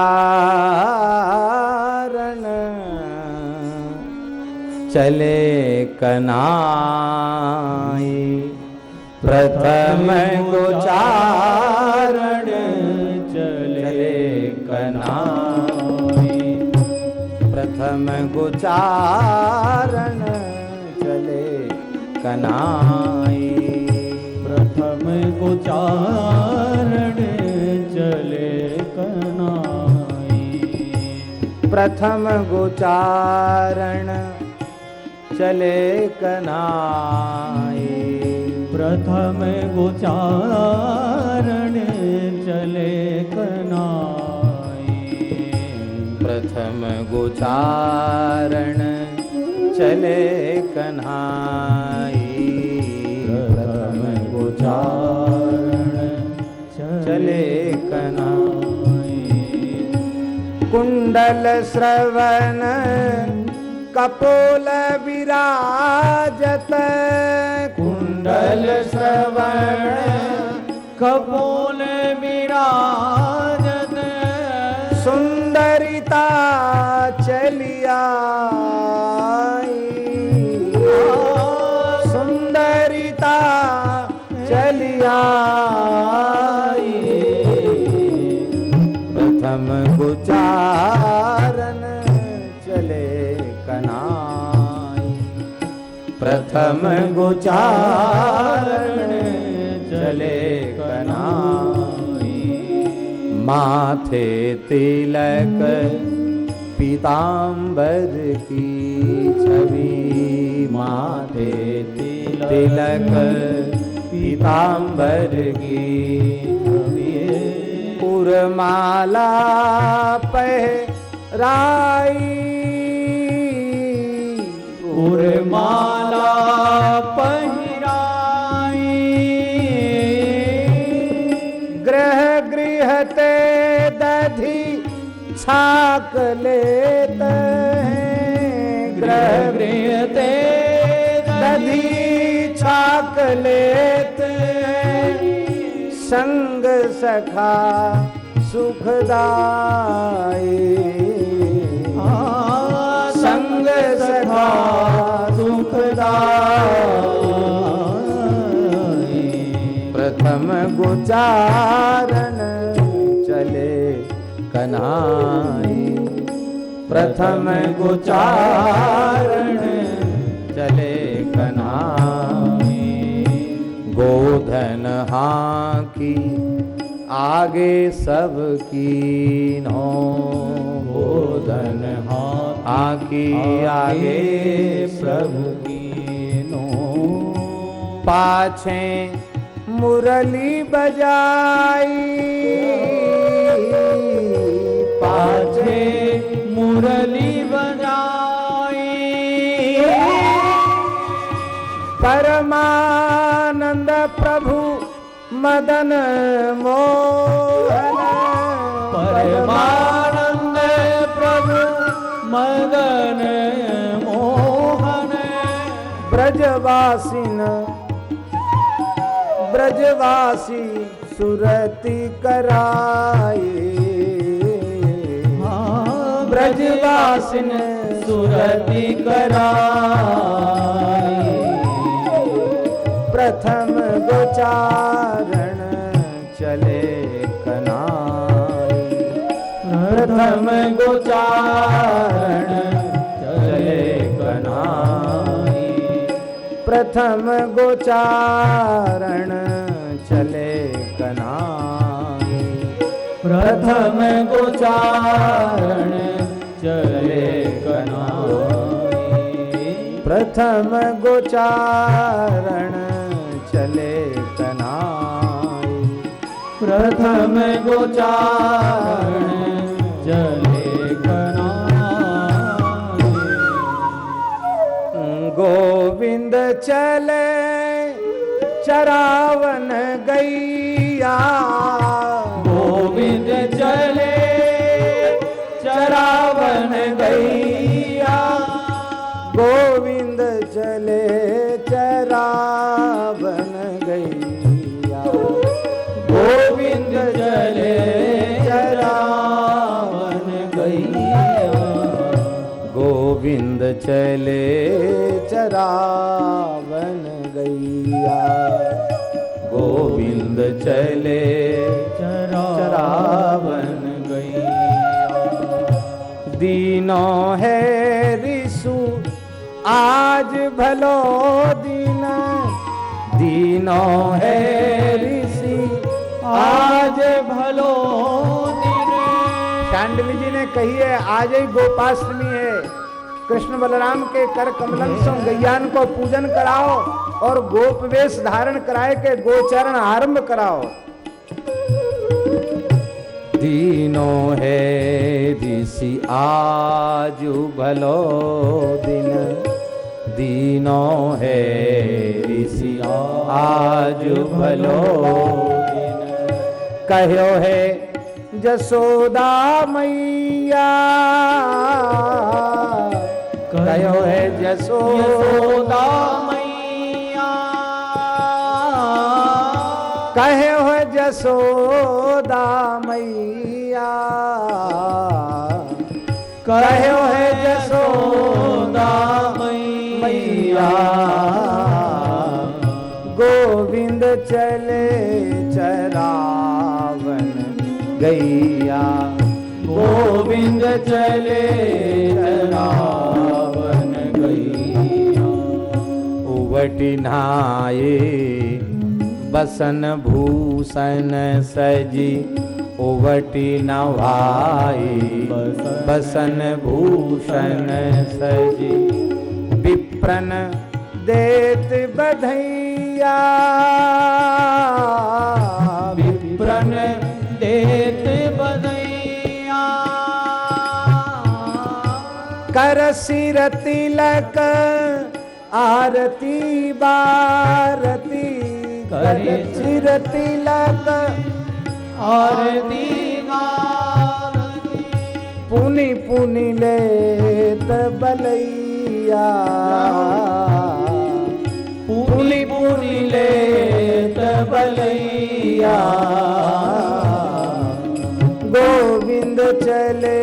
चले कनाई। प्रथम गोचारण प्रथम गोचारण चले कनाई। प्रथम गोचारण चले कनाई। प्रथम गोचारण चले कनाई। प्रथम गोचारण चले कनाई। प्रथम गोचारण चले कन्हाई। प्रथम गोचारण चले कन्हाई। कुंडल श्रवण, कपोल विराजत। कुंडल श्रवण, कपोल विराजत। सुंदरिता चलिया सुंदरिता चलिया प्रथम गुचारन चले कनाई। प्रथम गुचारण चले माथे तिलक पीतांबर की छवि। माथे तिलक पीतांबर की छवि। पुरमाला पहराई। उर्माला पहिराई छाक लेत हैं ग्रह गृहते दधि छाक लेते हैं। संग सखा सुखदाई। संग सखा सुखदाई। प्रथम चले कनाई प्रथम गुचारण चले कनाई गोधन हाकी आगे सब की नो। गोधन हाकी आगे सबकी नो। पाछे मुरली बजाई। पाछे मुरली बजाई परमानंद प्रभु मदन मोहन। परमानंद प्रभु मदन मोहन। ब्रजवासिन, ब्रजवासी सुरति कराए। ब्रजवासिन सुरति कराए प्रथम गोचारण चले कनाई प्रथम गोचारण चले कनाई प्रथम गोचारण चले कनाई प्रथम गोचारण चले कनाई प्रथम गोचारण चले कनाई प्रथम गोचारण चले कनाई गोविंद चले, चरावन गैया। गोविंद चले चरावन गैया। गोविंद चले चरावन गैया। गोविंद चले चरावन गैया। गोविंद चले चरावन गैया। गोविंद चले चरावन गैया दीनों है रिसु, आज भलो दिन। दीनों है ऋषि आज भलो शांडवी जी ने कही है, आज ही गोपाष्टमी है। कृष्ण बलराम के कर कमलन से गैयान को पूजन कराओ और गोप वेश धारण कराए के गोचरण आरंभ कराओ। दीनो है ऋषि, आजु भलो दिन। दीनो है ऋषि, आजु भलो दिन। कहो है, जसोदा मैया। कहो है, जसोदा कहे हो जसोदा मैया। कहे हो जसोदा मैया। गोविंद चले चरावन गैया। गोविंद चले चरावन गैया। उवटी नहाए बसन भूषण सजी उवटी नवाई। बसन भूषण सजी विप्रन देत बधैया। विप्रन देत बधैया। कर सिर तिलक आरती बारती। कर सिर तिलक आरती पुनि पुनि लेत बलैया। पुनि पुनि लेत बलैया। गोविंद चले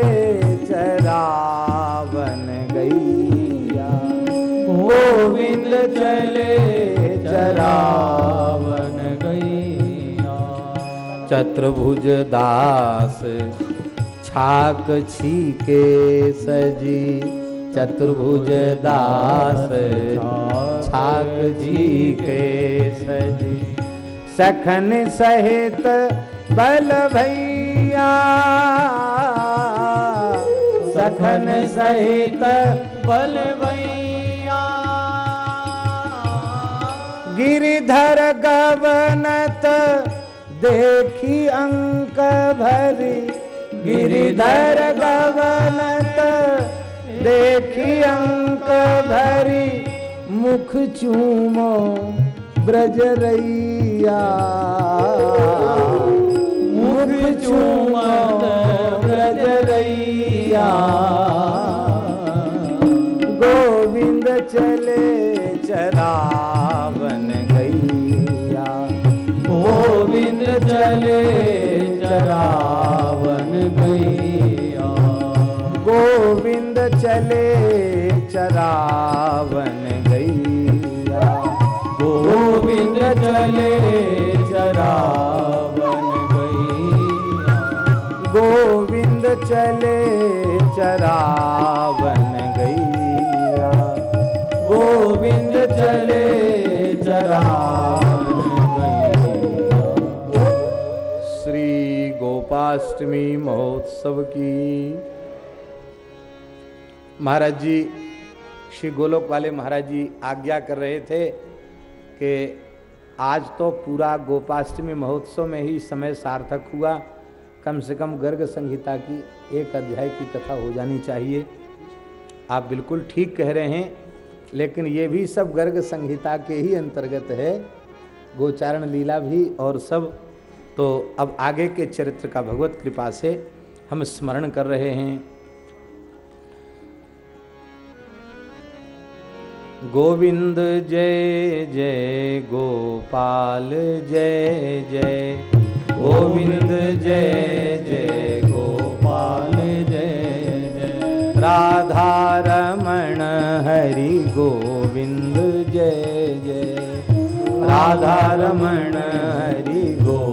चरावन गैया। गोविंद चले गैया चतुर्भुज दास, छाक छीके सजी। चतुर्भुज दास, छाक जी के सजी। सखन सहित बल भैया, सखन सहित बल भैया। गिरिधर गवनत देखी अंक भरी गिरिधर गवनत। देखी अंक भरी मुख चूमो ब्रज रैया। मुख चूमत ब्रज रैया। गोविंद चले चरावन चले चरावन गैया गोविंद चले चरावन गैया गोविंद चले चरावन गैया गोविंद चले चरावन गैया गोविंद चले चरावन गोपाष्टमी महोत्सव की। महाराज जी श्री गोलोक वाले महाराज जी आज्ञा कर रहे थे कि आज तो पूरा गोपाष्टमी महोत्सव में ही समय सार्थक हुआ। कम से कम गर्ग संहिता की एक अध्याय की कथा हो जानी चाहिए। आप बिल्कुल ठीक कह रहे हैं, लेकिन ये भी सब गर्ग संहिता के ही अंतर्गत है। गोचारण लीला भी और सब तो अब आगे के चरित्र का भगवत कृपा से हम स्मरण कर रहे हैं। गोविंद जय जय गोपाल, जय जय गोविंद, जय जय गोपाल, जय जय राधा रमण हरि गोविंद, जय जय राधा रमण हरि गोविंद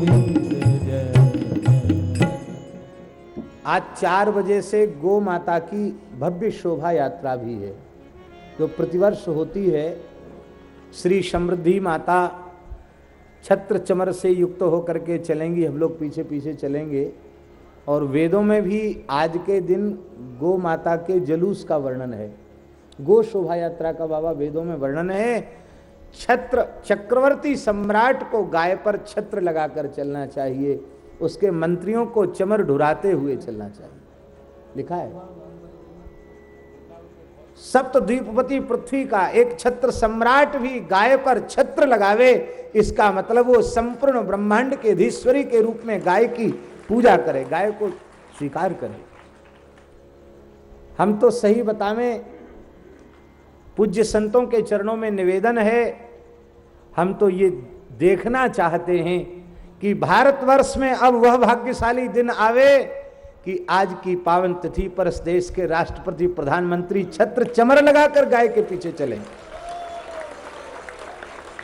आज चार बजे से गो माता की भव्य शोभा यात्रा भी है, जो प्रतिवर्ष होती है। श्री समृद्धि माता छत्र चमर से युक्त होकर के चलेंगी, हम लोग पीछे पीछे चलेंगे। और वेदों में भी आज के दिन गो माता के जलूस का वर्णन है। गो शोभा यात्रा का बाबा वेदों में वर्णन है, छत्र चक्रवर्ती सम्राट को गाय पर छत्र लगाकर चलना चाहिए। उसके मंत्रियों को चमर ढुराते हुए चलना चाहिए। लिखा है। सप्त पृथ्वी का एक छत्र सम्राट भी गाय पर छत्र लगावे, इसका मतलब वो संपूर्ण ब्रह्मांड के धीश्वरी के रूप में गाय की पूजा करे, गाय को स्वीकार करे। हम तो सही बतावे, पूज्य संतों के चरणों में निवेदन है, हम तो ये देखना चाहते हैं कि भारतवर्ष में अब वह भाग्यशाली दिन आवे कि आज की पावन तिथि पर इस देश के राष्ट्रपति प्रधानमंत्री छत्र चमर लगाकर गाय के पीछे चले।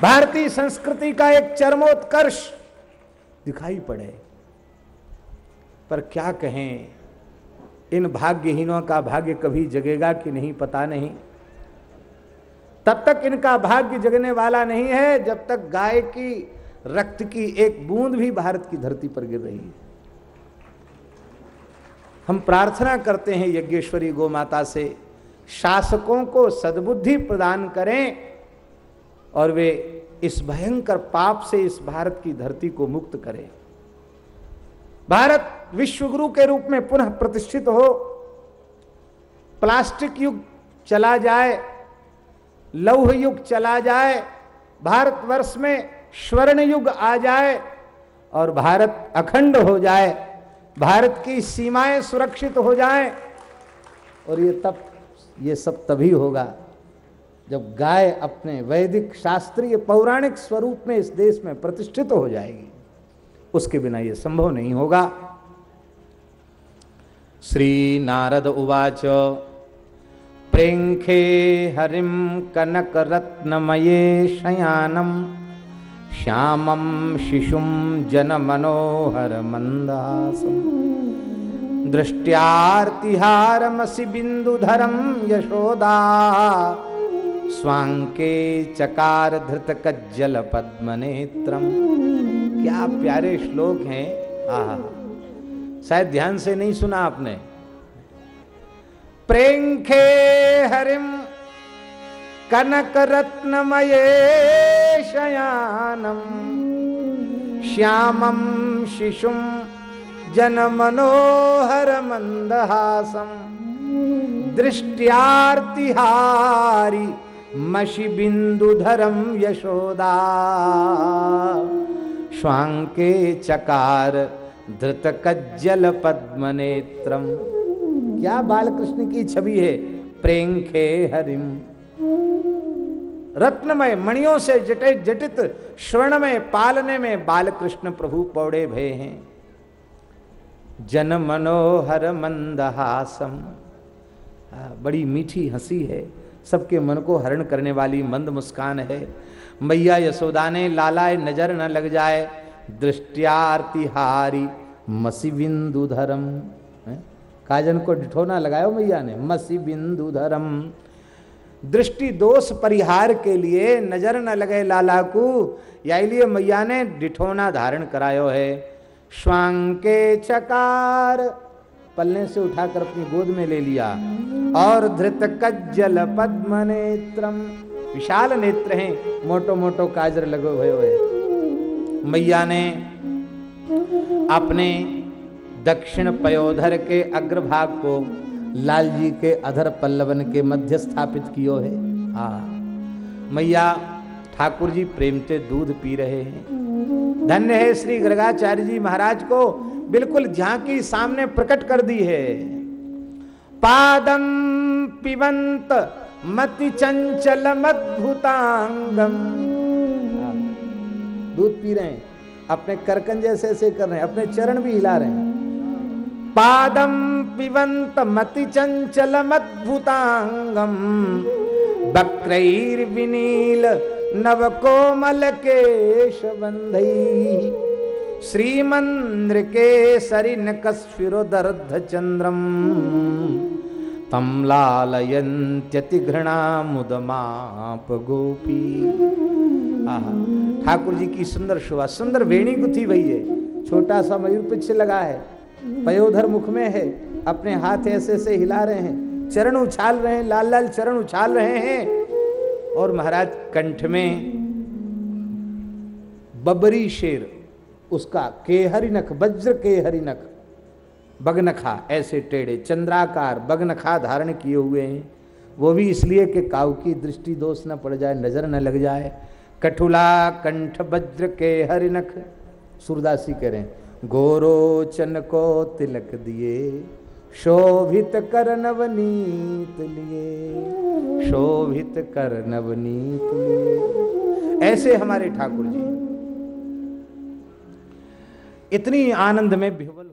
भारतीय संस्कृति का एक चरमोत्कर्ष दिखाई पड़े। पर क्या कहें, इन भाग्यहीनों का भाग्य कभी जगेगा कि नहीं पता नहीं। तब तक इनका भाग्य जगने वाला नहीं है जब तक गाय की रक्त की एक बूंद भी भारत की धरती पर गिर रही है। हम प्रार्थना करते हैं यज्ञेश्वरी गो माता से, शासकों को सद्बुद्धि प्रदान करें और वे इस भयंकर पाप से इस भारत की धरती को मुक्त करें। भारत विश्वगुरु के रूप में पुनः प्रतिष्ठित हो, प्लास्टिक युग चला जाए, लौह युग चला जाए, भारतवर्ष में स्वर्ण युग आ जाए और भारत अखंड हो जाए, भारत की सीमाएँ सुरक्षित हो जाएँ, और ये तब ये सब तभी होगा जब गाय अपने वैदिक शास्त्रीय पौराणिक स्वरूप में इस देश में प्रतिष्ठित हो जाएगी। उसके बिना ये संभव नहीं होगा। श्री नारद उवाच, प्रेंखे हरिम कनक रत्नमये शयानम श्यामं शिशुं जनमनोहरमन्दासं। दृष्ट्यार्तिहारमसि बिन्दुधरं यशोदा। स्वाङ्के चकार धृतकज्जलपद्मनेत्रम क्या प्यारे श्लोक हैं। आहा। शायद ध्यान से नहीं सुना आपने। प्रेंखे हरिम कनक रत्नमये शयानम श्यामम शिशुम जनमनोहर मंदहासम दृष्टियार्तिहारी बिंदुधरम यशोदा। श्वांके चकार धृत कज्जल पद्मनेत्रम क्या बालकृष्ण की छवि है? प्रेंखे हरिम रत्नमय मणियों से जटित जटित में पालने में बालकृष्ण प्रभु पौड़े भय हैं। जन मनोहर मंदहासम बड़ी मीठी हँसी है। सबके मन को हरण करने वाली मंद मुस्कान है। मैया यशोदा ने लालाए नज़र न लग जाए। दृष्टियार्तिहारी मसी बिंदु धरम काजन को डिठोना लगायो मैया ने? मसी बिंदु धरम दृष्टि दोष परिहार के लिए नज़र न लगे लाला को। या लिए मैया ने डिठोना धारण करायो है। श्वांके चकार पलने से उठाकर अपनी गोद में ले लिया। और धृत कज्जल पद्म नेत्रम, विशाल नेत्र हैं मोटो मोटो काजर लगे हुए हुए। मैया ने अपने दक्षिण पयोधर के अग्रभाग को लाल जी के अधर पल्लवन के मध्य स्थापित कियो है। हा मैया ठाकुर जी प्रेम से दूध पी रहे हैं। धन्य है श्री गर्गाचार्य जी महाराज को बिल्कुल झांकी सामने प्रकट कर दी है। पादम पिबंत मति चंचल मद्भुतांगम दूध पी रहे हैं। अपने करकन जैसे ऐसे कर रहे हैं, अपने चरण भी हिला रहे हैं। पादम पिबंत मति चंचल अद्भुतांगम वक्रैर्विनील नव कोमल केश श्रीमंद्र के सरिन कस्फिरोदर्ध चंद्रम तम लालयंत्यति घृणा मुदमाप गोपी ठाकुर जी की सुंदर शोभा, सुंदर वेणी गुथी भई है। छोटा सा मयूर पीछे लगा है। पयोधर मुख में है, अपने हाथ ऐसे ऐसे हिला रहे हैं। चरण उछाल रहे हैं, लाल लाल चरण उछाल रहे हैं। और महाराज कंठ में बबरी शेर, उसका केहरी नख, वज्र केहरी नख, बगनखा, ऐसे टेढ़े चंद्राकार बगनखा धारण किए हुए हैं। वो भी इसलिए कि काउ की दृष्टि दोष न पड़ जाए, नज़र न लग जाए। कठुला कंठ, वज्र के हरिनख सूरदासी हैं। गोरोचन को तिलक दिए, शोभित कर नवनीत लिए, शोभित कर नवनीत लिए। ऐसे हमारे ठाकुर जी इतनी आनंद में विह्वल